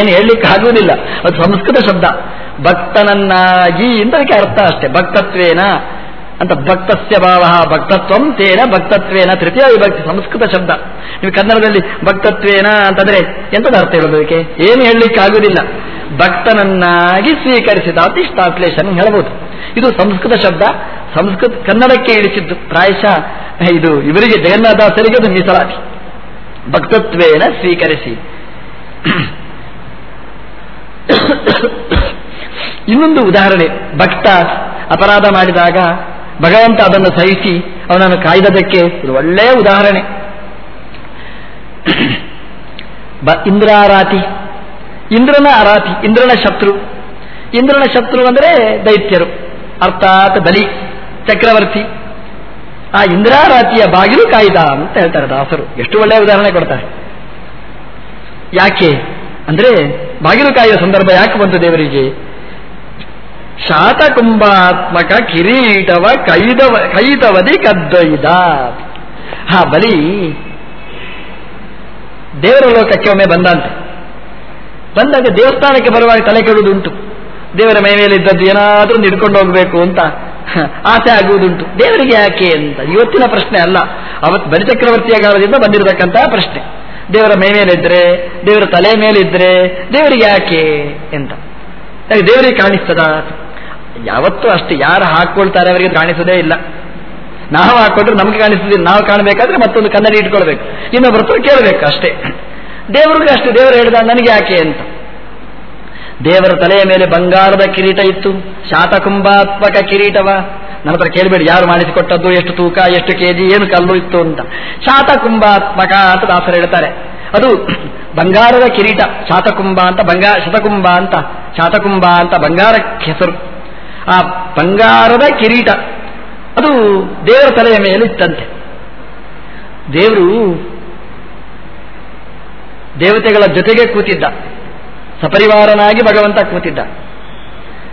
ಏನು ಹೇಳಲಿಕ್ಕೆ ಆಗುವುದಿಲ್ಲ. ಅದು ಸಂಸ್ಕೃತ ಶಬ್ದ. ಭಕ್ತನನ್ನಾಗಿ ಅಂತ ಅದಕ್ಕೆ ಅರ್ಥ ಅಷ್ಟೇ. ಭಕ್ತತ್ವೇನ ಅಂತ ಭಕ್ತಸ್ಯ ಭಾವ ಭಕ್ತತ್ವಂ ತೇನ ಭಕ್ತತ್ವೇನ ತೃತೀಯ ವಿಭಕ್ತಿ, ಸಂಸ್ಕೃತ ಶಬ್ದ. ನೀವು ಕನ್ನಡದಲ್ಲಿ ಭಕ್ತತ್ವೇನ ಅಂತಂದ್ರೆ ಎಂತದ ಅರ್ಥ ಹೇಳೋದಕ್ಕೆ ಏನು ಹೇಳಲಿಕ್ಕೆ ಆಗುವುದಿಲ್ಲ ಭಕ್ತನನ್ನಾಗಿ ಸ್ವೀಕರಿಸಿದ ಟ್ರಾನ್ಸ್ಲೇಷನ್ ಹೇಳಬಹುದು. ಇದು ಸಂಸ್ಕೃತ ಶಬ್ದ. ಸಂಸ್ಕೃತ ಕನ್ನಡಕ್ಕೆ ಇಳಿಸಿದ್ದು. ಪ್ರಾಯಶಃ ಇದು ಇವರಿಗೆ ಜಗನ್ನಾಥಾಸರಿಗೆ ಅದು ಮೀಸಲಾತಿ. ಭಕ್ತತ್ವೇನ ಸ್ವೀಕರಿಸಿ. ಇನ್ನೊಂದು ಉದಾಹರಣೆ. ಭಕ್ತ ಅಪರಾಧ ಮಾಡಿದಾಗ ಭಗವಂತ ಅದನ್ನು ಸಹಿಸಿ ಅವನನ್ನು ಕಾಯ್ದದಕ್ಕೆ ಇದು ಒಳ್ಳೆಯ ಉದಾಹರಣೆ. ಇಂದ್ರಾರಾತಿ ಇಂದ್ರನ ಅರಾತಿ, ಇಂದ್ರನ ಶತ್ರು. ಇಂದ್ರನ ಶತ್ರು ಅಂದರೆ ದೈತ್ಯರು. ಅರ್ಥಾತ್ ಬಲಿ, ಚಕ್ರವರ್ತಿ. ಆ ಇಂದ್ರಾರಾತಿಯ ಬಾಗಿಲು ಕಾಯ್ದ ಅಂತ ಹೇಳ್ತಾರೆ ದಾಸರು. ಎಷ್ಟು ಒಳ್ಳೆಯ ಉದಾಹರಣೆ ಕೊಡ್ತಾರೆ. ಯಾಕೆ? ಅಂದ್ರೆ ಬಾಗಿಲು ಕಾಯುವ ಸಂದರ್ಭ ಯಾಕೆ ಬಂತು ದೇವರಿಗೆ? ಶಾತಕುಂಭಾತ್ಮಕ ಕಿರೀಟವ ಕೈದವ ಕೈತವದಿ ಕದ್ದೊಯ್ದ. ಆ ಬಲಿ. ದೇವರ ಲೋಕಕ್ಕೆ ಒಮ್ಮೆ ಬಂದಂತೆ. ಬಂದಾಗ ದೇವಸ್ಥಾನಕ್ಕೆ ಬರುವಾಗ ತಲೆ ಕೆಡುವುದುಂಟು. ದೇವರ ಮೈ ಮೇಲೆ ಇದ್ದದ್ದು ಏನಾದರೂ ನಿಡ್ಕೊಂಡು ಹೋಗಬೇಕು ಅಂತ ಆಸೆ ಆಗುವುದುಂಟು. ದೇವರಿಗೆ ಯಾಕೆ ಅಂತ? ಇವತ್ತಿನ ಪ್ರಶ್ನೆ ಅಲ್ಲ. ಅವತ್ತು ಬಲಿಚಕ್ರವರ್ತಿಯ ಕಾಲದಿಂದ ಬಂದಿರತಕ್ಕಂತಹ ಪ್ರಶ್ನೆ. ದೇವರ ಮೈ ಮೇಲಿದ್ರೆ ದೇವರ ತಲೆ ಮೇಲಿದ್ರೆ ದೇವರಿಗೆ ಯಾಕೆ ಅಂತ. ದೇವರಿಗೆ ಕಾಣಿಸ್ತದ? ಯಾವತ್ತೂ ಅಷ್ಟೇ. ಯಾರು ಹಾಕೊಳ್ತಾರೆ ಅವರಿಗೆ ಕಾಣಿಸೋದೇ ಇಲ್ಲ. ನಾವು ಹಾಕೊಂಡ್ರೆ ನಮಗೆ ಕಾಣಿಸುದಿಲ್ಲ. ನಾವು ಕಾಣಬೇಕಾದ್ರೆ ಮತ್ತೊಂದು ಕನ್ನಡಿ ಇಟ್ಕೊಳ್ಬೇಕು. ಇನ್ನೊಬ್ಬರ ಹತ್ರ ಕೇಳಬೇಕು ಅಷ್ಟೇ. ದೇವರಿಗೆ ಅಷ್ಟೇ. ದೇವರು ಹೇಳಿದ, ನನಗೆ ಯಾಕೆ ಅಂತ. ದೇವರ ತಲೆಯ ಮೇಲೆ ಬಂಗಾರದ ಕಿರೀಟ ಇತ್ತು. ಶಾತಕುಂಭಾತ್ಮಕ ಕಿರೀಟವ. ನನ್ನ ಹತ್ರ ಕೇಳಬೇಡಿ, ಯಾರು ಮಾಡಿಸಿಕೊಟ್ಟದ್ದು, ಎಷ್ಟು ತೂಕ, ಎಷ್ಟು ಕೆಜಿ, ಏನು ಕಲ್ಲು ಇತ್ತು ಅಂತ. ಶಾತಕುಂಭಾತ್ಮಕ ಅಂತ ದಾಸರು ಹೇಳ್ತಾರೆ. ಅದು ಬಂಗಾರದ ಕಿರೀಟ. ಶಾತಕುಂಭ ಅಂತ ಬಂಗಾರ ಶತಕುಂಭ ಅಂತ. ಶಾತಕುಂಭ ಅಂತ ಬಂಗಾರ ಹೆಸರು. ಆ ಬಂಗಾರದ ಕಿರೀಟ. ಅದು ದೇವರ ತಲೆಯ ಮೇಲೆ ಇತ್ತಂತೆ ದೇವರು ದೇವತೆಗಳ ಜೊತೆಗೆ ಕೂತಿದ್ದ. ಸಪರಿವಾರನಾಗಿ ಭಗವಂತ ಕೂತಿದ್ದ.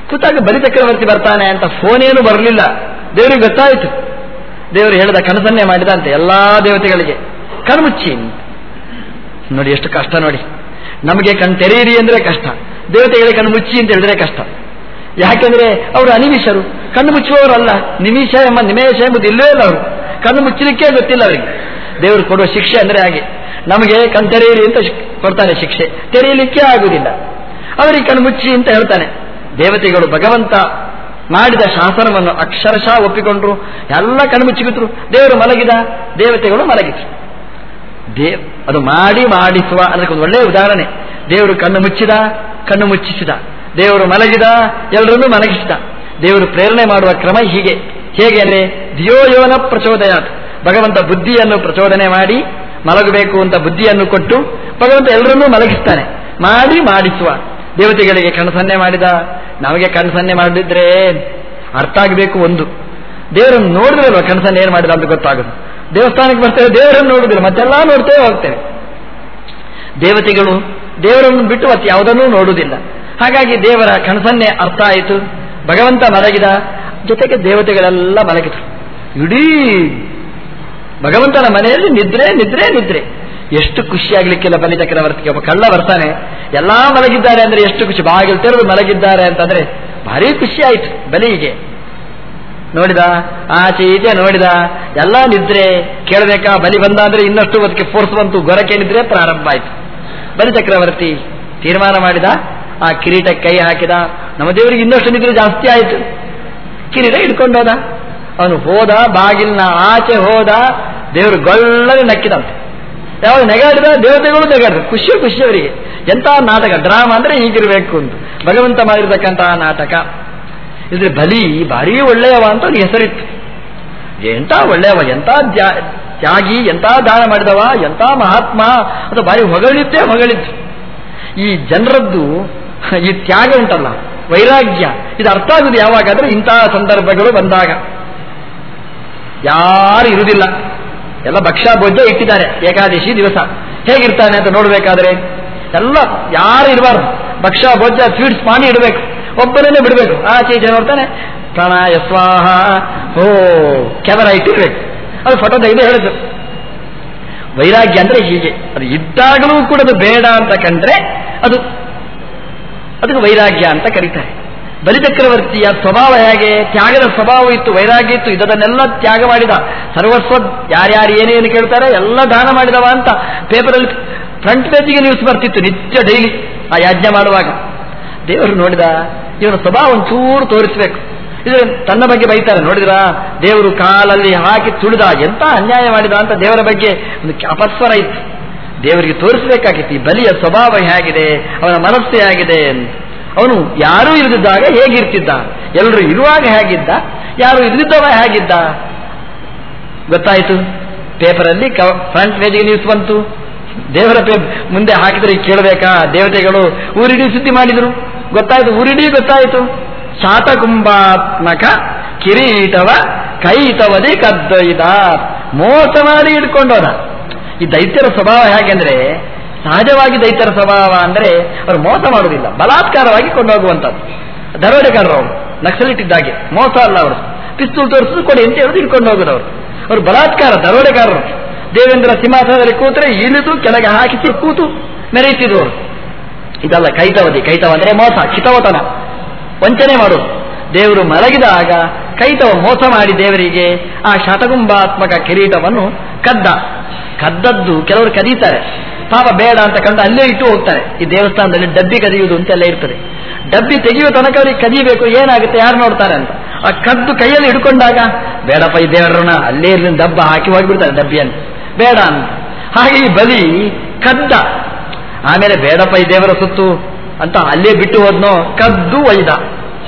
ಕೂತಾಗ ಬಲಿ ಚಕ್ರವರ್ತಿ ಬರ್ತಾನೆ ಅಂತ ಫೋನೇನು ಬರಲಿಲ್ಲ. ದೇವರಿಗೆ ಗೊತ್ತಾಯಿತು. ದೇವರು ಹೇಳಿದ ಕನಸನ್ನೇ ಮಾಡಿದಂತೆ ಎಲ್ಲಾ ದೇವತೆಗಳಿಗೆ. ಕಣ್ಮುಚ್ಚಿ ನೋಡಿ ಎಷ್ಟು ಕಷ್ಟ ನೋಡಿ. ನಮಗೆ ಕಣ್ ತೆರೆಯಿರಿ ಅಂದ್ರೆ ಕಷ್ಟ. ದೇವತೆಗಳಿಗೆ ಕಣ್ಮುಚ್ಚಿ ಅಂತ ಹೇಳಿದ್ರೆ ಕಷ್ಟ. ಯಾಕೆಂದ್ರೆ ಅವರು ಅನಿಮಿಷರು. ಕಣ್ಣು ಮುಚ್ಚುವವರಲ್ಲ, ನಿಮಿಷ ಎಂಬ ನಿಮೇಶ ಎಂಬುದು ಇಲ್ಲವೇ ಇಲ್ಲ ಅವರು. ಕಣ್ಣು ಮುಚ್ಚಲಿಕ್ಕೆ ಗೊತ್ತಿಲ್ಲ ಅವರಿಗೆ. ದೇವರು ಕೊಡುವ ಶಿಕ್ಷೆ ಅಂದ್ರೆ ಹಾಗೆ. ನಮಗೆ ಕಣ್ ತೆರೆಯಲಿ ಅಂತ ಕೊಡ್ತಾನೆ ಶಿಕ್ಷೆ. ತೆರೆಯಲಿಕ್ಕೆ ಆಗುವುದಿಲ್ಲ. ಅವರಿಗೆ ಕಣ್ಣು ಮುಚ್ಚಿ ಅಂತ ಹೇಳ್ತಾನೆ. ದೇವತೆಗಳು ಭಗವಂತ ಮಾಡಿದ ಶಾಸನವನ್ನು ಅಕ್ಷರಶಃ ಒಪ್ಪಿಕೊಂಡ್ರು. ಎಲ್ಲ ಕಣ್ಣು ಮುಚ್ಚಿಬಿಟ್ರು. ದೇವರು ಮಲಗಿದ, ದೇವತೆಗಳು ಮಲಗಿದ್ರು. ದೇವ್ ಅದು ಮಾಡಿ ಮಾಡಿಸುವ ಅದಕ್ಕೊಂದು ಒಳ್ಳೆಯ ಉದಾಹರಣೆ. ದೇವರು ಕಣ್ಣು ಮುಚ್ಚಿದ, ಕಣ್ಣು ಮುಚ್ಚಿಸಿದ. ದೇವರು ಮಲಗಿದ ಎಲ್ಲರನ್ನೂ ಮಲಗಿಸಿದ. ದೇವರು ಪ್ರೇರಣೆ ಮಾಡುವ ಕ್ರಮ ಹೀಗೆ. ಹೇಗೆ ಅಂದರೆ ದಿಯೋಯೋನ ಪ್ರಚೋದಯಾತ್. ಭಗವಂತ ಬುದ್ಧಿಯನ್ನು ಪ್ರಚೋದನೆ ಮಾಡಿ, ಮಲಗಬೇಕು ಅಂತ ಬುದ್ಧಿಯನ್ನು ಕೊಟ್ಟು, ಭಗವಂತ ಎಲ್ಲರನ್ನೂ ಮಲಗಿಸ್ತಾನೆ. ಮಾಡಿ, ಮಾಡಿಸುವ. ದೇವತೆಗಳಿಗೆ ಕಣಸನ್ನೆ ಮಾಡಿದ, ನಮಗೆ ಕಣಸನ್ನೆ ಮಾಡಿದ್ರೆ ಅರ್ಥ ಆಗಬೇಕು ಒಂದು. ದೇವರನ್ನು ನೋಡಿದ್ರಲ್ವ ಕಣಸನ್ನ ಏನು ಮಾಡಿದ ಅಂತ ಗೊತ್ತಾಗುದು. ದೇವಸ್ಥಾನಕ್ಕೆ ಬರ್ತೇವೆ ದೇವರನ್ನು ನೋಡಿದ್ರೆ ಮತ್ತೆಲ್ಲ ನೋಡ್ತೇವೆ ಹೋಗ್ತೇವೆ. ದೇವತೆಗಳು ದೇವರನ್ನು ಬಿಟ್ಟು ಮತ್ತೆ ಯಾವುದನ್ನೂ ನೋಡುವುದಿಲ್ಲ ಹಾಗಾಗಿ ದೇವರ ಕಣಸನ್ನೆ ಅರ್ಥ ಆಯಿತು. ಭಗವಂತ ಮಲಗಿದ. ಜೊತೆಗೆ ದೇವತೆಗಳೆಲ್ಲ ಮಲಗಿದ್ರು. ಇಡೀ ಭಗವಂತನ ಮನೆಯಲ್ಲಿ ನಿದ್ರೆ ನಿದ್ರೆ ನಿದ್ರೆ. ಎಷ್ಟು ಖುಷಿಯಾಗಲಿಕ್ಕಿಲ್ಲ ಬಲಿ ಚಕ್ರವರ್ತಿಗೆ. ಒಬ್ಬ ಕಳ್ಳ ಬರ್ತಾನೆ. ಎಲ್ಲಾ ಮಲಗಿದ್ದಾರೆ ಅಂದ್ರೆ ಎಷ್ಟು ಖುಷಿ. ಬಾಗಿಲು ತೆರೆದು ಮಲಗಿದ್ದಾರೆ ಅಂತಂದ್ರೆ ಭಾರಿ ಖುಷಿ ಆಯ್ತು ಬಲಿಗೆ. ನೋಡಿದ? ಆಚೆ ಈಚೆ ನೋಡಿದ? ಎಲ್ಲ ನಿದ್ರೆ. ಕೇಳಬೇಕಾ? ಬಲಿ ಬಂದ ಅಂದ್ರೆ ಇನ್ನಷ್ಟು ಅದಕ್ಕೆ ಫೋರ್ಸ್ ಬಂತು. ಗೊರಕೆ ನಿದ್ರೆ ಪ್ರಾರಂಭ ಆಯ್ತು. ಬಲಿ ಚಕ್ರವರ್ತಿ ತೀರ್ಮಾನ ಮಾಡಿದ? ಆ ಕಿರೀಟ ಕೈ ಹಾಕಿದ. ನಮ್ಮ ದೇವರಿಗೆ ಇನ್ನಷ್ಟು ನಿದ್ರೆ ಜಾಸ್ತಿ ಆಯಿತು. ಕಿರೀಟ ಹಿಡ್ಕೊಂಡೋದ. ಅವನು ಹೋದ, ಬಾಗಿಲಿನ ಆಚೆ ಹೋದ, ದೇವರು ಗೊಳ್ಳನೆ ನಕ್ಕಿದಂತೆ. ಯಾವಾಗ ನೆಗಾಡಿದ, ದೇವತೆಗಳು ನೆಗಾಡಿದ್ರು. ಖುಷಿ ಖುಷಿ ಅವರಿಗೆ. ಎಂತ ನಾಟಕ, ಡ್ರಾಮಾ ಅಂದ್ರೆ ಹೀಗಿರಬೇಕು ಅಂತ. ಭಗವಂತ ಮಾಡಿರ್ತಕ್ಕಂತಹ ನಾಟಕ. ಇದ್ರೆ ಬಲಿ ಭಾರಿ ಒಳ್ಳೆಯವ ಅಂತ ಅವ್ರಿಗೆ ಹೆಸರಿತ್ತು. ಎಂತ ಒಳ್ಳೆಯವ ಎಂತ ತ್ಯಾಗಿ ಎಂತ ದಾನ ಮಾಡಿದವ ಎಂತ ಮಹಾತ್ಮ. ಅದು ಬಾರಿ ಹೊಗಳಿದ್ದೇ ಹೊಗಳಿದ್ದು ಈ ಜನರದ್ದು ಈ ತ್ಯಾಗ ಉಂಟಲ್ಲ, ವೈರಾಗ್ಯ. ಇದು ಅರ್ಥ ಆಗುದು ಯಾವಾಗಾದ್ರೆ ಇಂತಹ ಸಂದರ್ಭಗಳು ಬಂದಾಗ. ಯಾರು ಇರುವುದಿಲ್ಲ. ಎಲ್ಲ ಭಕ್ಷ್ಯ ಭೋಜ್ಯ ಇಟ್ಟಿದ್ದಾರೆ, ಏಕಾದಶಿ ದಿವಸ. ಹೇಗಿರ್ತಾನೆ ಅಂತ ನೋಡಬೇಕಾದ್ರೆ, ಎಲ್ಲ ಯಾರು ಇರಬಾರ್ದು. ಭಕ್ಷ್ಯ ಭೋಜ್ಯ ಸ್ವೀಟ್ಸ್ ಮಾಡಿ ಇಡಬೇಕು. ಒಬ್ಬನೇ ಬಿಡಬೇಕು. ಆಚೆ ಈಚೆ ನೋಡ್ತಾನೆ, ಪ್ರಾಣಾಯ ಸ್ವಾಹ. ಓ ಕೆದರ ಇಟ್ಟಿರ್ಬೇಕು. ಅದು ಫೋಟೋ ತೆಗೆದು ಹೇಳಿದ್ರು ವೈರಾಗ್ಯ ಅಂದ್ರೆ ಹೀಗೆ. ಅದು ಇದ್ದಾಗಲೂ ಕೂಡ ಅದು ಬೇಡ ಅಂತ ಕಂಡ್ರೆ ಅದು ಅದಕ್ಕೆ ವೈರಾಗ್ಯ ಅಂತ ಕರೀತಾರೆ. ಬಲಿಚಕ್ರವರ್ತಿಯ ಸ್ವಭಾವ ಹೇಗೆ? ತ್ಯಾಗದ ಸ್ವಭಾವ ಇತ್ತು, ವೈರಾಗ್ಯ ಇತ್ತು, ಇದನ್ನೆಲ್ಲ ತ್ಯಾಗ ಮಾಡಿದ. ಸರ್ವಸ್ವ ಯಾರ್ಯಾರು ಏನೇನು ಕೇಳ್ತಾರೆ, ಎಲ್ಲ ದಾನ ಮಾಡಿದವ ಅಂತ ಪೇಪರಲ್ಲಿ ಫ್ರಂಟ್ ಪೇಜಿಗೆ ನ್ಯೂಸ್ ಬರ್ತಿತ್ತು, ನಿತ್ಯ ಡೈಲಿ ಆ ಯಾಜ್ಞ ಮಾಡುವಾಗ. ದೇವರು ನೋಡಿದ ಇವನ ಸ್ವಭಾವ ಒಂಚೂರು ತೋರಿಸಬೇಕು. ಇದು ತನ್ನ ಬಗ್ಗೆ ಬೈತಾರೆ, ನೋಡಿದ್ರ? ದೇವರು ಕಾಲಲ್ಲಿ ಹಾಕಿ ತುಳಿದ, ಎಂತ ಅನ್ಯಾಯ ಮಾಡಿದ ಅಂತ ದೇವರ ಬಗ್ಗೆ ಒಂದು ಅಪಸ್ವರ ಇತ್ತು. ದೇವರಿಗೆ ತೋರಿಸಬೇಕಾಗಿತ್ತು, ಈ ಬಲಿಯ ಸ್ವಭಾವ ಹೇಗಿದೆ, ಅವನ ಮನಸ್ಸು ಹೇಗಿದೆ ಅವನು ಯಾರೂ ಇಲ್ಲದಿದ್ದಾಗ ಹೇಗಿರ್ತಿದ್ದ? ಎಲ್ಲರೂ ಇರುವಾಗ ಹೇಗಿದ್ದ? ಯಾರು ಇರದಿದ್ದವ ಹೇಗಿದ್ದ? ಗೊತ್ತಾಯಿತು? ಪೇಪರಲ್ಲಿ ಫ್ರಂಟ್ ಪೇಜಿಗೆ ನ್ಯೂಸ್ ಬಂತು. ದೇವರ ಪೇ, ಮುಂದೆ ಹಾಕಿದ್ರೆ ಕೇಳಬೇಕಾ? ದೇವತೆಗಳು ಊರಿಡಿ ಸುದ್ದಿ ಮಾಡಿದ್ರು. ಗೊತ್ತಾಯ್ತು? ಊರಿಡಿ ಗೊತ್ತಾಯಿತು. ಶಾತಕುಂಭಾತ್ಮಕ ಕಿರೀಟವ ಕೈತವದಿ ಕದ್ದೊಯ್ದ. ಮೋಸ ಮಾಡಿ ಇಟ್ಕೊಂಡೋದ ಈ ದೈತ್ಯರ ಸ್ವಭಾವ ಹೇಗೆಂದ್ರೆ ಸಹಜವಾಗಿ ದೈತ್ಯರ ಸ್ವಭಾವ ಅಂದ್ರೆ ಅವರು ಮೋಸ ಮಾಡುವುದಿಲ್ಲ, ಬಲಾತ್ಕಾರವಾಗಿ ಕೊಂಡೋಗುವಂಥದ್ದು. ದರೋಡೆಗಾರರು ಅವರು, ನಕ್ಸಲಿಟ್ಟಿದ್ದಾಗೆ, ಮೋಸ ಅಲ್ಲ ಅವರು. ಪಿಸ್ತೂಲ್ ತೋರಿಸಿದ್ರು ಕೊಡಿ ಅಂತ ಹೇಳುದು ಇಟ್ಕೊಂಡು ಹೋಗುದು ಅವರು ಅವರು ಬಲಾತ್ಕಾರ ದರೋಡೆಗಾರರು ದೇವೇಂದ್ರ ಸಿಂಹಾಸನದಲ್ಲಿ ಕೂತ್ರೆ ಇಳಿದು ಕೆಳಗೆ ಹಾಕಿಸಿ ಕೂತು ಮೆರೆಯುತ್ತಿದ್ದವರು ಇದಲ್ಲ ಕೈತವದಿ ಕೈತವ ಅಂದ್ರೆ ಮೋಸ ಕಿತವತನ ವಂಚನೆ ಮಾಡೋದು ದೇವರು ಮಲಗಿದಾಗ ಕೈತವ ಮೋಸ ಮಾಡಿ ದೇವರಿಗೆ ಆ ಶತಗುಂಬಾತ್ಮಕ ಕಿರೀಟವನ್ನು ಕದ್ದ. ಕದ್ದದ್ದು ಕೆಲವರು ಕದೀತಾರೆ. ಪಾಪ ಬೇಡ ಅಂತ ಕಂಡು ಅಲ್ಲೇ ಇಟ್ಟು ಹೋಗ್ತಾರೆ. ಈ ದೇವಸ್ಥಾನದಲ್ಲಿ ಡಬ್ಬಿ ಕದಿಯುವುದು ಅಂತೆಲ್ಲ ಇರ್ತದೆ. ಡಬ್ಬಿ ತೆಗೆಯುವ ತನಕ ಅವರಿಗೆ ಕದಿಬೇಕು, ಏನಾಗುತ್ತೆ, ಯಾರು ನೋಡ್ತಾರೆ ಅಂತ. ಆ ಕದ್ದು ಕೈಯಲ್ಲಿ ಹಿಡ್ಕೊಂಡಾಗ, ಬೇಡಪ್ಪ, ಈ ದೇವರನ್ನ ಅಲ್ಲೇ ಇರಲಿ ಡಬ್ಬ ಹಾಕಿ ಹೋಗಿಬಿಡ್ತಾರೆ ಡಬ್ಬಿಯನ್ನು. ಬೇಡ ಅಂತ. ಹಾಗೆ ಈ ಬಲಿ, ಕದ್ದ. ಆಮೇಲೆ ಬೇಡಪ್ಪ, ಈ ದೇವರ ಸುತ್ತು ಅಂತ ಅಲ್ಲೇ ಬಿಟ್ಟು ಹೋದ್ನೋ, ಕದ್ದು ಒಯ್ದ.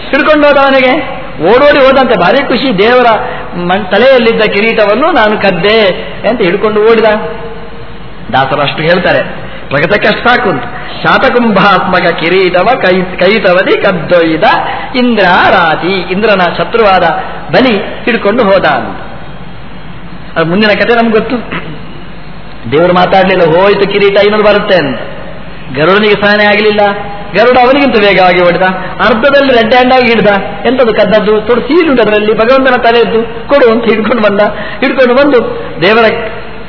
ಹಿಡ್ಕೊಂಡು ಹೋದ ಅವನಿಗೆ. ಓಡೋಡಿ ಹೋದಂತೆ ಭಾರಿ ಖುಷಿ. ದೇವರ ತಲೆಯಲ್ಲಿದ್ದ ಕಿರೀಟವನ್ನು ನಾನು ಕದ್ದೆ ಅಂತ ಹಿಡ್ಕೊಂಡು ಓಡಿದ. ದಾಸರು ಅಷ್ಟು ಹೇಳ್ತಾರೆ ಪ್ರಗತಕ್ಕೆ ಅಷ್ಟು ಸಾಕು ಶಾತಕುಂಭಾತ್ಮಕ ಕಿರೀಟವ ಕೈ, ಕೈತವದಿ ಕದ್ದೊಯ್ದ ಇಂದ್ರ ರಾತಿ ಇಂದ್ರನ ಶತ್ರುವಾದ ಬಲಿ ಹಿಡ್ಕೊಂಡು ಹೋದ ಅಂತ. ಅದು ಮುಂದಿನ ಕತೆ ನಮ್ಗೆ ಗೊತ್ತು. ದೇವರು ಮಾತಾಡಲಿಲ್ಲ, ಹೋಯ್ತು ಕಿರೀಟ ಇನ್ನೊಂದು ಬರುತ್ತೆ ಅಂತ. ಗರುಡನಿಗೆ ಸಹನೆ ಆಗಲಿಲ್ಲ. ಗರುಡ ಅವನಿಗಿಂತ ವೇಗವಾಗಿ ಹೊಡೆದ. ಅರ್ಧದಲ್ಲಿ ರೆಡ್ ಹ್ಯಾಂಡ್ ಆಗಿ ಹಿಡ್ದ. ಎಂತದ್ದು ಕದ್ದದ್ದು? ತೋಡು ಸೀಲುಂಟು ಅದರಲ್ಲಿ ಭಗವಂತನ ತಲೆಯದ್ದು. ಕೊಡು ಅಂತ ಹಿಡ್ಕೊಂಡು ಬಂದ. ಹಿಡ್ಕೊಂಡು ಬಂದು ದೇವರ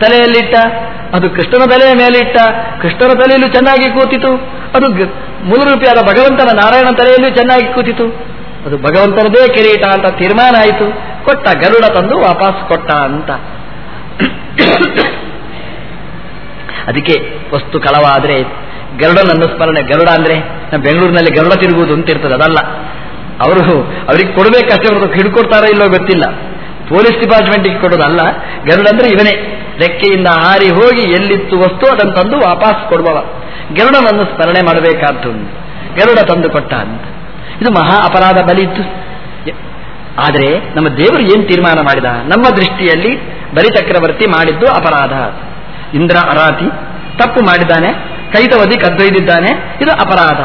ತಲೆಯಲ್ಲಿಟ್ಟ. ಅದು ಕೃಷ್ಣನ ತಲೆಯ ಮೇಲಿಟ್ಟ. ಕೃಷ್ಣನ ತಲೆಯಲ್ಲೂ ಚೆನ್ನಾಗಿ ಕೂತಿತು. ಅದು ಮೂಲ ಭಗವಂತನ ನಾರಾಯಣ ತಲೆಯಲ್ಲೂ ಚೆನ್ನಾಗಿ ಕೂತಿತು. ಅದು ಭಗವಂತನದೇ ಕಿರೀಟ ಅಂತ ತೀರ್ಮಾನ ಆಯಿತು. ಕೊಟ್ಟ ಗರುಡ ತಂದು ವಾಪಸ್ ಕೊಟ್ಟ ಅಂತ. ಅದಕ್ಕೆ ವಸ್ತು ಕಳವಾದ್ರೆ ಗರುಡನನ್ನು ಸ್ಮರಣೆ. ಗರುಡ ಅಂದ್ರೆ ಬೆಂಗಳೂರಿನಲ್ಲಿ ಗರುಡ ತಿರುಗುವುದು ಅಂತ ಇರ್ತದೆ, ಅದಲ್ಲ. ಅವರು ಅವ್ರಿಗೆ ಕೊಡಬೇಕಷ್ಟೇ ಹೊರತು ಹಿಡ್ಕೊಡ್ತಾರೋ ಇಲ್ಲೋ ಗೊತ್ತಿಲ್ಲ. ಪೊಲೀಸ್ ಡಿಪಾರ್ಟ್ಮೆಂಟ್ಗೆ ಕೊಡೋದಲ್ಲ ಗರುಡ ಅಂದ್ರೆ ಇವನೇ. ರೆಕ್ಕೆಯಿಂದ ಹಾರಿ ಹೋಗಿ ಎಲ್ಲಿತ್ತು ವಸ್ತು ಅದನ್ನು ತಂದು ವಾಪಸ್ ಕೊಡುವವ. ಗರುಡನನ್ನು ಸ್ಮರಣೆ ಮಾಡಬೇಕಾದ್ದು ಗರುಡ ತಂದು ಕೊಟ್ಟ ಅಂತ ಇದು ಮಹಾ ಅಪರಾಧ ಬಲಿ ಇತ್ತು. ಆದರೆ ನಮ್ಮ ದೇವರು ಏನು ತೀರ್ಮಾನ ಮಾಡಿದ? ನಮ್ಮ ದೃಷ್ಟಿಯಲ್ಲಿ ಬಲಿ ಚಕ್ರವರ್ತಿ ಮಾಡಿದ್ದು ಅಪರಾಧ. ಇಂದ್ರ ಅರಾತಿ ತಪ್ಪು ಮಾಡಿದ್ದಾನೆ. ಕೈತವದಿ ಕದ್ದೊಯ್ದಿದ್ದಾನೆ ಇದು ಅಪರಾಧ.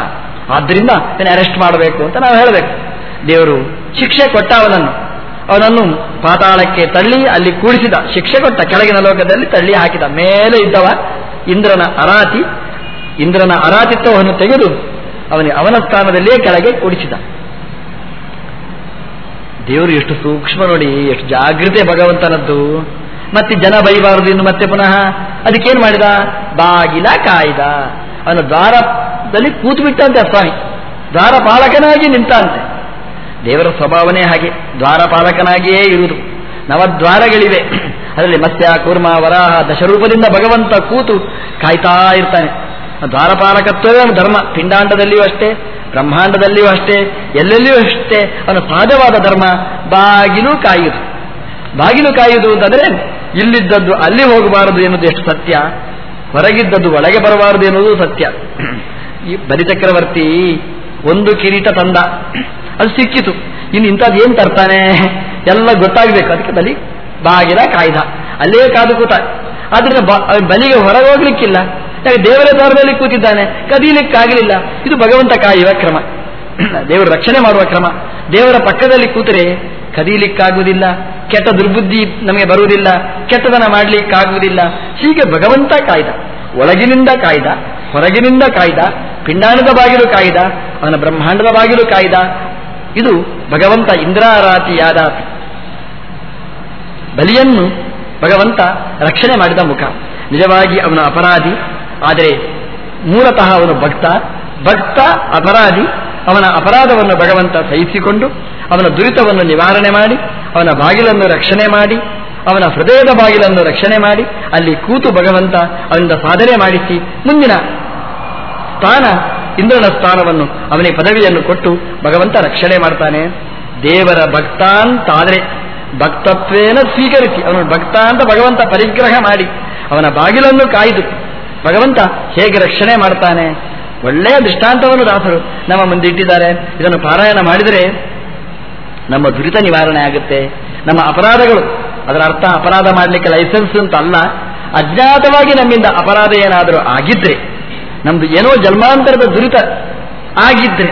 ಆದ್ದರಿಂದ ಅರೆಸ್ಟ್ ಮಾಡಬೇಕು ಅಂತ ನಾವು ಹೇಳಬೇಕು. ದೇವರು ಶಿಕ್ಷೆ ಕೊಟ್ಟ ಅವನನ್ನು. ಅವನನ್ನು ಪಾತಾಳಕ್ಕೆ ತಳ್ಳಿ ಅಲ್ಲಿ ಕೂಡಿಸಿದ. ಶಿಕ್ಷೆ ಕೊಟ್ಟ, ಕೆಳಗಿನ ಲೋಕದಲ್ಲಿ ತಳ್ಳಿ ಹಾಕಿದ. ಮೇಲೆ ಇದ್ದವ ಇಂದ್ರನ ಅರಾತಿ. ಇಂದ್ರನ ಅರಾತಿತ್ವವನ್ನು ತೆಗೆದು ಅವನಿಗೆ ಅವನ ಸ್ಥಾನದಲ್ಲಿಯೇ ಕೆಳಗೆ ಕೂಡಿಸಿದ. ದೇವರು ಎಷ್ಟು ಸೂಕ್ಷ್ಮ ನೋಡಿ, ಎಷ್ಟು ಜಾಗೃತೆ ಭಗವಂತನದ್ದು. ಮತ್ತೆ ಜನ ಬೈಬಾರದು ಇನ್ನು ಮತ್ತೆ ಪುನಃ ಅದಕ್ಕೇನು ಮಾಡಿದ? ಬಾಗಿಲ ಕಾಯ್ದ. ಅವನು ದ್ವಾರದಲ್ಲಿ ಕೂತು ಬಿಟ್ಟಂತೆ ಸ್ವಾಮಿ. ದ್ವಾರಪಾಲಕನಾಗಿ ನಿಂತಂತೆ ದೇವರ ಸ್ವಭಾವನೇ ಹಾಗೆ. ದ್ವಾರಪಾಲಕನಾಗಿಯೇ ಇರುವುದು. ನವದ್ವಾರಗಳಿವೆ. ಅದರಲ್ಲಿ ಮತ್ಸ್ಯ, ಕೂರ್ಮ, ವರಾಹ, ದಶರೂಪದಿಂದ ಭಗವಂತ ಕೂತು ಕಾಯ್ತಾ ಇರ್ತಾನೆ. ದ್ವಾರಪಾಲಕತ್ವವೇ ಧರ್ಮ. ಪಿಂಡಾಂಡದಲ್ಲಿಯೂ ಅಷ್ಟೇ, ಬ್ರಹ್ಮಾಂಡದಲ್ಲಿಯೂ ಅಷ್ಟೇ, ಎಲ್ಲೆಲ್ಲಿಯೂ ಅಷ್ಟೇ ಅವನ ಸಹಜವಾದ ಧರ್ಮ. ಬಾಗಿಲು ಕಾಯುವುದು. ಬಾಗಿಲು ಕಾಯುವುದು ಅಂತಂದ್ರೆ ಇಲ್ಲಿದ್ದದ್ದು ಅಲ್ಲಿ ಹೋಗಬಾರದು ಎನ್ನುವುದು ಎಷ್ಟು ಸತ್ಯ? ಹೊರಗಿದ್ದದ್ದು ಒಳಗೆ ಬರಬಾರದು ಎನ್ನುವುದು ಸತ್ಯ. ಈ ಬಲಿಚಕ್ರವರ್ತಿ ಒಂದು ಕಿರೀಟ ತಂದ. ಅದು ಸಿಕ್ಕಿತು. ಇನ್ನು ಇಂಥದ್ದು ಏನು ತರ್ತಾನೆ? ಎಲ್ಲ ಗೊತ್ತಾಗಬೇಕು. ಅದಕ್ಕೆ ಬಲಿ ಬಾಗಿಲ ಕಾಯ್ದ. ಅಲ್ಲೇ ಕಾದು ಕೂತ. ಆದ್ರಿಂದ ಬಲಿಗೆ ಹೊರಗೆ ಹೋಗ್ಲಿಕ್ಕಿಲ್ಲ ಯಾಕೆ ದೇವರ ದ್ವಾರದಲ್ಲಿ ಕೂತಿದ್ದಾನೆ? ಕದೀಲಿಕ್ಕಾಗಲಿಲ್ಲ. ಇದು ಭಗವಂತ ಕಾಯುವ ಕ್ರಮ. ದೇವರು ರಕ್ಷಣೆ ಮಾಡುವ ಕ್ರಮ. ದೇವರ ಪಕ್ಕದಲ್ಲಿ ಕೂತರೆ ಕದೀಲಿಕ್ಕಾಗುವುದಿಲ್ಲ. ಕೆಟ್ಟ ದುರ್ಬುದ್ಧಿ ನಮಗೆ ಬರುವುದಿಲ್ಲ. ಕೆಟ್ಟದನ ಮಾಡಲಿಕ್ಕಾಗುವುದಿಲ್ಲ. ಹೀಗೆ ಭಗವಂತ ಕಾಯ್ದ, ಒಳಗಿನಿಂದ ಕಾಯ್ದ, ಹೊರಗಿನಿಂದ ಕಾಯ್ದ ಪಿಂಡಾಣದ ಬಾಗಿಲು ಕಾಯ್ದ, ಅವನ ಬ್ರಹ್ಮಾಂಡದ ಬಾಗಿಲು ಕಾಯ್ದ. ಇದು ಭಗವಂತ ಇಂದ್ರಾರಾತಿಯಾದ ಬಲಿಯನ್ನು ಭಗವಂತ ರಕ್ಷಣೆ ಮಾಡಿದ ಮುಖ. ನಿಜವಾಗಿ ಅವನ ಅಪರಾಧಿ, ಆದರೆ ಮೂಲತಃ ಅವನು ಭಕ್ತ. ಭಕ್ತ, ಅಪರಾಧಿ, ಅವನ ಅಪರಾಧವನ್ನು ಭಗವಂತ ಸಹಿಸಿಕೊಂಡು, ಅವನ ದುರಿತವನ್ನು ನಿವಾರಣೆ ಮಾಡಿ, ಅವನ ಬಾಗಿಲನ್ನು ರಕ್ಷಣೆ ಮಾಡಿ ಅವನ ಹೃದಯದ ಬಾಗಿಲನ್ನು ರಕ್ಷಣೆ ಮಾಡಿ, ಅಲ್ಲಿ ಕೂತು ಭಗವಂತ ಅವನಿಂದ ಸಾಧನೆ ಮಾಡಿಸಿ, ಮುಂದಿನ ಸ್ಥಾನ, ಇಂದ್ರನ ಸ್ಥಾನವನ್ನು ಅವನಿಗೆ ಪದವಿಯನ್ನು ಕೊಟ್ಟು ಭಗವಂತ ರಕ್ಷಣೆ ಮಾಡ್ತಾನೆ. ದೇವರ ಭಕ್ತಾನ್ ಅಂತಾದರೆ ಭಕ್ತತ್ವೇನ ಸ್ವೀಕರಿಸಿ, ಅವನು ಭಕ್ತ ಅಂತ ಭಗವಂತ ಪರಿಗ್ರಹ ಮಾಡಿ, ಅವನ ಬಾಗಿಲನ್ನು ಕಾಯ್ದು ಭಗವಂತ ಹೇಗೆ ರಕ್ಷಣೆ ಮಾಡ್ತಾನೆ? ಒಳ್ಳೆಯ ದೃಷ್ಟಾಂತವನ್ನು ದಾಸರು ನಮ್ಮ ಮುಂದೆ ಇಟ್ಟಿದ್ದಾರೆ. ಇದನ್ನು ಪಾರಾಯಣ ಮಾಡಿದರೆ ನಮ್ಮ ದುರಿತ ನಿವಾರಣೆ ಆಗುತ್ತೆ. ನಮ್ಮ ಅಪರಾಧಗಳು ಅದರ ಅರ್ಥ ಅಪರಾಧ ಮಾಡಲಿಕ್ಕೆ ಲೈಸೆನ್ಸ್ ಅಂತ ಅಲ್ಲ. ಅಜ್ಞಾತವಾಗಿ ನಮ್ಮಿಂದ ಅಪರಾಧ ಏನಾದರೂ ಆಗಿದ್ರೆ, ನಮ್ದು ಏನೋ ಜನ್ಮಾಂತರದ ದುರಿತ ಆಗಿದ್ರೆ,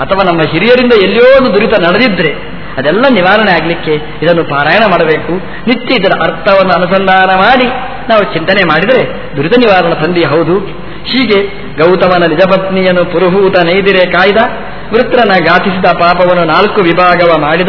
ಅಥವಾ ನಮ್ಮ ಹಿರಿಯರಿಂದ ಎಲ್ಲಿಯೋ ಒಂದು ದುರಿತ ನಡೆದಿದ್ರೆ, ಅದೆಲ್ಲ ನಿವಾರಣೆ ಆಗಲಿಕ್ಕೆ ಇದನ್ನು ಪಾರಾಯಣ ಮಾಡಬೇಕು. ನಿತ್ಯ ಇದರ ಅರ್ಥವನ್ನು ಅನುಸಂಧಾನ ಮಾಡಿ ನಾವು ಚಿಂತನೆ ಮಾಡಿದರೆ ದುರಿತ ನಿವಾರಣ ಸಂಧಿ ಹೌದು. ಹೀಗೆ ಗೌತಮನ ನಿಜಪತ್ನಿಯನ್ನು ಪುರುಹೂತ ನೈದಿರೆ ಕಾಯ್ದ, ವೃತ್ರನ ಗಾತಿಸಿದ ಪಾಪವನ್ನು ನಾಲ್ಕು ವಿಭಾಗವ ಮಾಡಿದ.